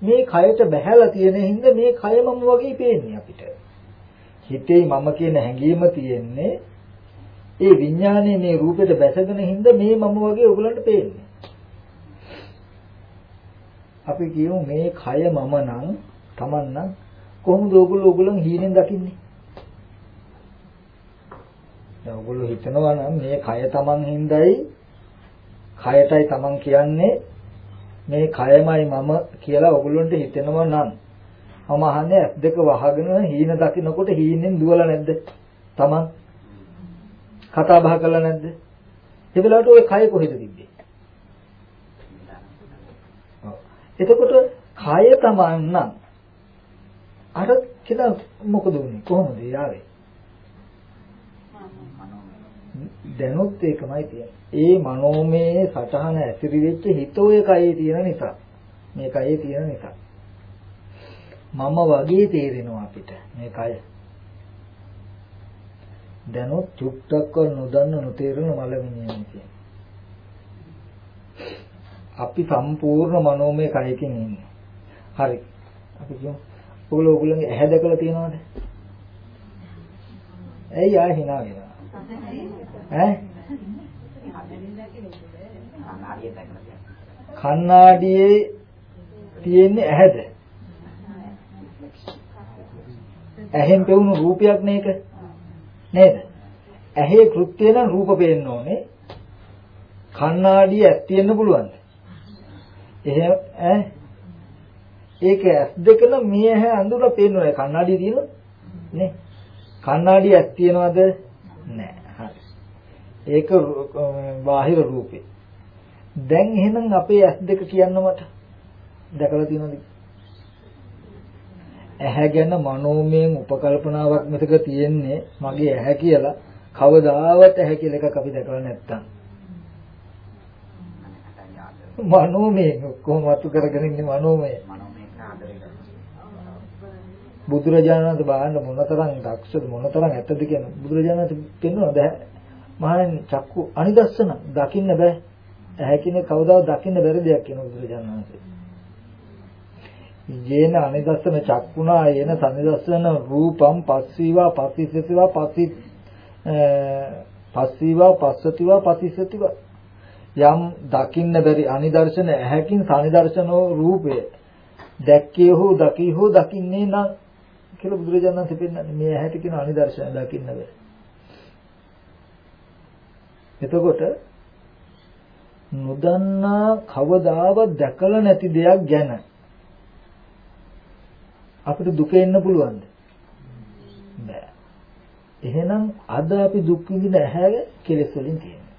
මේ කයට බැහැලා තියෙන හින්දා මේ කය මම වගේ පේන්නේ අපිට හිතේ මම කියන හැඟීම තියෙන්නේ ඒ විඥානයේ මේ රූපෙට බැසගෙන හින්දා මේ මම වගේ ඔයගලන්ට පේන්නේ. අපි කියමු මේ කය මම නම් Taman නම් කොහොමද ඔයගොල්ලෝ ඔයගලන් හීනෙන් දකින්නේ? දැන් ඔයගොල්ලෝ හිතනවා නම් මේ කය Taman හින්දායි කයටයි Taman කියන්නේ මේ කයමයි මම කියලා ඔයගොල්ලන්ට හිතෙනවා නම් මම අහන්නේ ඇස් දෙක වහගෙන හීන දකින්නකොට හීනෙන් දුවලා නැද්ද? Taman කතා බහ කළා නැද්ද? ඒ වෙලාවට ওই කය කොහෙද තිබ්බේ? එතකොට කය Taman නම් අර කියලා මොකද උනේ? කොහොමද යාවේ? දැනුත් ඒකමයි තියෙන්නේ. ඒ මනෝමය සටහන ඇතිරි වෙච්ච හිත ඔය කයේ තියෙන නිසා. මේ කයේ තියෙන නිසා. මම වගේ තේරෙනවා අපිට මේ කය. දැනොත් චුට්ටක්ව නොදන්න නොතේරෙන මලමිනියන් කියන්නේ. අපි සම්පූර්ණ මනෝමය කයකින් ඉන්නේ. හරි. අපි කියමු. ඔයගොල්ලෝ ඔයගොල්ලන්ගේ ඇහැ දැකලා තියෙනවද? ඇයි ආ hina වෙනවා? ඈ? කන්නාඩියේ තියෙන්නේ ඇහැද? ඇහෙන් පෙවුණු රූපයක් නේක නේද? ඇහි කෘත්‍ය නම් රූප පේන්න ඕනේ. කණ්ණාඩිය ඇස් තියෙන්න පුළුවන්ද? එහෙම ඈ ඒක ඇස් දෙක නම් මේ ඇහැ අඳුර පේන්න ඕනේ. කණ්ණාඩිය තියෙනවද? නේ. කණ්ණාඩිය ඇස් තියෙනවද? නෑ. හරි. ඒක බාහිර රූපේ. දැන් එහෙනම් අපේ ඇස් දෙක කියන්න මට දැකලා තියෙනවද? ඇහැ ගැන මනෝමයෙන් උපකල්පනාවක් මෙතක තියෙන්නේ මගේ ඇහැ කියලා කවදාවත් ඇහැ කියලා එකක් අපි දැකලා නැත්තම් මනෝමයෙන් කොහොම වතු කරගෙන ඉන්නේ මනෝමය බුදුරජාණන් වහන්සේ බාහන්න මොනතරම් දක්ෂද මොනතරම් ඇත්තද කියන බුදුරජාණන් වහන්සේ පෙන්වනද මහණෙනි චක්කු අනිදස්සන දකින්න බෑ. ඇහැ කියන්නේ කවදාවත් දකින්න බැරි දෙයක් කියන බුදුරජාණන් වහන්සේ. යේන අනිදස්සන චක්කුණා යේන සනිදස්සන රූපම් පස්සීවා පස්සිසතිවා පස්සි පස්සීවා පස්සතිවා පස්සිසතිවා. යම් දකින්න බැරි අනිදර්ශන ඇහැකින් සනිදර්ශනෝ රූපය. දැක්කේ හෝ දකී හෝ දකින්නේ නම් කියලා බුදුරජාණන් වහන්සේ පෙන්නන්නේ. මේ ඇහැට කියන අනිදර්ශන දකින්න බැහැ. එතකොට නොදන්නා කවදාවත් දැකලා නැති දෙයක් ගැන අපිට දුක එන්න පුළුවන්ද? බෑ. එහෙනම් අද අපි දුක් විඳින ඇහැ කෙලෙස් වලින් තියෙනවා.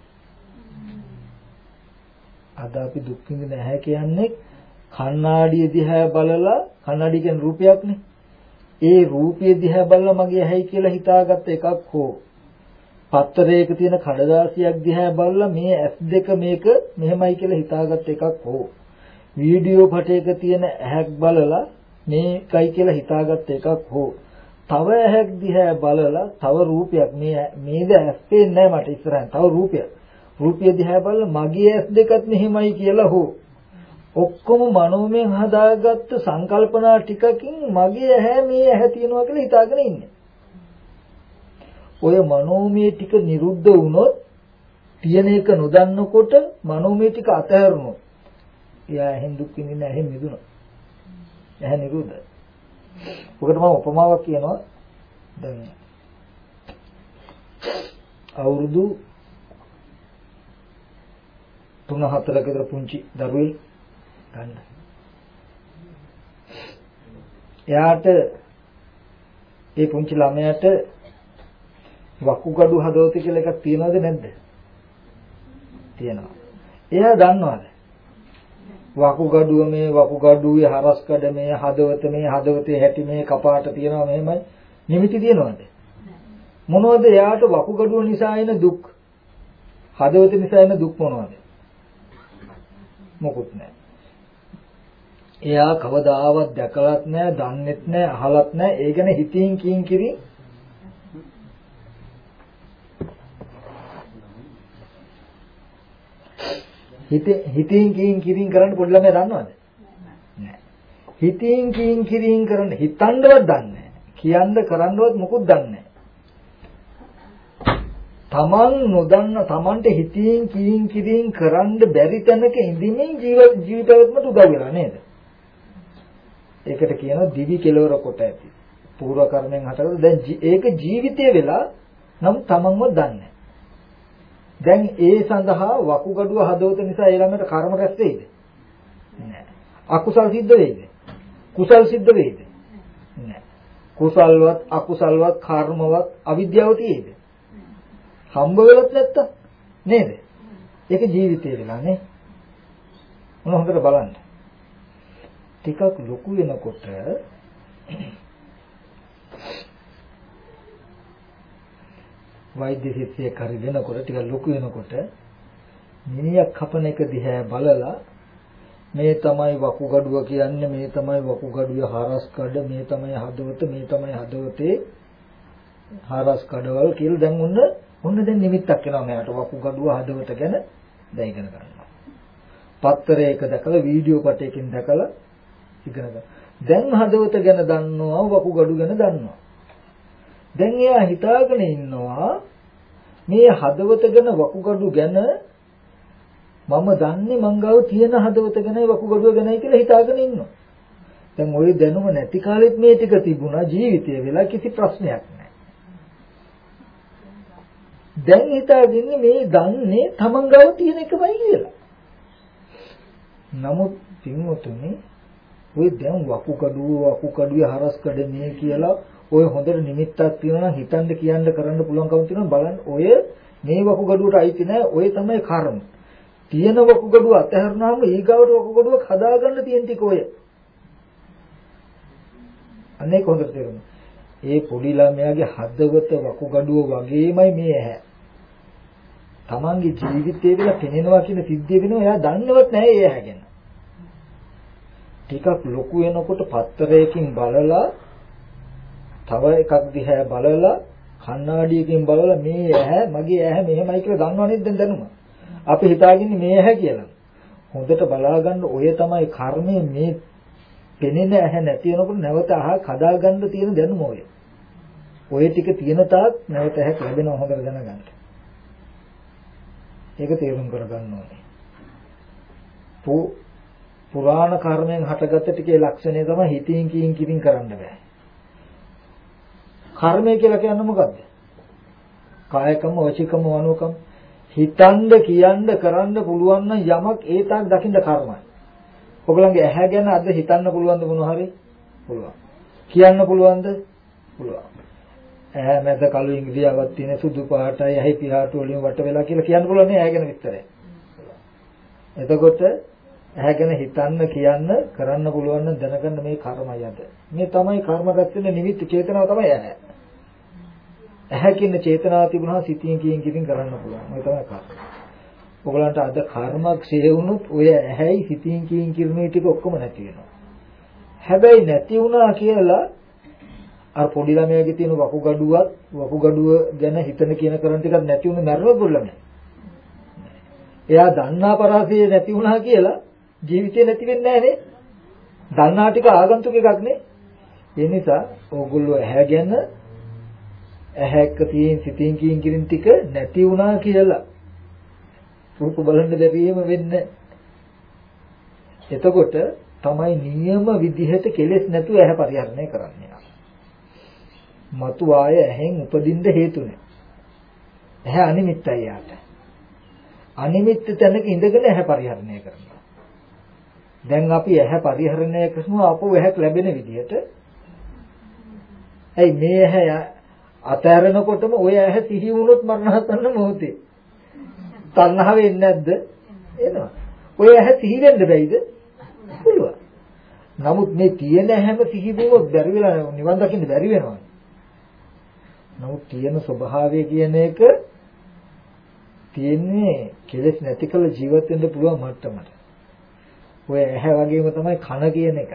අද අපි දුක් විඳින ඇහැ කියන්නේ කණ්ණාඩිය දිහා බලලා කණ්ණාඩිය කියන්නේ රූපයක්නේ. ඒ රූපය දිහා බලලා මගේ ඇහැයි කියලා හිතාගත්ත එකක් හෝ පත්තරයක තියෙන කඩදාසියක් දිහා බලලා මේ ඇස් දෙක මේක මෙහෙමයි කියලා හිතාගත්ත එකක් හෝ වීඩියෝ පටයක තියෙන ඇහැක් බලලා මේකයි කියලා හිතාගත්ත එකක් හෝ තව ඇහැක් දිහා බලලා තව රූපයක් මේ මේද ඇස් පේන්නේ මට ඉස්සරහින් තව රූපයක් රූපය දිහා බලලා මගේ ඇස් දෙකත් මෙහෙමයි කියලා හෝ ඔක්කොම මනෝමයෙන් හදාගත්ත සංකල්පනා ටිකකින් මගේ ඇහැ මේ ඇහැ තියෙනවා කියලා හිතාගෙන ඉන්නේ. ඔය මනෝමය ටික නිරුද්ධ වුණොත් තියෙන එක නොදන්නකොට මනෝමය ටික අතහැරුණොත් එයා ඇහෙන් දුක් විඳින්න ඇහෙන් මිදුණා. ඇහැ නිරුද්ධයි. ඔකට මම උපමාවක් කියනවා. දැන් අවුරුදු තුන හතරක විතර පුංචි දරුවෙක් ගන්න. එයාට ඒ පුංචි ළමයාට වකුගඩු හදවත කියලා එකක් තියනවද නැද්ද? තියෙනවා. එයා දන්නවද? වකුගඩුව මේ වකුගඩුවේ හරස්කඩ මේ හදවත මේ හදවතේ හැටි මේ කපාට තියෙනවා මෙහෙමයි නිමිති තියෙනවද? මොනවද එයාට වකුගඩුව නිසා එන දුක්? හදවත නිසා එන දුක් මොනවද? මොකුත් නැහැ. එයා කවදාවත් දැකලත් නැහැ, දන්නෙත් නැහැ, අහලත් නැහැ. ඒ ගැන හිතින් කියින් කිරි හිතින් කියින් කිරින් කරන්න පොඩි ළමයා දන්නවද? නැහැ. හිතින් කියින් කිරින් කරන්න හිතන්නවත් දන්නේ නැහැ. කියන්න කරන්නවත් මොකුත් දන්නේ. තමන් නොදන්න තමන්ට හිතින් කියින් කිරින් කරන්න බැරි තැනක ඉඳිමින් ජීව ජීවිතවත්මට උදව් වෙලා නේද? ඒකට කියනවා දිවි කෙලවර කොට ඇති. පූර්ව කර්මෙන් හටගන්න දැන් ඒක ජීවිතය වෙලා නම් තමන්ව දන්නේ දැන් ඒ සඳහා වකුගඩුව හදවත නිසා ඒ ළමයට කර්ම රැස් වෙයිද? නෑ. අකුසල් සිද්ධ වෙයිද? කුසල් සිද්ධ වෙයිද? නෑ. කුසල්වත් අකුසල්වත් කර්මවත් අවිද්‍යාව තියෙයිද? හම්බ වෙලත් නැත්තම් නේද? ඒක ජීවිතේ වෙලා නේ. මොන හොඳට බලන්න. ටිකක් ලොකු වෙනකොට වෛද්‍ය ශිෂ්‍යයෙක් හරි වෙනකොට ටිකක් ලොකු වෙනකොට මිනිහක් කපන එක දිහා බලලා මේ තමයි වකුගඩුව කියන්නේ මේ තමයි වකුගඩුවේ හරස් කඩ මේ තමයි හදවත මේ තමයි හදවතේ හරස් කඩවල් කියලා දැන් ඔන්න ඔන්න දැන් නිමිත්තක් එනවා මට වකුගඩුව හදවත ගැන දැන් ඉගෙන ගන්නවා. පත්තරයක දැකලා වීඩියෝ පටයකින් දැකලා ඉගෙන ගන්න. දැන් හදවත ගැන දන්නවා වකුගඩු ගැන දන්නවා. දැන් එයා හිතාගෙන ඉන්නවා මේ හදවත ගැන වකුගඩු ගැන මම දන්නේ මංගාව තියෙන හදවත ගැනයි වකුගඩුව ගැනයි කියලා හිතාගෙන ඉන්නවා. දැන් ওই දැනුම නැති කාලෙත් මේ ටික තිබුණා ජීවිතය වෙලා කිසි ප්‍රශ්නයක් නැහැ. දැන් හිතාගෙන මේ දන්නේ තමන්ගාව තියෙන එකමයි කියලා. නමුත් පින්වතුනි ඔය දැන් වකුගඩුව වකුගඩුවේ හරස් කඩනේ කියලා ඔය හොඳට නිමිත්තක් තියෙනවා නම් හිතන්න කියන්න කරන්න පුළුවන්කම තියෙනවා බලන්න ඔය මේ වකුගඩුවට අයිති නැහැ ඔය තමයි කර්ම. තියෙන වකුගඩුව අතහැරුණාම ඊගාවට වකුගඩුවක් හදාගන්න තියෙන ටික ඔය. අනේ කොහොමද තේරෙන්නේ? ඒ පොඩි ළමයාගේ හදවත වකුගඩුව වගේමයි මේ ඇහැ. Tamange ජීවිතේ විලා පෙනෙනවා කියන සිද්ධිය වෙනවා එයා දන්නවත් නැහැ ඒ ඇහැ ගැන. ටිකක් ලොකු වෙනකොට පත්තරයකින් බලලා තව එකක් දිහා බලලා කණ්ණාඩියකින් බලලා මේ ඇහැ මගේ ඇහැ මෙහෙමයි කියලා දන්නව නේද දැන් දැනුම. අපි හිතාගන්නේ මේ ඇහැ කියලා. හොඳට බලාගන්න ඔය තමයි කර්මය මේ පෙනෙන ඇහැ නැති වෙනකොට නැවත අහ කදාගන්න තියෙන දැනුම ඔය. ඔය ටික තියෙන තාක් නැවත ඇහැ ලැබෙනව හොඳට දැනගන්න. ඒක තේරුම් කරගන්න ඕනේ. පුරාණ කර්මයෙන් හටගත්ත ටිකේ ලක්ෂණය තමයි හිතින් කියින් කියින් කරන්න බෑ. කර්මය කියලා කියන්නේ මොකද්ද? කායකම, වචිකම, මනෝකම හිතන්න කියන්න කරන්න පුළුවන් නම් යමක් ඒ තාක් දකින්න කර්මයි. ඔයගලන්ගේ ඇහැ ගැන අද හිතන්න පුළුවන්ද මොන හරි? පුළුවන්. කියන්න පුළුවන්ද? පුළුවන්. ඇහැ මැද කළු ඉංග්‍රීසියාවක් තියෙන සුදු පාටයි ඇහි පියාට වලින් වට වෙලා කියලා කියන්න පුළුවන් නේ ඇහැ ගැන විස්තරය. එතකොට ඇහැ ගැන හිතන්න කියන්න කරන්න පුළුවන් නම් දැනගන්න මේ කර්මය අද. මේ තමයි කර්මගත වෙන නිමිති චේතනාව තමයි ඇහැ. ඇහැ කියන චේතනාව තිබුණා සිතින් කියින් කියින් කරන්න පුළුවන්. ඔය තමයි කර්ම. ඔයගලන්ට අද කර්ම ක්ෂය වුණොත් ඔය ඇහැයි සිතින් කියින් කිරුනේ ටික ඔක්කොම නැති වෙනවා. හැබැයි නැති වුණා කියලා අර පොඩි ළමයාගේ තියෙන වකුගඩුවත් වකුගඩුව ගැන හිතන කියන කරන් ටිකක් නැති වුණ මැරුව පොඩි ළමයා. එයා දන්නා පරාසය නැති වුණා කියලා ජීවිතේ නැති වෙන්නේ නැහැ නේ. දන්නා ටික ආගන්තුක එකක් නේ. ඒ නිසා ඕගොල්ලෝ ඇහැ ගැන ඇහැක්ක තියෙන සිතින් කියින් කිරින් ටික නැති වුණා කියලා රූප බලන්න බැරිම වෙන්නේ. එතකොට තමයි නියම විදිහට කෙලෙස් නැතුව ඇහැ පරිහරණය කරන්නේ. මතු ආය ඇහෙන් උපදින්න හේතුනේ. ඇහැ අනිමිත්තයි යාට. අනිමිත්ත තැනක ඉඳගෙන ඇහැ පරිහරණය කරනවා. දැන් අපි ඇහැ පරිහරණය කරනවා අපෝ ඇහැක් ලැබෙන විදිහට. ඇයි මේ ඇහැ අතහැරනකොටම ඔය ඇහැ සිහි වුණොත් මරණහතන්න මොහොතේ. තණ්හාව එන්නේ නැද්ද? එනවා. ඔය ඇහැ සිහි වෙන්න බැයිද? පුළුවන්. නමුත් මේ තියෙන හැම සිහි වුණොත් බැරි වෙලා නිවන් දකින්න බැරි වෙනවා. නමුත් තියෙන ස්වභාවය කියන එක තියෙන්නේ කෙලෙස් නැති කළ ජීවත් වෙන්න පුළුවන් මට්ටමට. ඔය ඇහැ වගේම තමයි කන කියන එක.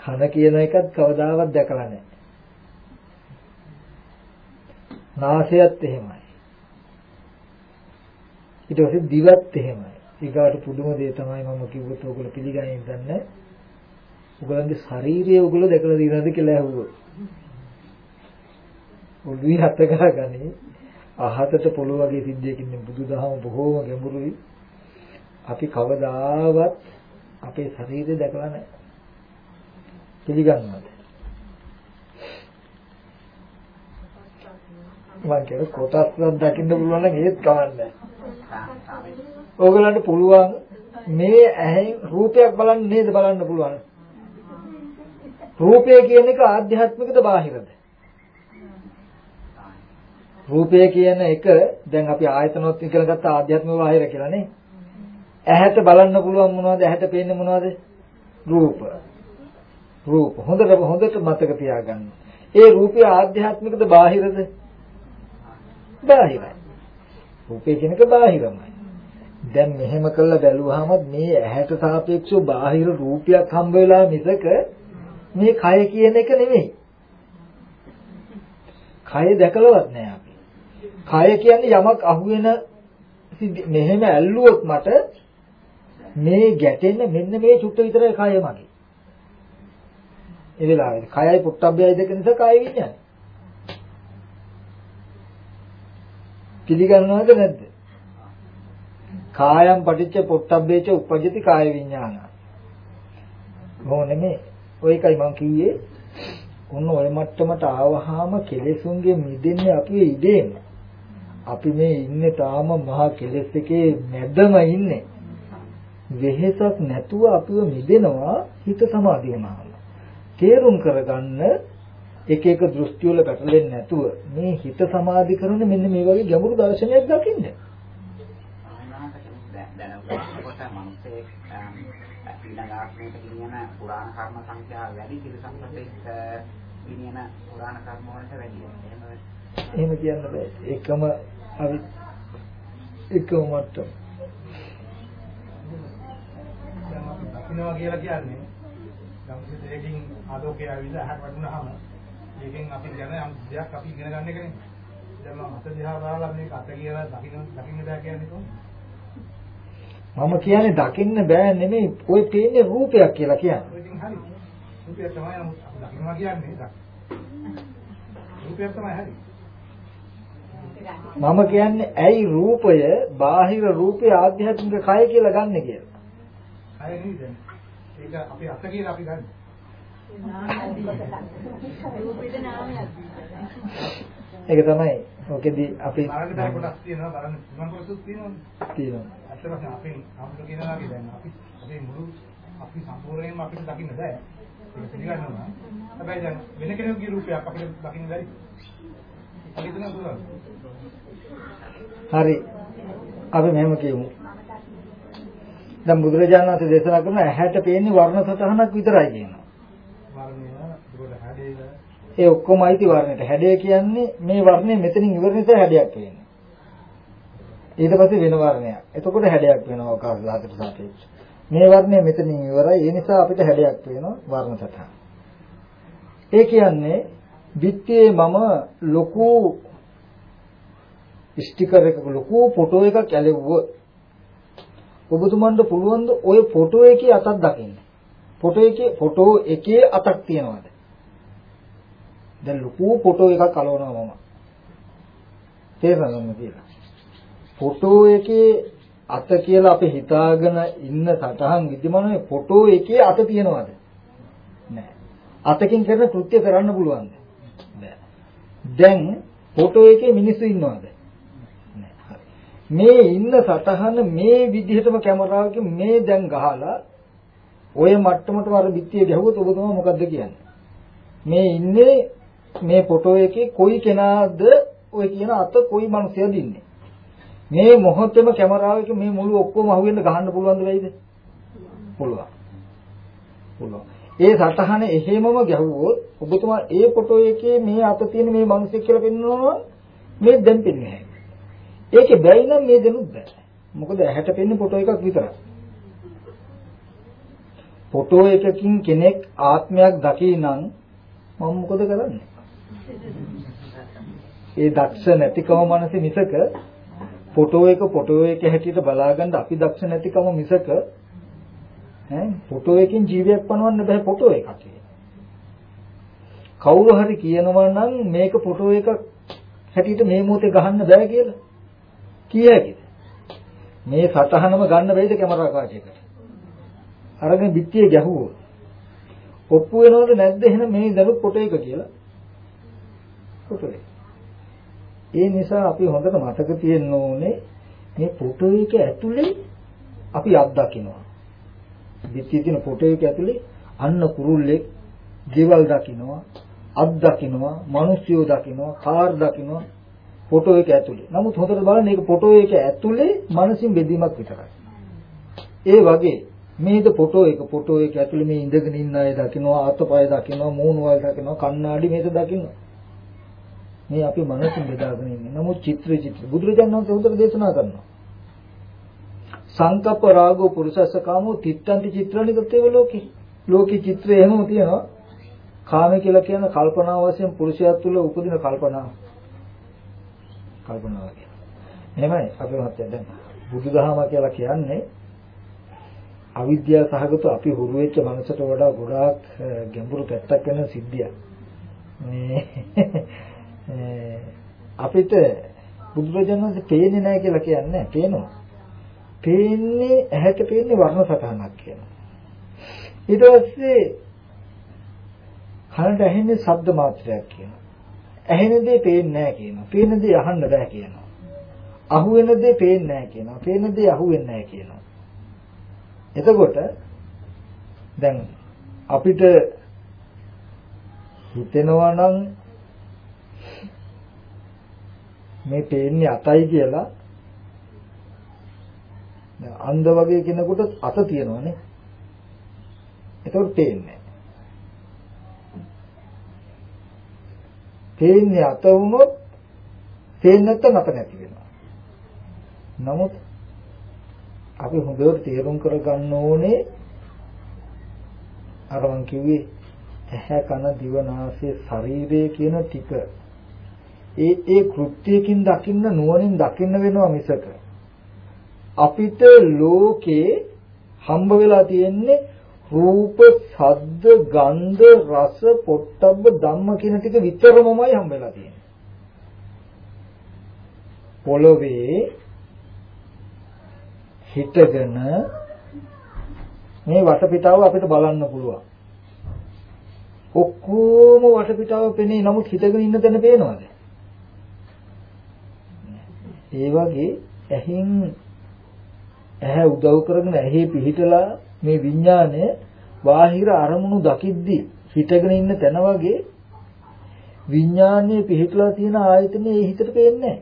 කන කියන එකත් කවදාවත් දැකලා නැහැ. නාසයත් එහෙමයි. ඊට පස්සේ දිවත් එහෙමයි. ඊගාට පුදුම දේ තමයි මම කිව්වොත් ඔයගොල්ලෝ පිළිගන්නේ නැහැ. ඔයගොල්ලන්ගේ ශාරීරිය ඔයගොල්ලෝ දැකලා තියෙනවද කියලා ඇහුවොත්. ඔළුවේ හත ගහගනි අහතට පොළොව වගේ සිද්ධියකින් බුදුදහම බොහෝම ගැඹුරුයි. අපි කවදාවත් අපේ ශරීරය දැකලා නැහැ. පිළිගන්නවද? මම කියන කොටස්වත් දකින්න පුළුවන් නම් ඒත් කවන්නේ ඕගලන්ට පුළුවන් මේ ඇහෙන් රූපයක් බලන්න නේද බලන්න පුළුවන්. රූපය කියන එක ආධ්‍යාත්මිකද බාහිරද? රූපය කියන එක දැන් අපි ආයතනොත් ඉගෙන ගත්ත ආධ්‍යාත්මික බාහිර කියලා නේ. ඇහැට බලන්න පුළුවන් මොනවද? ඇහැට පේන්නේ මොනවද? රූප. රූප. හොඳට හොඳට මතක තියාගන්න. ඒ රූපය ආධ්‍යාත්මිකද බාහිරද? බාහිරයි. රූපය කියන එක බාහිරමයි. දැන් මෙහෙම කළා බැලුවාම මේ ඇහැට සාපේක්ෂව බාහිර රූපයක් හම්බ වෙලා මිසක මේ කය කියන එක නෙමෙයි. කය දැකලවත් නෑ අපි. කය කියන්නේ යමක් අහුවෙන මෙහෙම ඇල්ලුවොත් මට මේ ගැටෙන්න මෙන්න මේ චුට්ට විතරයි කය මගේ. ඒ වෙලාවේ කයයි පුට්ටබ්බයයි දෙක නිසා කය විඤ්ඤාණය. පිළිගන්නවද නැද්ද? කායම් පටිච්ච පොට්ටබ්බේච උපජ්ජති කාය විඥාන. මොනෙමේ ඔය එකයි මම කිව්වේ. ඔන්න ඔය මට්ටමට ආවහාම කෙලෙසුන්ගේ මිදෙන්නේ අපි ඉදීම. අපි මේ ඉන්නේ තාම මහා කෙලෙස් එකේ මැදම ඉන්නේ. වෙහෙසක් නැතුව අපිව මිදෙනවා හිත සමාධිය වුණාම. තේරුම් කරගන්න එක එක දෘෂ්ටි වල පැටලෙන්නේ නැතුව මේ හිත සමාධි කරන මෙන්න මේ වගේ ගැඹුරු දර්ශනයක් දකින්න. දැනගන්නකොට මනුස්සේ ඊළඟාත්මයට ගෙනියන පුරාණ කර්ම සංඛ්‍යාව වැඩි කිරිසම්පතේ ගෙනියන පුරාණ කර්ම වලට වැඩි. එහෙම කියන්න බෑ. එකම අවි එකම මට්ටම. දැන් අපි දකින්නවා කියලා කියන්නේ ගම්සිත දෙකකින් ආලෝකය ඇවිල්ලා අහක් වටුනහම ඒකෙන් අපි යන යම් දෙයක් අපි ඉගෙන ගන්න එකනේ. දැන් මම අත දිහා බලලා මේක අත කියලා දකින්න දකින්න බෑ කියන්නේ කොහොමද? මම කියන්නේ දකින්න බෑ නෙමෙයි ඔය පේන්නේ රූපයක් කියලා කියන්නේ. ඉතින් හරි. රූපය තමයි අපි දකින්නවා කියන්නේ. රූපය තමයි හරි. මම කියන්නේ ඇයි රූපය බාහිර රූපය ආධ්‍යාත්මික කය කියලා ගන්න කියලා. කය දැන්. ඒක අපි අත කියලා අපි ගන්න. ඒක තමයි ඔකෙදී අපි බලන්න කොටස් තියෙනවා බලන්න තුනක් කොටස් තියෙනවා. තියෙනවා. අත්‍තරම අපි අපිට කියනවා වගේ දැන් අපි අපේ මුළු අපි සම්පූර්ණයෙන්ම අපිට දකින්න බෑ. ඒක පිළිගන්නවා. හැබැයි දැන් වෙන කෙනෙකුගේ රූපයක් අපිට දකින්න බැරි. අපි තුන පුළුවන්. හරි. අපි මෙහෙම කියමු. දැන් බුදුරජාණන් වහන්සේ දේශනා කරන ඇහැට පේන්නේ වර්ණ සතහනක් විතරයි කියනවා. වර්ණය ඒකට හැඩේද ඒ ඔක්කොම අයිති වර්ණයට. හැඩය කියන්නේ මේ වර්ණය මෙතනින් ඉවර නිසා හැඩයක් වෙන්නේ. ඊට පස්සේ වෙන වර්ණයක්. එතකොට හැඩයක් වෙනවා අවකාශ ධාතුට සාපේක්ෂව. මේ වර්ණය මෙතනින් ඉවරයි. ඒ නිසා අපිට හැඩයක් වෙනවා වර්ණ සතහන. ඒ කියන්නේ බිත්තියේ මම ලොකු ස්ටිකර් එකක ලොකු ෆොටෝ එකක් ඇලෙව්වොත් ඔබතුමන්ට පුළුවන් ද ওই ෆොටෝ එකේ අතක් දකින්න. ෆොටෝ එකේ ෆොටෝ එකේ අතක් තියනවාද? දැන් ලොකු ෆොටෝ එකක් අලවනවා මම. තේරෙනවද කියලා? ෆොටෝ එකේ අත කියලා අපි හිතාගෙන ඉන්න සටහන් විද්‍යමානයේ ෆොටෝ එකේ අත තියනවාද? නැහැ. අතකින් කරන කෘත්‍ය කරන්න පුළුවන්ද? බෑ. දැන් ෆොටෝ එකේ මිනිස්සු ඉන්නවද? නැහැ. මේ ඉන්න සටහන මේ විදිහටම කැමරාවකින් මේ දැන් ගහලා ඔය මට්ටමට අර පිටිය ගැහුවොත් ඔබතුමා මොකද්ද කියන්නේ? මේ ඉන්නේ මේ ෆොටෝ එකේ කොයි කෙනාද ඔය කියන අත කොයි මිනිසයද ඉන්නේ? මේ මොහොතේම කැමරාවකින් මේ මුළු ඔක්කොම අහුවෙන්න ගහන්න පුළුවන්ද වෙයිද? පුළුවන්. පුළුවන්. ඒ සටහන එහෙමම ගැහුවොත් ඔබතුමා ඒ ෆොටෝ එකේ මේ අත තියෙන මේ මිනිසෙක් කියලා පෙන්වනවා මේ දැන් පෙන්වන්නේ නැහැ. ඒකේ බැයි නම් මේ දෙනුත් බෑ. මොකද ඇහැට පෙන්නේ ෆොටෝ එකක් විතරයි. ෆොටෝ එකකින් කෙනෙක් ආත්මයක් දකී නම් මම මොකද කරන්නේ? ඒ දක්ෂ නැතිකම මනසේ මිසක ෆොටෝ එක ෆොටෝ එක හැටියට බලාගන්න අපි දක්ෂ නැතිකම මිසක ඈ ෆොටෝ එකකින් ජීවියක් පනවන්න බෑ ෆොටෝ එකක්. කවුරු හරි කියනවා නම් මේක ෆොටෝ එකක් හැටියට මේ මොහොතේ ගහන්න බෑ කියලා. කිය හැකිද මේ සතහනම ගන්න බැයිද කැමරා කාචයකට අරගෙන පිටියේ ගැහුවොත්. ඔප්පු වෙනවද නැද්ද එහෙනම් මේ දරුත් ෆොටෝ එක කියලා? ෆොටෝ එක ඒ නිසා අපි හොඳට මතක තියෙන්න ඕනේ මේ ෆොටෝ එක ඇතුලේ අපි අත්දකින්නවා. පිටියේ තියෙන ෆොටෝ එක ඇතුලේ අන්න කුරුල්ලෙක් දේවල් දකින්නවා, අත් දකින්නවා, මිනිස්සුયો දකින්නවා, කාර් දකින්නවා ෆොටෝ එක ඇතුලේ. නමුත් හොඳට බලන්න මේක ෆොටෝ එක ඇතුලේ මනසින් බෙදීමක් විතරයි. ඒ වගේ මේද ෆොටෝ එක ෆොටෝ එක ඇතුලේ මේ ඉඳගෙන ඉන්න අය දකින්නවා, අතපය දකින්නවා, මූණ වල දකින්නවා, කණ්ණාඩි මේක දකින්නවා. මේ අපි මනසින් බෙදාගෙන ඉන්නේ. නමුත් චිත්‍ර චිත්‍ර බුදුරජාණන් වහන්සේ හොඳට දේශනා කරනවා. සංකප්ප රාගෝ පුරුෂස්ස කාමෝ තිත්තන්ති චිත්‍රණිකතේව ලෝකේ. ලෝකේ චිත්‍රය එහෙමම තියෙනවා. කාමය කියලා කියන කල්පනාව වශයෙන් පුරුෂයා තුළ උපදින කල්පනාව. කල්පනාව කියන්නේ. එහෙමයි අපේ මහත්තයා දැන් බුදුදහම කියලා කියන්නේ අවිද්‍යාව සහගත අපි හුරු වෙච්ච මනසට වඩා ගොඩාක් ගැඹුරු පැත්තක් වෙන සිද්ධියක්. මේ අපිට බුදුරජාණන් වහන්සේ පේන්නේ නැහැ කියලා කියන්නේ පේනවා. පේන්නේ ඇහැට පේන්නේ වර්ණ සටහනක් කියනවා. ඊට පස්සේ කනට ඇහෙන්නේ ශබ්ද මාත්‍රයක් කියනවා. ඇහෙන දේ පේන්නේ නැහැ කියනවා. පේන දේ අහන්න බෑ කියනවා. අහුවෙන දේ පේන්නේ නැහැ කියනවා. පේන දේ අහුවෙන්නේ නැහැ කියනවා. එතකොට දැන් අපිට හිතෙනවා නම් මේ පේන්නේ අතයි කියලා. දැන් අන්ධ වගේ කෙනෙකුට අත තියෙනවනේ ඒතකොට පේන්නේ පේන්නේ අත වුණොත් පේන්නේ නැත්නම් අත නැති වෙනවා. නමුත් අපි හොඳට තේරුම් කරගන්න ඕනේ අර මං කිව්වේ ඇහැ කන දිව නාසය ශරීරය කියන ටික ඒ ඒ කෘත්‍යකින් දකින්න නුවණින් දකින්න වෙනවා මිසක අපිට ලෝකේ හම්බ වෙලා තියෙන්නේ රූප, ශබ්ද, ගන්ධ, රස, පොට්ටබ්බ ධම්ම කියන ටික විතරමමයි හම්බ වෙලා තියෙන්නේ. පොළවේ හිටගෙන මේ වටපිටාව අපිට බලන්න පුළුවන්. ඔක්කොම වටපිටාව පෙනේ නමුත් හිටගෙන ඉන්න තැන පේනවද? ඒ වගේ ඇහෙන් ඇහැ උදව් කරගෙන ඇහි පිහිටලා මේ විඥානය බාහිර අරමුණු දකිද්දි හිටගෙන ඉන්න තැන වගේ විඥානයේ පිහිටලා තියෙන ආයතනේ ඒ හිතට පේන්නේ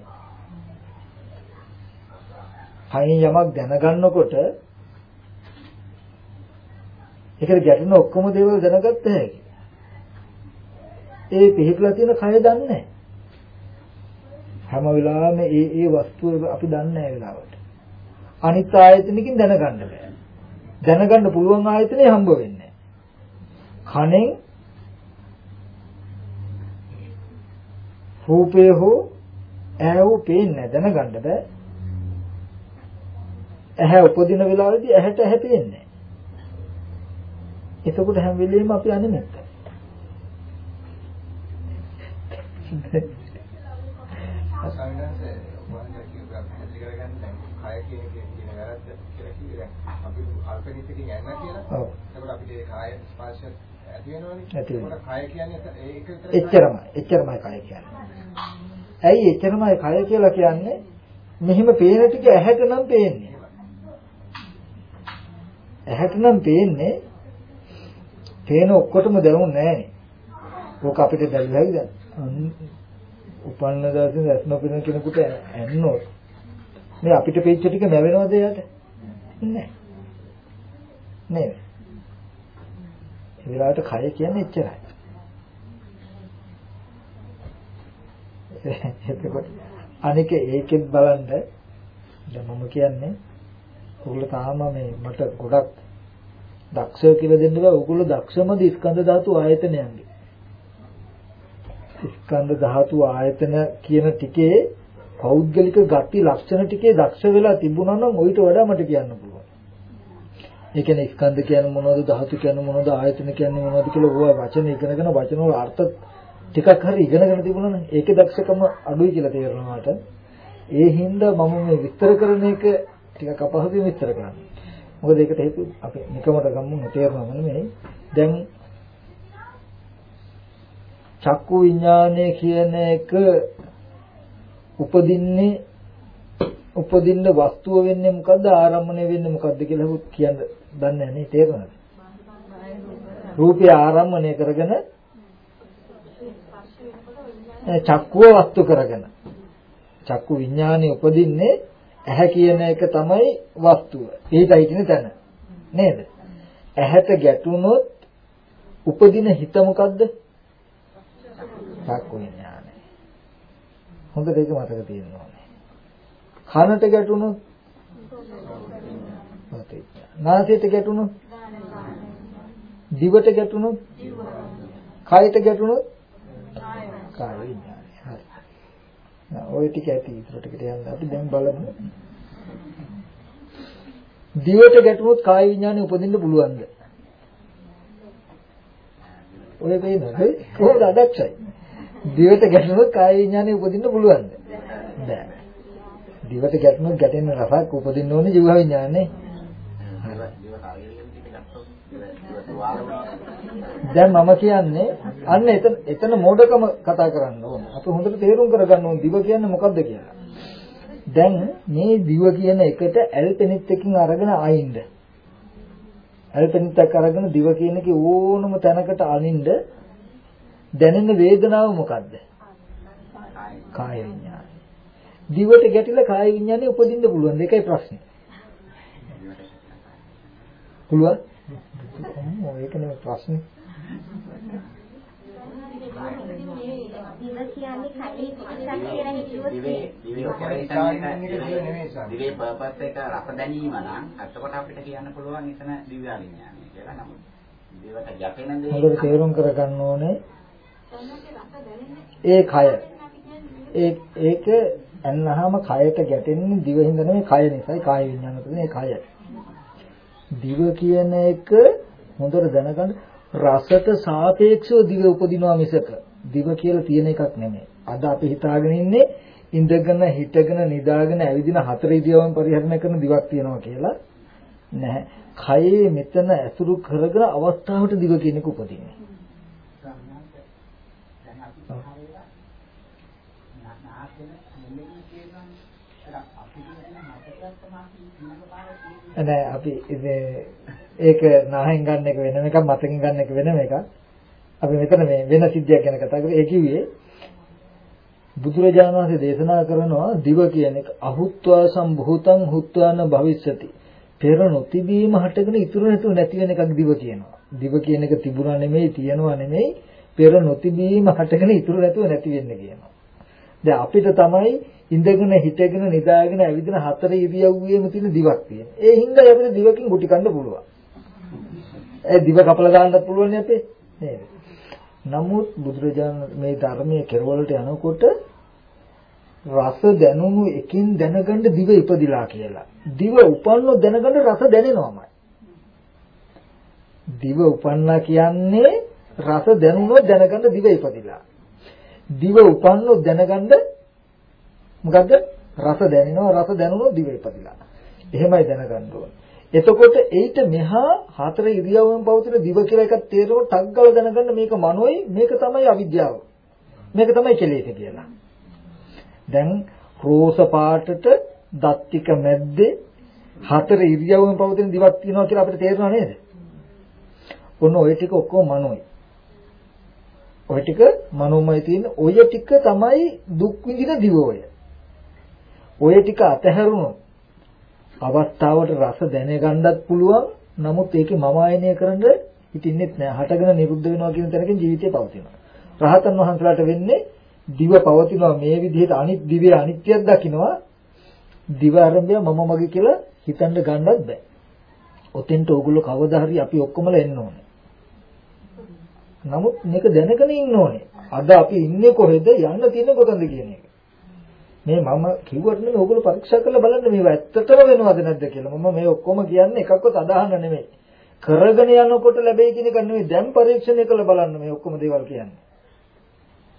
නැහැ. යමක් දැනගන්නකොට ඒකට ගැටෙන ඔක්කොම දේවල් දැනගත්ත හැකි. ඒ පිහිටලා තියෙන කය දන්නේ නැහැ. හැම වෙලාවෙම ඒ ඒ වස්තුව අපි දන්නේ නැහැ වෙලාවට. අනිත් ආයතනකින් දැනගන්න බෑ. දැනගන්න පුළුවන් ආයතනේ හම්බ වෙන්නේ කණෙන් රූපය හෝ ඇහව පේන්නේ දැනගන්න බෑ. ඇහැ උපදින වෙලාවේදී ඇහැට ඇහැ පේන්නේ. එතකොට හැම වෙලෙම අපි අනිමිත්තයි. සංඝාසය වන්ද කියපු අපි හැදි කරගන්න දැන් කය කියන එක කියන වැරද්ද කියලා අපි අල්පනිතකින් යන්න කියලා. ඔව්. එතකොට අපිට ඒ කාය ස්පර්ශ ඇති වෙනවනේ. ඒකට කය කියන්නේ ඒක විතරයි. එච්චරමයි එච්චරමයි කය කියන්නේ. ඇයි එච්චරමයි කය කියලා කියන්නේ මෙහෙම පේන ටික ඇහැට නම් පේන්නේ. ඇහැට නම් පේන්නේ පේන ඔක්කොටම දැනුන්නේ නැහනේ. ඕක අපිට දැල්ලා දැන් උපන්න දාසේ රැස් නොපෙනෙන කෙනෙකුට ඇන්නොත් මේ අපිට පෙච්ච ටික නැවෙනවද එයාට? නෑ. නේද? ඒ වෙලාවට කය කියන්නේ එච්චරයි. එතකොට අනික ඒකෙත් බලන්න දැන් මම කියන්නේ ඔයගොල්ලෝ තාම මේ මට ගොඩක් දක්ෂය කියලා දෙන්න බෑ. ඔයගොල්ලෝ දක්ෂමද ස්කන්ධ ධාතු ආයතනයන්ගේ. ස්කන්ධ ධාතු ආයතන කියන ටිකේ පෞද්ගලික ගති ලක්ෂණ ටිකේ දක්ෂ වෙලා තිබුණා නම් ඔయిత වඩා මට කියන්න පුළුවන්. ඒ කියන්නේ ස්කන්ධ කියන්නේ මොනවද ධාතු කියන්නේ මොනවද ආයතන කියන්නේ මොනවද කියලා ඕවා වචන ඉගෙනගෙන වචන වල අර්ථ ටිකක් හරි ඉගෙනගෙන තිබුණානේ ඒකේ දක්ෂකම අඩුයි කියලා තේරෙනවාට ඒ හින්දා මම මේ විස්තර කරන එක ටිකක් අපහසුයි විස්තර කරන්න. මොකද ඒකට හේතු අපි නිකමට ගමු නොතේරෙනවම නෙමෙයි. දැන් චක්කු විඥානය කියන එක උපදින්නේ උපදින්න වස්තුව වෙන්නේ මොකද්ද ආරම්භණය වෙන්නේ මොකද්ද කියලා හුත් කියන්න දන්නේ නැහැ නේ තේරෙනවද? රූපය ආරම්භණය කරගෙන චක්කුව වස්තු කරගෙන චක්කු විඥානය උපදින්නේ ඇහැ කියන එක තමයි වස්තුව. ඒකයි කියන තැන. නේද? ඇහැට ගැටුනොත් උපදින හිත මොකද්ද? චක්කු විඥානය. හොඳට ඒක මතක තියෙන්න ඕනේ. කනට ගැටුනොත් නාසයට ගැටුනොත් දිවට ගැටුනොත් කයට ගැටුනොත් කාය විඥානය. හරි. ඔය ටික ඇති ඉතුරු ටිකට යන්න අපි දැන් බලමු. දිවට ගැටුනොත් කාය විඥානය උපදින්න පුළුවන්ද? ඔය පේනද? කොහොමද අදක්ෂයි? දිවට ගැටුනොත් කාය විඥානය උපදින්න පුළුවන්ද? බෑ. දිවට ගැටුනොත් ගැටෙන රසක් උපදින්න ඕනේ ජීව විඥානේ. දැන් මම කියන්නේ අන්න එතන එතන මෝඩකම කතා කරන්න ඕන. අපි හොඳට තේරුම් කරගන්න ඕන දිව කියන්නේ මොකද්ද කියලා. දැන් මේ දිව කියන එකට ඇල්පෙනිත් එකකින් අරගෙන ආයින්ද. ඇල්පෙනිත් එක අරගෙන දිව කියන එකේ ඕනම තැනකට අනින්ද දැනෙන වේදනාව මොකද්ද? කාය විඥානය. දිවට ගැටිලා කාය විඥානය උපදින්න පුළුවන්. ඒකයි ප්‍රශ්නේ. පුළුවන්? ඒක නෙමෙයි ප්‍රශ්නේ. දිව පර්පස් එක රස දැනීම නම් එතකොට අපිට කියන්න පුළුවන් එතන දිව්‍ය විඥානය කියලා නමුත් දිවට ගැටෙන දේ හොඳට තේරුම් කරගන්න ඕනේ ඒ කය ඒ ඒක අන්නහම කයට ගැටෙන්නේ දිව හින්දා නෙමෙයි කය නිසායි කාය විඥාන තුනේ කය දිව කියන එක හොඳට දැනගන්න රසට සාපේක්ෂව දිව උපදිනවා මිසක දිව කියලා තියෙන එකක් නෙමෙයි. අද අපි හිතාගෙන ඉන්නේ ඉඳගෙන හිටගෙන නිදාගෙන ඇවිදින හතර ඉරියව්වෙන් පරිහරණය කරන දිවක් තියෙනවා කියලා. නැහැ. කයේ මෙතන ඇසුරු කරගෙන අවස්ථාවට දිව කියන එක උපදින්නේ. නෑ අපි ඒක නාහෙන් ගන්න එක වෙනම එකක් මතකින් ගන්න එක වෙනම එකක්. අපි මෙතන මේ වෙන සිද්ධියක් ගැන කතා කරේ. ඒ කිව්වේ බුදුරජාණන් වහන්සේ දේශනා කරනවා දිව කියන එක අහුත්වා සම්භූතං හුත්වාන භවිස්සති. පෙර නොතිබීම හටගෙන ඉතුරු නැතුව නැති වෙන එකක් දිව කියනවා. දිව කියන එක තිබුණා නෙමෙයි තියනවා නෙමෙයි පෙර නොතිබීම හටගෙන ඉතුරු නැතුව නැති වෙන්නේ කියනවා. දැන් අපිට තමයි ඉඳගෙන හිටගෙන නිදාගෙන ඇවිදින හතර ඉරියව්වෙම තියෙන දිවක් තියෙන. ඒ හින්දා අපිට දිවකින් ගුටි කන්න පුළුවන්. ඒ දිව කපලා දාන්නත් පුළුවන් නේ අපේ. නේද? නමුත් බුදුරජාණන් මේ ධර්මයේ කෙරවලට යනකොට රස දැනුණු එකින් දැනගන්න දිව ඉපදිලා කියලා. දිව උපන්නොත් දැනගන්න රස දැනෙනවමයි. දිව උපන්නා කියන්නේ රස දැනුණොත් දැනගන්න දිව ඉපදිලා. දිව උපන්නොත් දැනගන්න මොකද්ද? රස දැනෙනවා රස දැනුණොත් දිව ඉපදිලා. එහෙමයි දැනගන්න ඕනේ. එතකොට ඒිට මෙහා හතර ඉරියව්වෙන් පවතින දිව කියලා එකක් තේරෙනකොට ටග්ගල දැනගන්න මේක මනෝයි මේක තමයි අවිද්‍යාව. මේක තමයි කෙලෙස කියලා. දැන් රෝස පාටට දත් ටික මැද්දේ හතර ඉරියව්වෙන් පවතින දිවක් තියෙනවා කියලා අපිට තේරෙනව නේද? ඔන්න ওই ටික ඔක්කොම මනෝයි. ওই ටික මනෝමය තියෙන ඔය ටික තමයි දුක් විඳින දිවෝය. ඔය ටික අතහැරුණොත් අවස්ථාවට රස දැනගන්නත් පුළුවන්. නමුත් ඒකේ මම ආයනය කරන්න හිටින්නෙත් නෑ. හටගෙන නිරුද්ධ වෙනවා කියන තැනකින් ජීවිතේ පවතිනවා. රහතන් වහන්සේලාට වෙන්නේ දිව පවතිනවා මේ විදිහට අනිත් දිවේ අනිත්‍යයක් දකින්නවා. දිව ආරම්භය මම මගේ කියලා හිතන්න ගන්නවත් බෑ. ඔතෙන්ට ඕගොල්ලෝ කවදා හරි අපි ඔක්කොමලා එන්න ඕනේ. නමුත් මේක දැනගෙන ඉන්න ඕනේ. අද අපි ඉන්නේ කොහෙද යන්න තියෙන්නේ කොතනද කියන එක. මේ මම කිව්වට නෙමෙයි ඕගොල්ලෝ පරීක්ෂා කරලා බලන්න මේව ඇත්තටම වෙනවද නැද්ද කියලා. මම මේ ඔක්කොම කියන්නේ එකක්වත් අදහන්න නෙමෙයි. කරගෙන යනකොට ලැබෙයි කියන එක නෙමෙයි දැන් පරීක්ෂණය කරලා බලන්න මේ ඔක්කොම දේවල් කියන්නේ.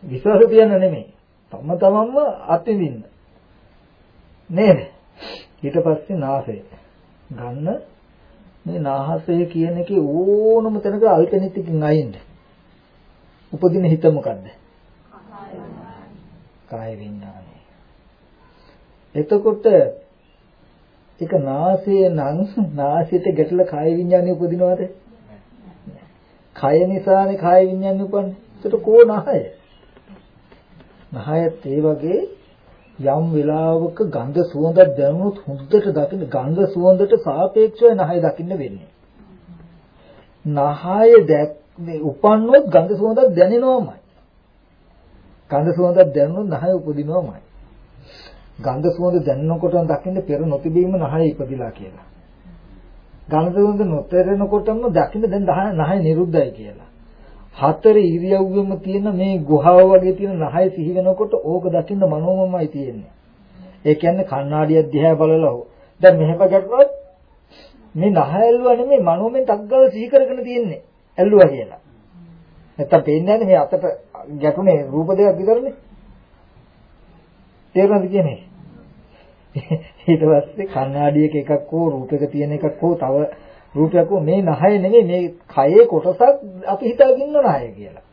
විශ්වාස තියන්න නෙමෙයි. තම තමන්ම අත්විඳින්න. නේද? ඊට පස්සේ නාසය ගන්න මේ නාහසය කියන එකේ ඕනම තැනක අල්පනිතිකින් අයින්ද. උපදින හිත මොකද්ද? කාය විඥානය. එතකොට ඒක නාසයේ නම් නාසයට ගැටලා කාය විඥානය උපදිනවද? කය නිසානේ කාය විඥානය උපන්නේ. ඒකට කෝ නහය? නහයත් ඒ වගේ යම් වෙලාවක ගන්ධ සුවඳක් දැනුනොත් හොඳට දකින්න ගන්ධ සුවඳට සාපේක්ෂව නහය දකින්න වෙන්නේ. නහය දැක් මේ උපන්නොත් ගන්ධ සුවඳක් දැනෙනවමයි. ගන්ධ සුවඳක් දැනුනොත් නහය උපදිනවමයි. ගන්ධ සුවඳ දැනෙනකොටම දකින්න පෙර නොතිබීම නහය ඉපදිලා කියලා. ගන්ධ සුවඳ නොතේරෙනකොටම දකින්න දැන් නහය නිරුද්ධයි කියලා. හතර ඉරියව්වෙම තියෙන මේ ගුහාව වගේ තියෙන නහය සිහි වෙනකොට ඕක දකින්න මනෝමමයි තියෙන්නේ. ඒ කියන්නේ කණ්ණාඩිය දිහා බලලා හෝ දැන් මෙහෙම ගැටුණොත් මේ නහය ඇල්ලුවා නෙමෙයි මනෝමෙන් තක්ගල සිහි කරගෙන තියෙන්නේ. ඇල්ලුවා කියලා. නැත්තම් පේන්නේ නැහැ මේ අතට ගැටුනේ රූප දෙකක් විතරනේ. තේරුණාද කියන්නේ? ඊට පස්සේ කණ්ණාඩියක එකක් හෝ රූපයක තියෙන එකක් හෝ තව රූපයක් හෝ මේ නහය නෙමෙයි මේ කයේ කොටසක් අපි හිතාගෙන ඉන්න නහය කියලා.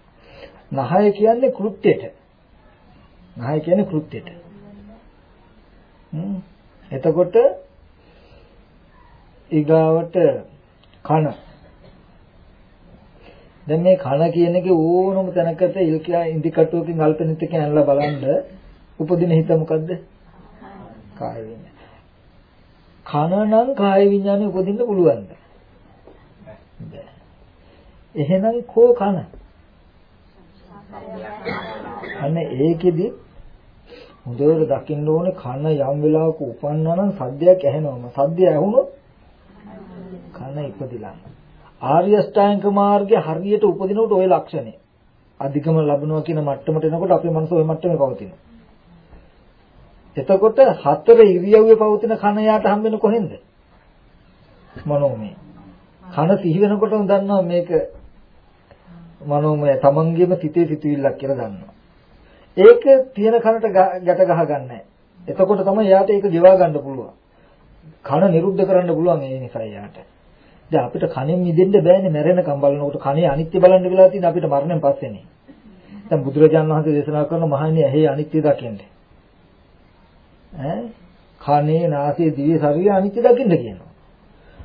නහය කියන්නේ කෘත්‍යයට. නහය කියන්නේ කෘත්‍යයට. හ්ම් එතකොට ඊගාවට කන දැන් මේ කන කියන එකේ ඕනම තැනකට ඉල්කියා ඉන්දිකටුවකින් අල්පනිතකින් ඇනලා බලන්න උපදින හිත මොකද්ද? කාය විඤ්ඤාණය. කන නම් කාය විඤ්ඤාණය උපදින්න පුළුවන්ද? බෑ. එහෙනම් කෝ කන? අන්න ඒකෙදි හොඳට දකින්න ඕනේ කන යම් වෙලාවක උපන්නා නම් සද්දයක් ඇහෙනවම. සද්දය ඇහුනොත් කන ඉපදිලා. ආර්ය අෂ්ටාංග මාර්ගයේ හරියට උපදිනකොට ওই ලක්ෂණය. අධිකම ලැබනවා කියන මට්ටමට එනකොට අපේ මනස ওই මට්ටමේ පවතිනවා. එතකොට හතර ඉරියව්වේ පවතින කන යාට හම්බෙන්නේ කොහෙන්ද? මනෝමය. කන සිහි වෙනකොටම දන්නවා මේක මනෝමය තමන්ගේම සිතේ සිතුවිල්ලක් කියලා දන්නවා. ඒක තියෙන කනට ගැට ගහ ගන්නෑ. එතකොට තමයි යාට ඒක ගෙවා ගන්න පුළුවන්. කන නිරුද්ධ කරන්න පුළුවන් ඒ නිසා යාට. දැන් අපිට කනෙන් මිදෙන්න බෑනේ මැරෙනකම් බලනකොට කනේ අනිත්‍ය බලන්න වෙලා තියෙන අපිට මරණයෙන් පස්සේනේ. දැන් බුදුරජාණන් වහන්සේ දේශනා කරන මහන්නේ ඇහි අනිත්‍ය දකින්නේ. ඈ කනේ නාසයේ දිවේ ශරීරය අනිත්‍ය දකින්න කියනවා.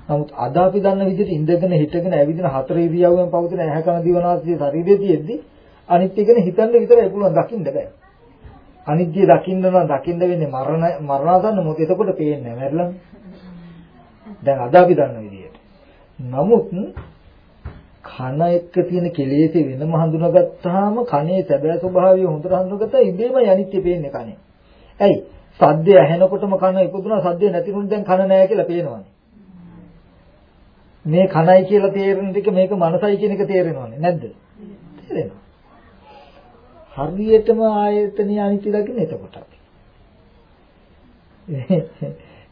නමුත් අද අපි දන්න විදිහට ඉඳගෙන හිටගෙන ඇවිදින හතර ඉරියව්වෙන් පවතින ඇහැ කන දිව නාසය ශරීරය තියෙද්දි අනිත්‍ය ගැන හිතන්න විතරයි පුළුවන් දකින්න බෑ. අනිත්‍ය දකින්න නම් දකින්න වෙන්නේ මරණ මරණාසන්න මොකද එතකොට පේන්නේ නැහැ මැරෙලා. දැන් අද අපි දන්න විදිහට. නමුත් කන එක්ක තියෙන කෙලෙසේ වෙනම හඳුනාගත්තාම කනේ සැබෑ ස්වභාවය හොඳට හඳුනාගත්තා ඉබේමයි අනිත්‍ය පේන්නේ කනේ. ඇයි? සද්දය ඇහෙනකොටම කන ඉපදුනා සද්දය නැතිනුනේ දැන් කන නැහැ කියලා පේනවනේ. මේ කනයි කියලා තේරෙන ටික මේක මනසයි කියන එක තේරෙනවනේ නැද්ද? තේරෙනවා. හරියටම ආයතනිය අනිත්‍ය දකින්න එතකොට අපි.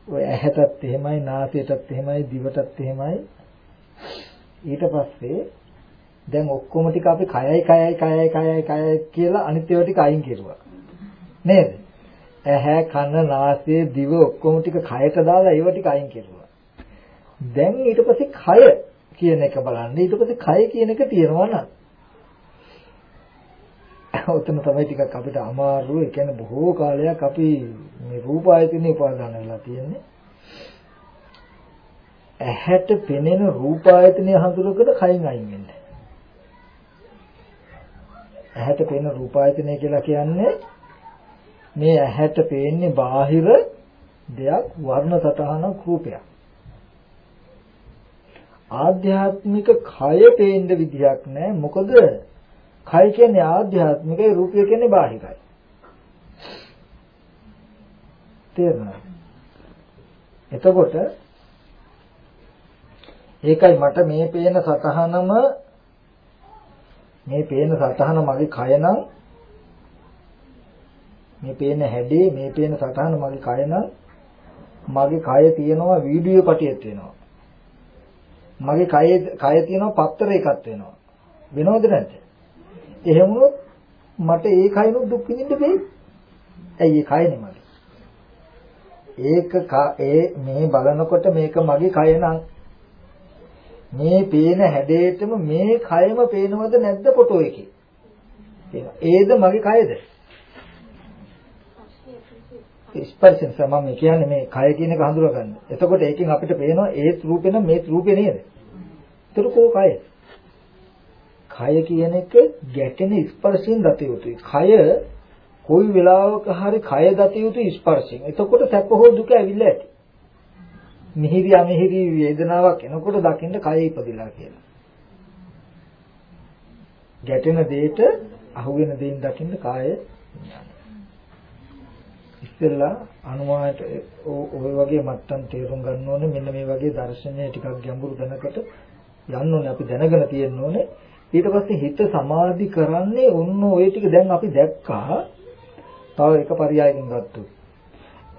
ඔය ඇහැටත් එහෙමයි නාසයටත් එහෙමයි දිවටත් එහෙමයි ඊට පස්සේ දැන් ඔක්කොම ටික අපි කයයි කයයි කයයි කයයි කයයි කියලා අනිත්‍ය ටික අයින් කෙරුවා නේද ඇහැ කන නාසය දිව ඔක්කොම ටික කයට දාලා ඒව ටික අයින් කෙරුවා දැන් ඊට පස්සේ කය කියන එක බලන්න ඊට පස්සේ කය කියන එක තියෙනවා නම් උතන තමයි ටිකක් අපිට අමාරු. ඒ කියන්නේ බොහෝ කාලයක් අපි මේ රූප ආයතනෙ උපාදාන වෙලා තියෙන්නේ. ඇහැට පෙනෙන රූප ආයතනය හඳුනගෙන කයින් අයින් වෙන්න. ඇහැට පෙනෙන රූප ආයතනය කියලා කියන්නේ මේ ඇහැට පේන්නේ බාහිර දෙයක් වර්ණ සතහනක් රූපයක්. ආධ්‍යාත්මික කය පේන්න විදියක් නැහැ. මොකද කය කියන්නේ ආධ්‍යාත්මිකයි රූපය කියන්නේ බාහිරයි. තේරුණාද? එතකොට ඒකයි මට මේ පේන සතහනම මේ පේන සතහන මගේ කය නම් මේ පේන හැඩේ මේ පේන සතහන මගේ කය නම් මගේ කය තියෙනවා වීඩියෝ පටියක් තියෙනවා මගේ කය කය තියෙනවා පත්තර එකක් වෙනවා වෙනවද නැද්ද එහෙම වුණොත් මට ඒ කයනොත් දුක් විඳින්න බෑ. ඇයි ඒ කයනේ මගේ. ඒක ඒ මේ බලනකොට මේක මගේ කය නම් මේ පේන හැඩේටම මේ කයම පේනවද නැද්ද ෆොටෝ එකේ? ඒද මගේ කයද? ස්පර්ශයෙන් සමම කියන්නේ මේ කය කියන එක හඳුනා ගන්න. එතකොට ඒකෙන් අපිට පේනවා ඒ රූපේ නම් මේ රූපේ නේද? ඒතර කෝ කය? කය කියන එක ගැටෙන ස්පර්ශයෙන් දත යුතුයි. කය කොයි වෙලාවක හරි කය දත යුතු ස්පර්ශයෙන්. එතකොට සැප හෝ දුක ඇවිල්ලා ඇති. මිහිරි අමිහිරි වේදනාවක් එනකොට දකින්න කය ඉපදිලා කියලා. ගැටෙන දෙයට අහුවෙන දෙයින් දකින්න කාය ඉස්සෙල්ලා අනුමානට ඔය වගේ මට්ටම් තේරුම් ගන්න ඕනේ මෙන්න මේ වගේ දර්ශනය ටිකක් ගැඹුරු දැනකට යන්න ඕනේ අපි දැනගෙන තියෙන්න ඕනේ ඊට පස්සේ හිත සමාධි කරන්නේ ඔන්න ඔය ටික දැන් අපි දැක්කා. තව එක පරයයකින් ගත්තොත්.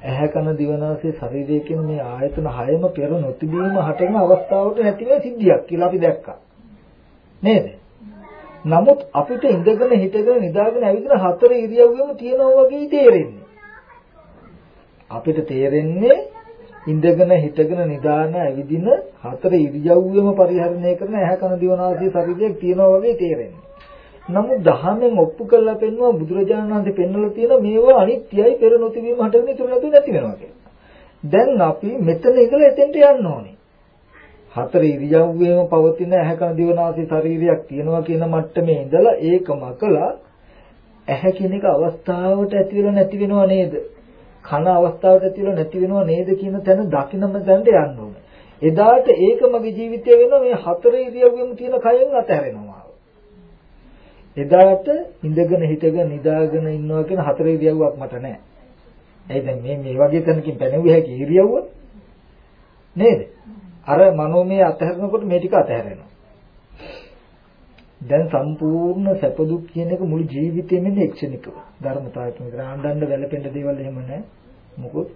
ඇහැ කන දිවනාසය ශරීරය කියන මේ ආයතන හයම පෙර නොතිබීම හටගෙන අවස්ථාවට නැති වෙන සිද්ධියක් කියලා අපි දැක්කා. නේද? නමුත් අපිට ඉඳගෙන හිටගෙන නිදාගෙන ඇවිදින හතර ඉරියව්වෙම තියෙනවා වගේ තේරෙන්නේ. අපිට තේරෙන්නේ ඉඳගෙන හිටගෙන නිදාන ඇවිදින හතර ඉරියව්වෙම පරිහරණය කරන ඇහැ කන දිවනාසය ශරීරයක් තියෙනවා වගේ තේරෙන්නේ. නමුත් දහමෙන් ඔප්පු කරලා පෙන්වුවා බුදුරජාණන් වහන්සේ පෙන්වලා තියෙන මේවා අනිත්‍යයි පෙර නොතිබීම හටගෙන ඉතුරු නැතුව නැති වෙනවා කියලා. දැන් අපි මෙතන ඉඳලා එතෙන්ට යන්න ඕනේ. හතර ඉරියව්වෙම පවතින ඇහැ කන දිවනාසය ශරීරයක් තියෙනවා කියන මට්ටමේ ඉඳලා ඒකම කළා ඇහැ කියන එක අවස්ථාවට ඇති වෙලා නැති වෙනව නේද? කන අවස්ථාවට ඇතිවෙලා නැති වෙනව නේද කියන තැන දකින්නම දැනට යන්න ඕනේ. එදාට ඒක මගේ ජීවිතය වෙනවා මේ හතර ඉරියව්වෙම තියෙන කයෙන් අතහැරෙනවා. එදාට ඉඳගෙන හිටගෙන නිදාගෙන ඉන්නවා කියන හතර ඉරියව්වක් මට නැහැ. ඇයි දැන් මේ මේ වගේ තැනකින් පැනෙව්ව හැකි ඉරියව්ව නේද? අර මනෝමය අතහැරනකොට මේ ටික අතහැරෙනවා. දැන් සම්පූර්ණ සැප දුක් කියන එක මුළු ජීවිතේම ඉන්නේ එක්ෂණිකව. ධර්මතාවයක විතර ආණ්ඩන්න වැළපෙන්න දේවල් එහෙම නැහැ. මොකොත්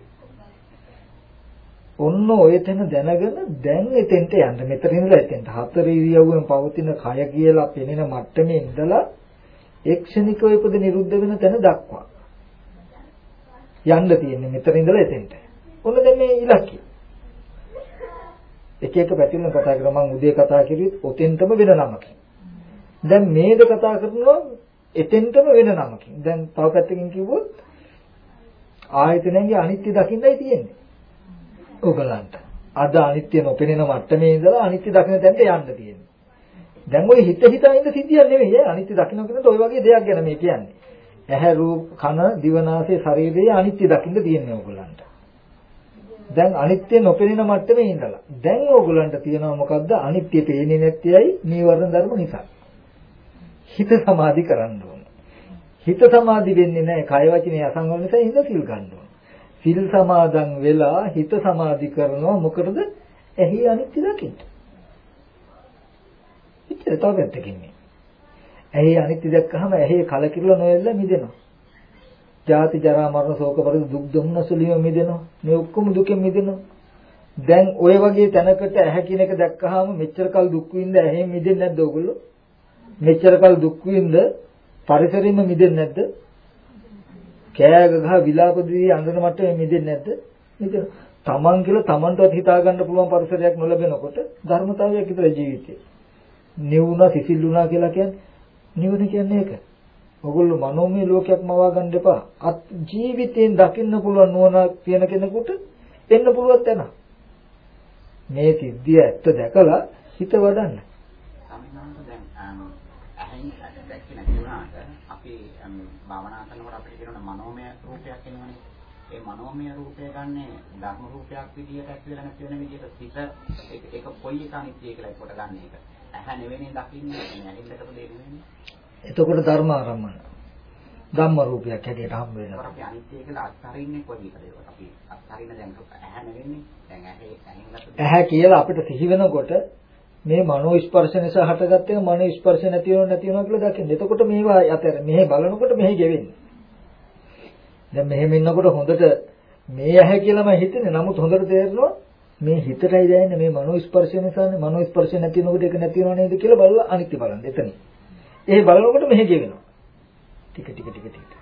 ඔන්න ඔය තැන දැනගෙන දැන් එතෙන්ට යන්න. මෙතන ඉඳලා එතෙන්ට හතර ඉරියව්වෙන් පවතින කය කියලා පෙනෙන මට්ටමේ ඉඳලා එක්ෂණිකව ඉපද නිරුද්ධ වෙන තැන දක්වා. යන්න තියෙන්නේ මෙතන ඉඳලා එතෙන්ට. ඔන්න දැන් මේ ඉලක්කය. එක එක පැතිරෙන කතා කරා මම උදේ කතා කරුවෙත් ඔතෙන්ටම වෙන නමකින්. දැන් මේද කතා කරනවා එතෙන්ටම වෙන නමකින්. දැන් තව පැත්තකින් කිව්වොත් ආයතනයේ අනිත්‍ය දකින්නයි තියෙන්නේ. ඔයගලන්ට. අද අනිත්‍ය නොපෙනෙන මට්ටමේ ඉඳලා අනිත්‍ය දකින්න තැනට යන්න තියෙන්නේ. දැන් ওই හිත හිතා ඉන්න සිද්ධියක් නෙවෙයි ඈ අනිත්‍ය දකින්න කියනකොට ওই වගේ දෙයක් ගැන මේ කියන්නේ. ඇහැ රූප කන දිවනාසය ශරීරයේ අනිත්‍ය දකින්න තියෙන්නේ ඔයගලන්ට. දැන් අනිත්‍ය නොපෙනෙන මට්ටමේ ඉඳලා. දැන් ඕගොල්ලන්ට තියෙනවා මොකද්ද? අනිත්‍ය පේන්නේ නැත්තේයි නීවරණ ධර්ම නිසා. හිත සමාධි කරන්න ඕන. හිත සමාධි වෙන්නේ නැහැ කය වචනේ අසංගම නිසා හිත සිල් ගන්න ඕන. සිල් සමාදන් වෙලා හිත සමාධි කරනවා මොකටද? එහි අනිත්‍ය දකින්න. ඉතින් තව පැත්තකින් මේ. එහි අනිත්‍ය දැක්කහම එහි කලකිරලා නොයෙල්ල මිදෙනවා. ජාති ජරා මරණ ශෝක පරිදු දුක් දුම්නසුලිය මිදෙනවා. මේ ඔක්කොම දුකෙන් මිදෙනවා. දැන් ওই වගේ තැනකට ඇහැ කියන එක දැක්කහම මෙච්චර කල් දුක් විඳ ඇහෙන් මිදෙන්නේ නැද්ද ඔයගොල්ලෝ? මෙච්චර කල් දුක් විඳ පරිසරෙම මිදෙන්නේ නැද්ද? කෑ ගහ විලාප දී අඳුන මට්ටමේ මිදෙන්නේ නැද්ද? මිදෙන. තමන් කියලා තමන්ටවත් හිතා ගන්න පුළුවන් පරිසරයක් නොලැබෙනකොට ධර්මතාවයක් විතර ජීවිතේ. නිවුණා සිසිල් වුණා කියලා කියන්නේ නිවන කියන්නේ ඒක. ඔගොල්ලෝ මනෝමය ලෝකයක් මවා ගන්න එපා. අත් ජීවිතයෙන් දකින්න පුළුවන් නුවණ තියෙන කෙනෙකුට එන්න පුළුවන් තැන. මේ සිද්ධිය ඇත්ත දැකලා හිත වඩන්න. සමිනාන්ත දැන් ඇහෙන් දැක්කේ නැති වුණාට අපි භාවනා කරනකොට අපිට කියනවා මනෝමය රූපයක් එනවනේ. ඒ මනෝමය රූපය ගන්න ධර්ම රූපයක් විදියට ඇති වෙලා නැති වෙන විදියට සිත ඒක කොයි එක අනිත්‍ය කියලා කොට ගන්න එක. ඇහැ නෙවෙයි දකින්නේ ඇහෙන් දැකපු දේ නෙවෙයි. එතකොට ධර්ම ආරම්මන. ධම්ම රූපයක් හැටියට හම් වෙනවා. අපි අනිත්‍ය කියලා අත්හරින්නේ කොයි ඒක? අපි අත්හරින්න දැන් ඇහැ නෙවෙන්නේ. දැන් ඇහි ඇහැ කියලා අපිට සිහි වෙනකොට මේ මනෝ ස්පර්ශ නිසා හටගත්ත එක මනෝ ස්පර්ශ නැති වෙනව නැති වෙනව කියලා දකින්න. එතකොට මේවා අතර මෙහෙ බලනකොට මෙහෙ ගෙවෙන්නේ. දැන් මෙහෙම ඉන්නකොට හොඳට මේ ඇහැ කියලා මම හිතන්නේ. නමුත් හොඳට තේරෙනවා මේ හිතටයි දැනෙන්නේ මේ මනෝ ස්පර්ශ නිසානේ මනෝ ස්පර්ශ නැති වෙනකොට ඒක නැති වෙනව නේද කියලා බලලා අනිත්‍ය බලන්න. එතන. ඒ බලනකොට මෙහෙ ගෙවෙනවා. ටික ටික ටික ටික.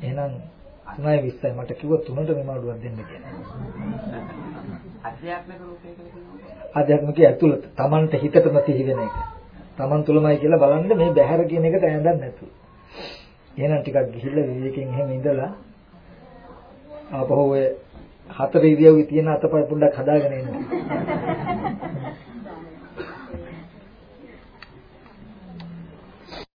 එහෙනම් 3යි 20යි මට කිව්ව තුනට මෙමාඩුවක් දෙන්න කියලා. අධ්‍යාත්මික රූපය කියලා කියනවා. ආධ්‍යාත්මික ඇතුළත Tamanට හිතටම සිහි වෙන එක. Taman තුලමයි කියලා බලන්න මේ බහැර කියන එකට ඈඳන් නැතුව. එහෙනම් ටිකක් ගිහිල්ලා විවේකයෙන් එහෙම ඉඳලා ආපහු ඔය හතර ඉරියව්වේ තියෙන අතපය පොඩ්ඩක් හදාගෙන ඉන්න.